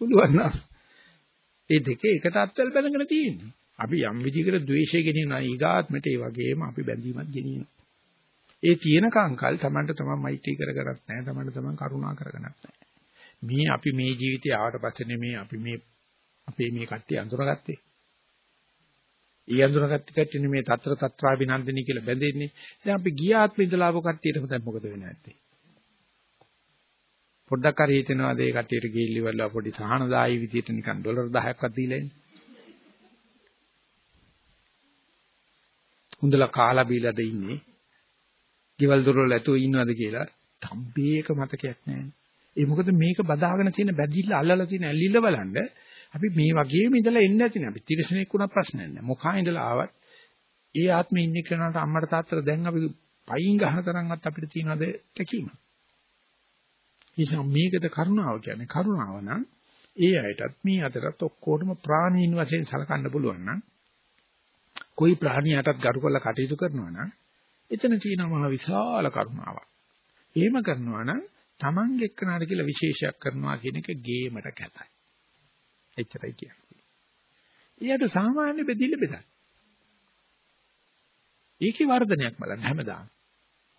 පුළුවන් නම්. ඒ දෙකේ එකට අත්වල බැඳගෙන තියෙන්නේ. අපි යම් විදිහකට ද්වේෂය ගෙනියනවා ඊගාත්මට ඒ වගේම අපි බැඳීමක් ගෙනියනවා. ඒ තියෙන කංකල් Tamanට තමන් මෛත්‍රී කරගන්නත් නැහැ Tamanට තමන් කරුණා කරගන්නත් නැහැ. මේ අපි මේ ජීවිතය ආවට පස්සේ නෙමේ අපි මේ අපේ මේ කට්ටිය අඳුරගත්තේ. ඊ අඳුරගත්ත කට්ටිය නෙමේ తත්‍ර తත්‍රාබිනන්දිනී කියලා බැඳෙන්නේ. දැන් අපි ගිය ආත්මෙ ඉඳලා ආපු කට්ටියට දැන් මොකද වෙන්නේ නැත්තේ? පොඩ්ඩක් හරි හිතෙනවාද ඒ කට්ටියට ගිහිල්ලි වල පොඩි සහනදායි විදියට නිකන් ඩොලර් 10ක්වත් දීලා ඉන්නේ. හුඳලා කාලා බීලාද ඉන්නේ? ගෙවල් දොරවල් ඇතුළේ ඉන්නවද කියලා තම්බේක මතකයක් නැහැ. ඒ මොකද මේක බදාගෙන තියෙන බැදිල්ල අල්ලලා තියෙන ඇල්ලිල්ල බලන්න අපි මේ වගේම ඉඳලා එන්නේ නැතිනේ. අපි තිරසනෙක් වුණා ප්‍රශ්නයක් නැහැ. මොකා ඉඳලා ආවත් ඒ ආත්මේ ඉන්නේ කෙනාට අම්මට තාත්තට දැන් අපි පයින් ගහන තරම්වත් අපිට තියනද තැකීම. නිසා මේකද කරුණාව කියන්නේ. කරුණාව නම් ඒ අයටත් මේ අතරත් ඔක්කොටම ප්‍රාණීන් වශයෙන් සලකන්න පුළුවන් නම් કોઈ ප්‍රාණියටත් ගරු කරලා කටයුතු කරනවා නම් එතන තියෙනවා මහ විශාල කරුණාවක්. එහෙම කරනවා නම් තමන්ගේ එක්කනට කියලා විශේෂයක් කරනවා කියන එක ගේමට කැතයි. එච්චරයි කියන්නේ. ඊට සාමාන්‍ය බෙදිල්ල බෙදන්න. ඒකේ වර්ධනයක් බලන්න හැමදාම.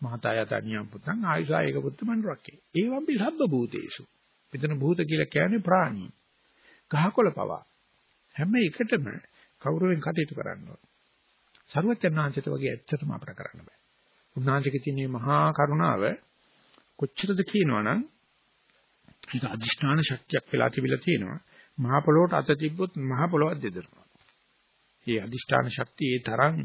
මහතාය තනියම් පුතන් ආයුෂායක පුත්ත මනුරක්කේ. ඒ වම්බි සබ්බ භූතේසු. මෙතන භූත කියලා කියන්නේ ප්‍රාණී. ගහකොළ පවා. හැම එකටම කවුරුවෙන් කටයුතු කරන්න ඕන. සරුවචනාංශයට වගේ ඇත්තටම අපට කරන්න බෑ. උන්වහන්සේගේ තියෙන මහා කරුණාව කොච්චරද කියනවනම් ඒක අධිෂ්ඨාන ශක්තියක් වෙලා තිබිලා තියෙනවා. මහ පොළොවට අත තිබ්බොත් මහ පොළොවක් දෙදරනවා. මේ අධිෂ්ඨාන ශක්තිය ඒ තරම්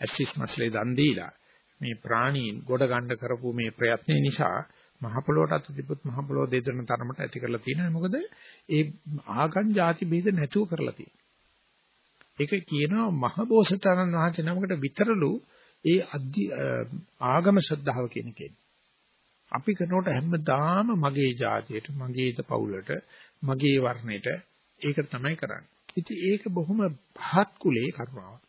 ඇසිස් මස්ලේ දන් දීලා මේ ප්‍රාණීන් ගොඩ ගන්න කරපු මේ ප්‍රයත්න නිසා මහ පොළොවට අත තිබ්බොත් මහ පොළොව දෙදරන තරමට ඇති කරලා තියෙනවා. මොකද ඒ ආගම් ಜಾති ભેද නැතුව කරලා තියෙනවා. ඒක කියනවා මහ බෝසතාණන් වහන්සේ නමකට විතරලු ඒ ආගම ශ්‍රද්ධාව කියන කෙනේ. අපි කරනකොට හැමදාම මගේ જાතියට, මගේ පවුලට, මගේ වර්ණයට ඒක තමයි කරන්නේ. ඉතින් ඒක බොහොම පහත් කුලේ කරුණාවක්.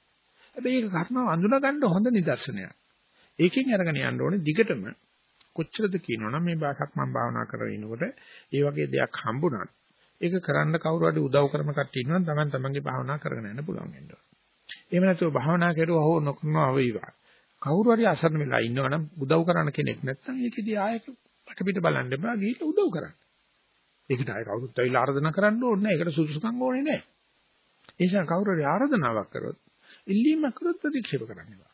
හැබැයි ඒක කරුණාව අඳුනා ගන්න හොඳ නිදර්ශනයක්. ඒකෙන් අරගෙන යන්න ඕනේ දිගටම කොච්චරද කියනවනම් මේ භාෂාවක් මම භාවනා කරගෙන ඉනකොට ඒ වගේ දෙයක් හම්බුණත් ඒක කරන්න කවුරු හරි උදව් කරන කට්ටිය ඉන්නවා තමන් තමන්ගේ භාවනා කරගෙන යන්න පුළුවන් වෙනවා. එහෙම නැතුව භාවනා කරුවා හෝ නොකරනවා වේවා. කවුරු හරි අසරණ වෙලා ඉන්නවනම් උදව් කරන්න කෙනෙක් නැත්නම් ඒකෙදී ආයෙත් පිට බලන්න එපා ගිහිල්ලා උදව් කරන්න. ඒකට ආයෙ කවුරුත් ඇවිල්ලා ආරාධනා කරන්න ඕනේ නැහැ. ඒකට සුදුසුකම් ඕනේ නැහැ. ඒ නිසා කවුරු හරි ආරාධනාවක් කරොත් ඉල්ලීමක් කරොත් ප්‍රතික්ෂේප කරන්න එපා.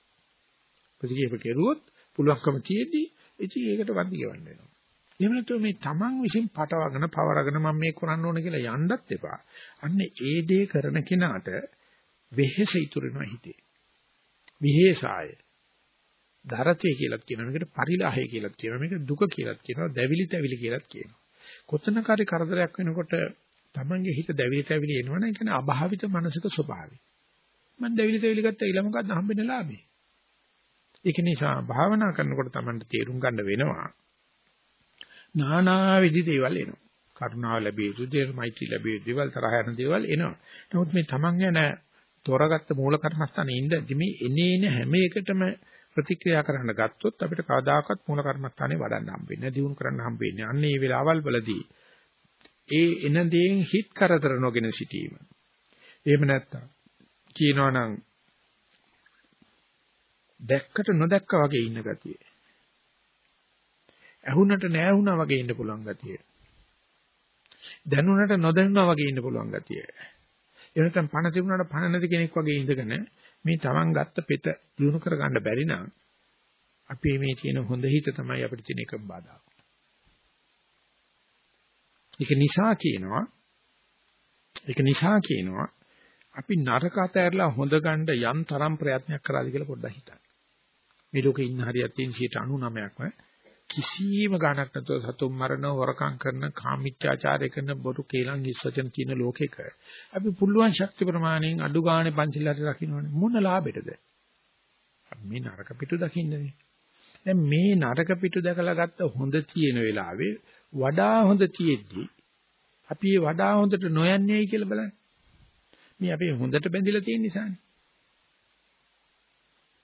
ප්‍රතික්ෂේප කෙරුවොත් පුළුවන්කම තියෙද්දි ඉතින් ඒකට වන්දි ගෙවන්න වෙනවා. එහෙම නැත්නම් මේ Taman විසින් පටවගෙන පවරගෙන මම මේ කරන්න ඕන කියලා යන්නත් එපා. අන්න ඒ දේ කරන කෙනාට වෙහෙස ඉතුරු වෙනවා හිතේ. විහෙසාය. දරතේ කියලා කියනවා. මේකට පරිලාහය කියලා කියනවා. මේක දුක කියලා කියනවා. දැවිලි තැවිලි කියලා කියනවා. කොතනකාරී කරදරයක් වෙනකොට Tamange හිත දැවිලි තැවිලි එනවනේ ඒ කියන්නේ අභාවිත මානසික ස්වභාවය. මම දැවිලි තැවිලි ගත්තා ඊළඟ මොකද්ද හම්බෙන්න ලාභේ? ඒක නිසා භාවනා කරනකොට Tamanට තේරුම් ගන්න වෙනවා. නානා විදි දේවල් එනවා. කරුණාව ලැබිය යුතු දේවල්, මෛත්‍රී ලැබිය යුතු දේවල්, තරහ යන දේවල් එනවා. නමුත් මේ Taman ගැන තෝරාගත්ත මූල කර්මස්ථානේ ඉඳදී මේ එනේන හැම එකටම ප්‍රතික්‍රියා කරන්න ගත්තොත් අපිට කවදාකවත් මූල කර්මස්ථානේ වඩන්න හම්බෙන්නේ නැහැ, දියුණු කරන්න හම්බෙන්නේ. අන්න ඒ වෙලාවල් වලදී ඒ එන දේෙන් හිත කරදර නොගෙන සිටීම. එහෙම නැත්තම් කියනවනම් දැක්කට නොදැක්කා වගේ ඉන්න ගතිය. ඇහුනට නැහැ වගේ ඉන්න පුළුවන් ගතිය. දැනුණට නොදැනුණා වගේ ඉන්න පුළුවන් ගතිය. එහෙම නැත්නම් පණ තිබුණාට පණ නැති කෙනෙක් වගේ ඉඳගෙන මේ Taman ගත්ත පෙත දිනු කරගන්න බැරි නම් අපි මේ තියෙන හොඳ හිත තමයි අපිට තියෙන එකම බාධා. ඒක නිසා කියනවා ඒක නිසා කියනවා අපි නරක අතහැරලා හොඳ ගන්න යම් තරම් ප්‍රයත්නයක් කරාද කියලා පොඩ්ඩක් හිතන්න. මේ ලෝකේ ඉන්න හරියක් තියෙන 99%ක්ම කිසිම ගාණක් නැතුව සතුම් මරණ හොරකම් කරන කාමීත්‍යාචාරය කරන බොරු කේලම් හිස්සචන කියන ලෝකෙක අපි පුළුවන් ශක්ති ප්‍රමාණයෙන් අඩු ගානේ පංචිලට රකින්නවනේ මොන ලාභෙටද? මේ නරක පිටු දකින්නේ දැන් මේ නරක පිටු දැකලා ගත්ත හොඳ තියෙන වෙලාවේ වඩා හොඳ තියෙද්දි අපි ඒ වඩා හොඳට නොයන්නේයි කියලා බලන්න. මේ අපේ හොඳට බැඳිලා තියෙන නිසානේ.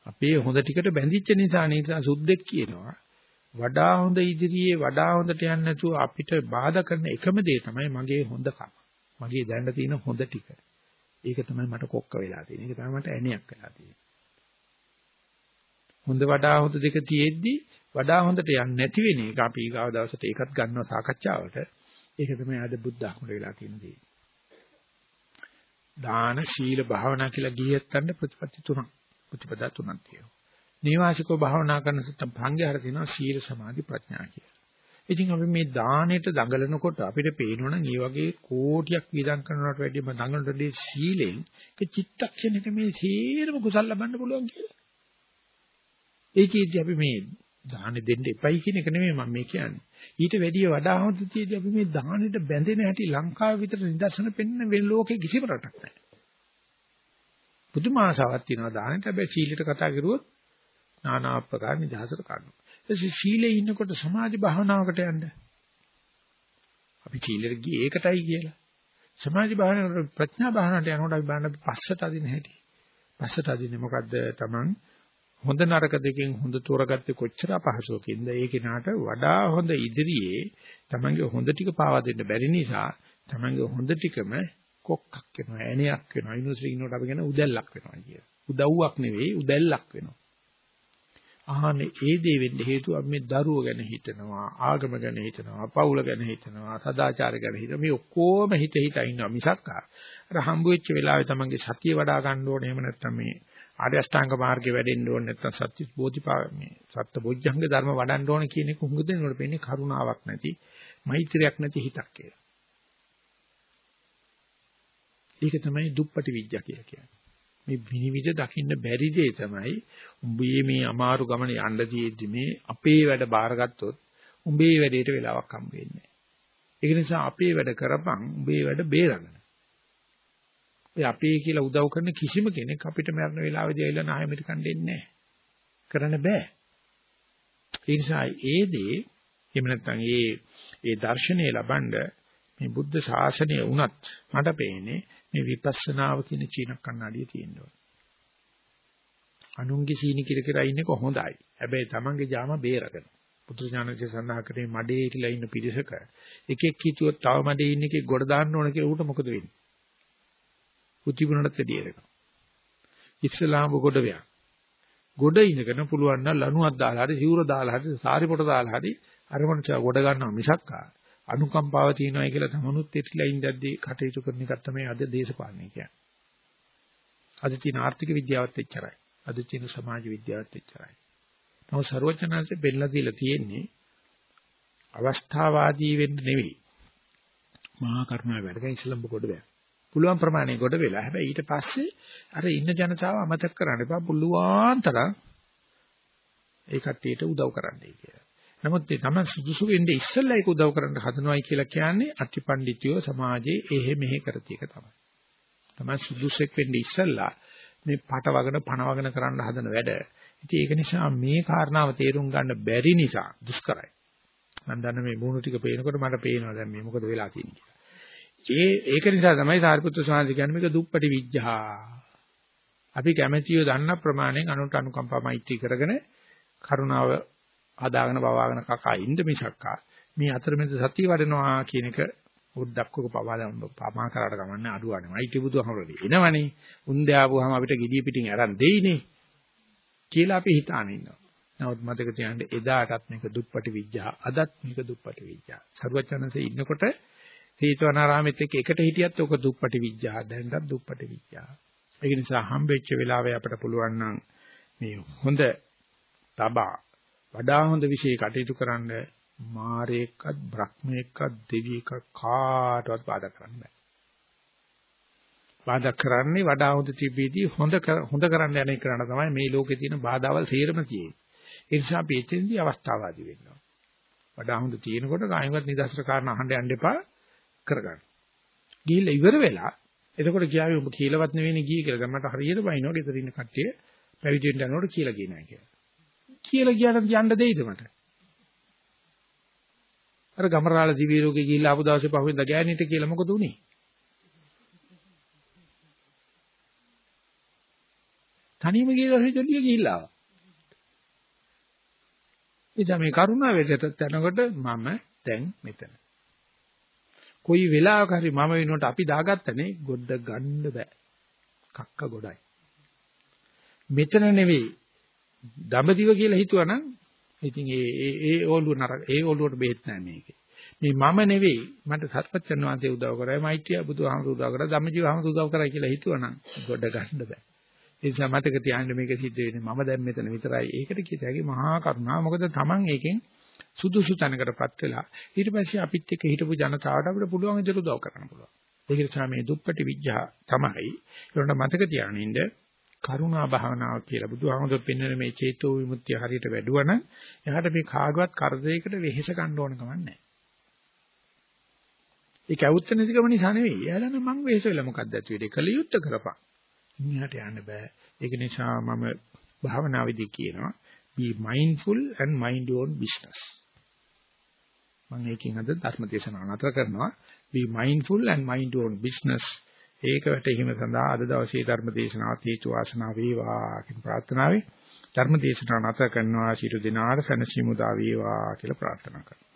අපේ හොඳ ටිකට බැඳිච්ච නිසා නේද සුද්දෙක් කියනවා වඩා හොඳ ඉදිරියේ වඩා හොඳට යන්න නැතුව අපිට බාධා කරන එකම දේ තමයි මගේ හොඳකම. මගේ දැනට තියෙන හොඳ ටික. ඒක තමයි මට කොක්ක වෙලා තියෙන්නේ. ඒක තමයි මට ඇණයක් වෙලා තියෙන්නේ. හොඳ වඩා හොඳ දෙක තියෙද්දි වඩා හොඳට යන්නේ නැති වෙන එක අපි ඊගාව දවසට ඒකත් ගන්නවා සාකච්ඡාවට. ඒක තමයි අද බුද්ධ ආගමට වෙලා තියෙන දේ. දාන ශීල භාවනා කියලා ගියත් ගන්න ප්‍රතිපත්ති තුනක්. ප්‍රතිපදා තුනක් තියෙනවා. නේවාසිකව භාවනා කරන සත්‍ය භංගයහර තියෙනවා සීල සමාධි ප්‍රඥා කියලා. ඉතින් අපි මේ දානෙට දඟලනකොට අපිට පේනවනම් මේ වගේ කෝටියක් වියදම් කරනවට වැඩිය මම දඟලනටදී සීලෙන් ඒ චිත්තක්ෂණයට මේ සීරම කුසල් ලබන්න පුළුවන් කියලා. ඒකෙදි අපි මේ දානෙ දෙන්න එපයි කියන එක නෙමෙයි මම මේ කියන්නේ. ඊට වැඩිය වඩා හොඳ තියෙදි අපි මේ දානෙට බැඳෙන හැටි ලංකාව විතර නිදර්ශන පෙන්න වෙන ලෝකේ කිසිම රටක් නැහැ. පුදුම ආසාවක් තියෙනවා දානෙට හැබැයි සීලයට කතා කරුවොත් নানা ආකාර නිදහසට ගන්නවා. ඊට සීලේ ඉන්නකොට සමාධි භාවනාවකට යන්න. අපි සීලෙට ගියේ ඒකටයි කියලා. සමාධි භාවනාවට ප්‍රඥා භාවනාවට යනකොට අපි බලන්න පස්සට අදින හැටි. පස්සට අදින්නේ මොකද්ද? Taman හොඳ නරක දෙකෙන් හොඳ තෝරගත්තේ කොච්චර අපහසුවකින්ද ඒ කෙනාට වඩා හොඳ ඉදිරියේ තමන්ගේ හොඳ ටික පාවා දෙන්න බැරි නිසා තමන්ගේ හොඳ ටිකම කොක්කක් වෙනවා ඇණයක් වෙනවා යුනිවර්සිටි ඉන්නකොට අපි කියන උදැල්ලක් වෙනවා කිය. උදව්වක් නෙවෙයි උදැල්ලක් වෙනවා. ආහනේ ඒ දේ වෙන්න හේතුව අපි මේ දරුවෝ ගැන හිතනවා ආගම ගැන හිතනවා පවුල ගැන හිතනවා සදාචාර ගැන හිතනවා මේ ඔක්කොම හිත හිත ඉන්නවා මිසක් අර හම්බ වෙච්ච වෙලාවේ තමන්ගේ සතිය වඩා ගන්න ඕනේ එහෙම නැත්නම් මේ ආර්ය අෂ්ටාංග මාර්ගේ වැඩෙන්න ඕනේ නැත්නම් සත්‍ය බෝධිපා මේ සත්‍ය බොජ්ජංග ධර්ම වඩන්න ඕනේ කියන එක හුඟ දෙනකොට පෙන්නේ කරුණාවක් නැති මෛත්‍රියක් නැති හිතක් කියලා. ඒක තමයි දුප්පටි විද්‍යාව කියලා කියන්නේ. මේ විනිවිද දකින්න බැරි දේ තමයි උඹේ මේ අමාරු ගමන යන්න තියෙද්දි මේ අපේ වැඩ බාරගත්තොත් උඹේ වැඩේට වෙලාවක් හම්බ වෙන්නේ ඒක නිසා අපේ වැඩ කරපන් උඹේ වැඩ බේරගන්න. ඔය අපේ කියලා උදව් කරන කිසිම කෙනෙක් අපිට මරණ වෙලාවේදී ඇවිල්ලා නාය මෙතකන් දෙන්නේ කරන්න බෑ. ඒ නිසා ඒ දේ එහෙම නැත්නම් ඒ ඒ දර්ශනය ලබනද මේ බුද්ධ ශාසනය වුණත් මට පේන්නේ මේ විපස්සනාව කියන චීන කන්නඩිය තියෙනවා. අනුන්ගේ සීනි කිර කර ඉන්නේ කොහොඳයි. හැබැයි Tamange ජාම බේරගෙන. පුදු ඥානයේ සඳහා කරේ මඩේ කියලා ඉන්න පිරිසක එකෙක් හිතුවොත් තව මඩේ ඉන්න එකේ ගොඩ දාන්න ඕන කියලා ඌට මොකද වෙන්නේ? උතිබුණට දෙදියරක. ඉස්ලාම ගොඩ ව්‍යා. ගොඩ ඉඳගෙන පුළුවන් නම් ලණුවක් දාලා හරි සිවුර දාලා හරි සාරි පොට දාලා හරි අර මොනච ගොඩ ගන්නවා මිසක්කා අනුකම්පාව තියෙනවායි කියලා තමනුත් එట్లా ඉඳද්දී කටයුතු කරන එක තමයි අද දේශපාලනය කියන්නේ. අද තියෙන ආර්ථික විද්‍යාවත් එච්චරයි. අද තියෙන සමාජ විද්‍යාවත් එච්චරයි. නමුත් ਸਰවඥාන්සේ බෙල්ලා දීලා තියෙන්නේ අවස්ථාවාදී වෙන්න නෙවෙයි. මහා කරුණාව වැඩගෙන ඉස්ලම්බ කොට බෑ. පුළුවන් ප්‍රමාණය කොට වෙලා. හැබැයි ඊට පස්සේ අර ඉන්න ජනතාව අමතක කරන්න එපා. පුළුවන් තරම් ඒ කට්ටියට උදව් කරන්නයි කියලා. නමුත් ඒ තමයි සුදුසු වෙන්නේ ඉස්සෙල්ලා ඒක උදව් කරන්න හදනවයි කියලා කියන්නේ අතිපණ්ඩිතයෝ සමාජයේ එහෙ මෙහෙ කරති එක තමයි. තමයි සුදුසෙක් වෙන්නේ ඉස්සෙල්ලා මේ පට වගන පණ වගන කරන්න හදන වැඩ. ඉතින් ඒක නිසා මේ කාරණාව තේරුම් ගන්න බැරි නිසා දුෂ්කරයි. මම දන්න මේ මූණු ටික පේනකොට මට පේනවා දැන් මේ මොකද වෙලා තියෙන්නේ කියලා. ඒ ඒක නිසා තමයි සාරිපුත්‍ර ස්වාමීන් කියන්නේ මේක දුප්පටි විඥා. අපි කැමැතිව දන්න ප්‍රමාණයෙන් අනුන්ට අනුකම්පා මෛත්‍රී කරගෙන කරුණාව හදාගෙන බවාගෙන කකා ඉන්න මිසක්කා මේ අතරමැද සතිය වඩනවා කියන එක උද්දක්කක පවාදම් පමා කරාට ගමන්නේ අඩුවනේ. මෛත්‍රී බුදුහමරදී එනවනේ. උන්දේ ආවම අපිට gediy පිටින් අරන් දෙයිනේ. කියලා අපි හිතාන ඉන්නවා. නමුත් මතක තියාගන්න එදාටත් මේක දුප්පටි විඥා අදත් මේක දුප්පටි විඥා. සරුවචනන්සේ ඉන්නකොට සීතවනාරාමෙත් එක්ක එකට හිටියත් ඔක දුප්පටි විඥා දැන්වත් දුප්පටි විඥා. ඒක නිසා හම්බෙච්ච වෙලාවේ අපිට පුළුවන් නම් මේ හොඳ තබා වඩා හොඳ විශේෂ කටයුතු කරන්න මාරේකත් බ්‍රහ්මේකත් දෙවියෙක් කාටවත් බාධා කරන්න බෑ. බාධා කරන්නේ වඩා හොඳ තිබෙදී හොඳ හොඳ කරන්න යන එක කරන තමයි මේ ලෝකේ තියෙන බාධාවල් තේරෙම තියෙන්නේ. ඒ නිසා අපි එතෙන්දී අවස්ථාවාදී වෙන්න වඩා හොඳ තියෙනකොට කායිමත් නිදර්ශන කාරණා අහන්න යන්න එපා කරගන්න. ගිහිල්ලා ඉවර වෙලා එතකොට කියාවේ ඔබ කියලාවත් නෙවෙයි ගියේ කියලා. දැන් මට හරියට බයිනවා ගෙදර ඉන්න කට්ටිය පැවිදි වෙන්න යනකොට කියලා කියනවා කියලා. කියලා කියන්න යන්න දෙයිද මට? අර ගමරාල දිවි රෝගේ ගිහිල්ලා ආපු දවසේ පහුවෙන්ද ගෑණිට කියලා මොකද උනේ? තනියම ගිහලා හිටිය ගිහිල්ලා ආවා. එදා මේ කරුණා වේදට යනකොට මම දැන් මෙතන. කොයි වෙලාවක හරි මම වෙනුවට අපි දාගත්තනේ ගොඩ ගන්න බෑ. කක්ක ගොඩයි. මෙතන නෙවෙයි දඹදිව කියලා හිතුවනම් ඉතින් ඒ ඒ ඒ ඕලුව නරක ඒ ඕලුවට බෙහෙත් නැහැ මේකේ. මේ මම නෙවෙයි මට සත්පත්යන් වහන්සේ උදව් කරයි මෛත්‍රිය බුදුහාමුදුරුවෝ උදව් කරා ධම්මජීව හාමුදුරුවෝ උදව් කරා කියලා හිතුවනම් ගොඩ ගන්න බෑ. ඒ නිසා මතක තියාගන්න මේක සිද්ධ වෙන්නේ මම දැන් මෙතන විතරයි. ඒකට කිය တဲ့ මහා කරුණා. මොකද Taman එකෙන් සුදුසු තැනකටපත් වෙලා ඊට පස්සේ අපිත් එක්ක හිටපු ජනතාවට අපිට පුළුවන් විදිහට උදව් කරන්න පුළුවන්. ඒක නිසා මේ දුප්පටි විඥා තමයි. ඒකට මතක තියාගන්න ඉන්න කරුණා භාවනාව කියලා බුදුහාමුදුරුවෝ පෙන්වන මේ චේතෝ විමුක්තිය හරියට වැඩුවනම් එයාට මේ කාගවත් කරදරයකට වෙහෙස ගන්න ඕන කමක් නැහැ. ඒක ඇවුත් නැතිකම නිසා නෙවෙයි. එයාලා නම් මං වෙහෙස වෙලා මොකක්ද ඇති වෙන්නේ? කල යුත්තේ කරපන්. ඉන්නහට යන්න බෑ. ඒක නිසා මම භාවනාවේදී කියනවා be mindful and mind your own business. මම ඒකෙන් අද ධර්ම දේශනාව නතර කරනවා. be mindful and mind your own business. ඒකට හිම සඳහා අද දවසේ ධර්ම දේශනාවත් හේතු වාසනා වේවා කියන ප්‍රාර්ථනාවයි. ධර්ම දේශනාව නැත කරනවා ශිරු දිනාට සනසිමුදා වේවා කියලා ප්‍රාර්ථනා කරනවා.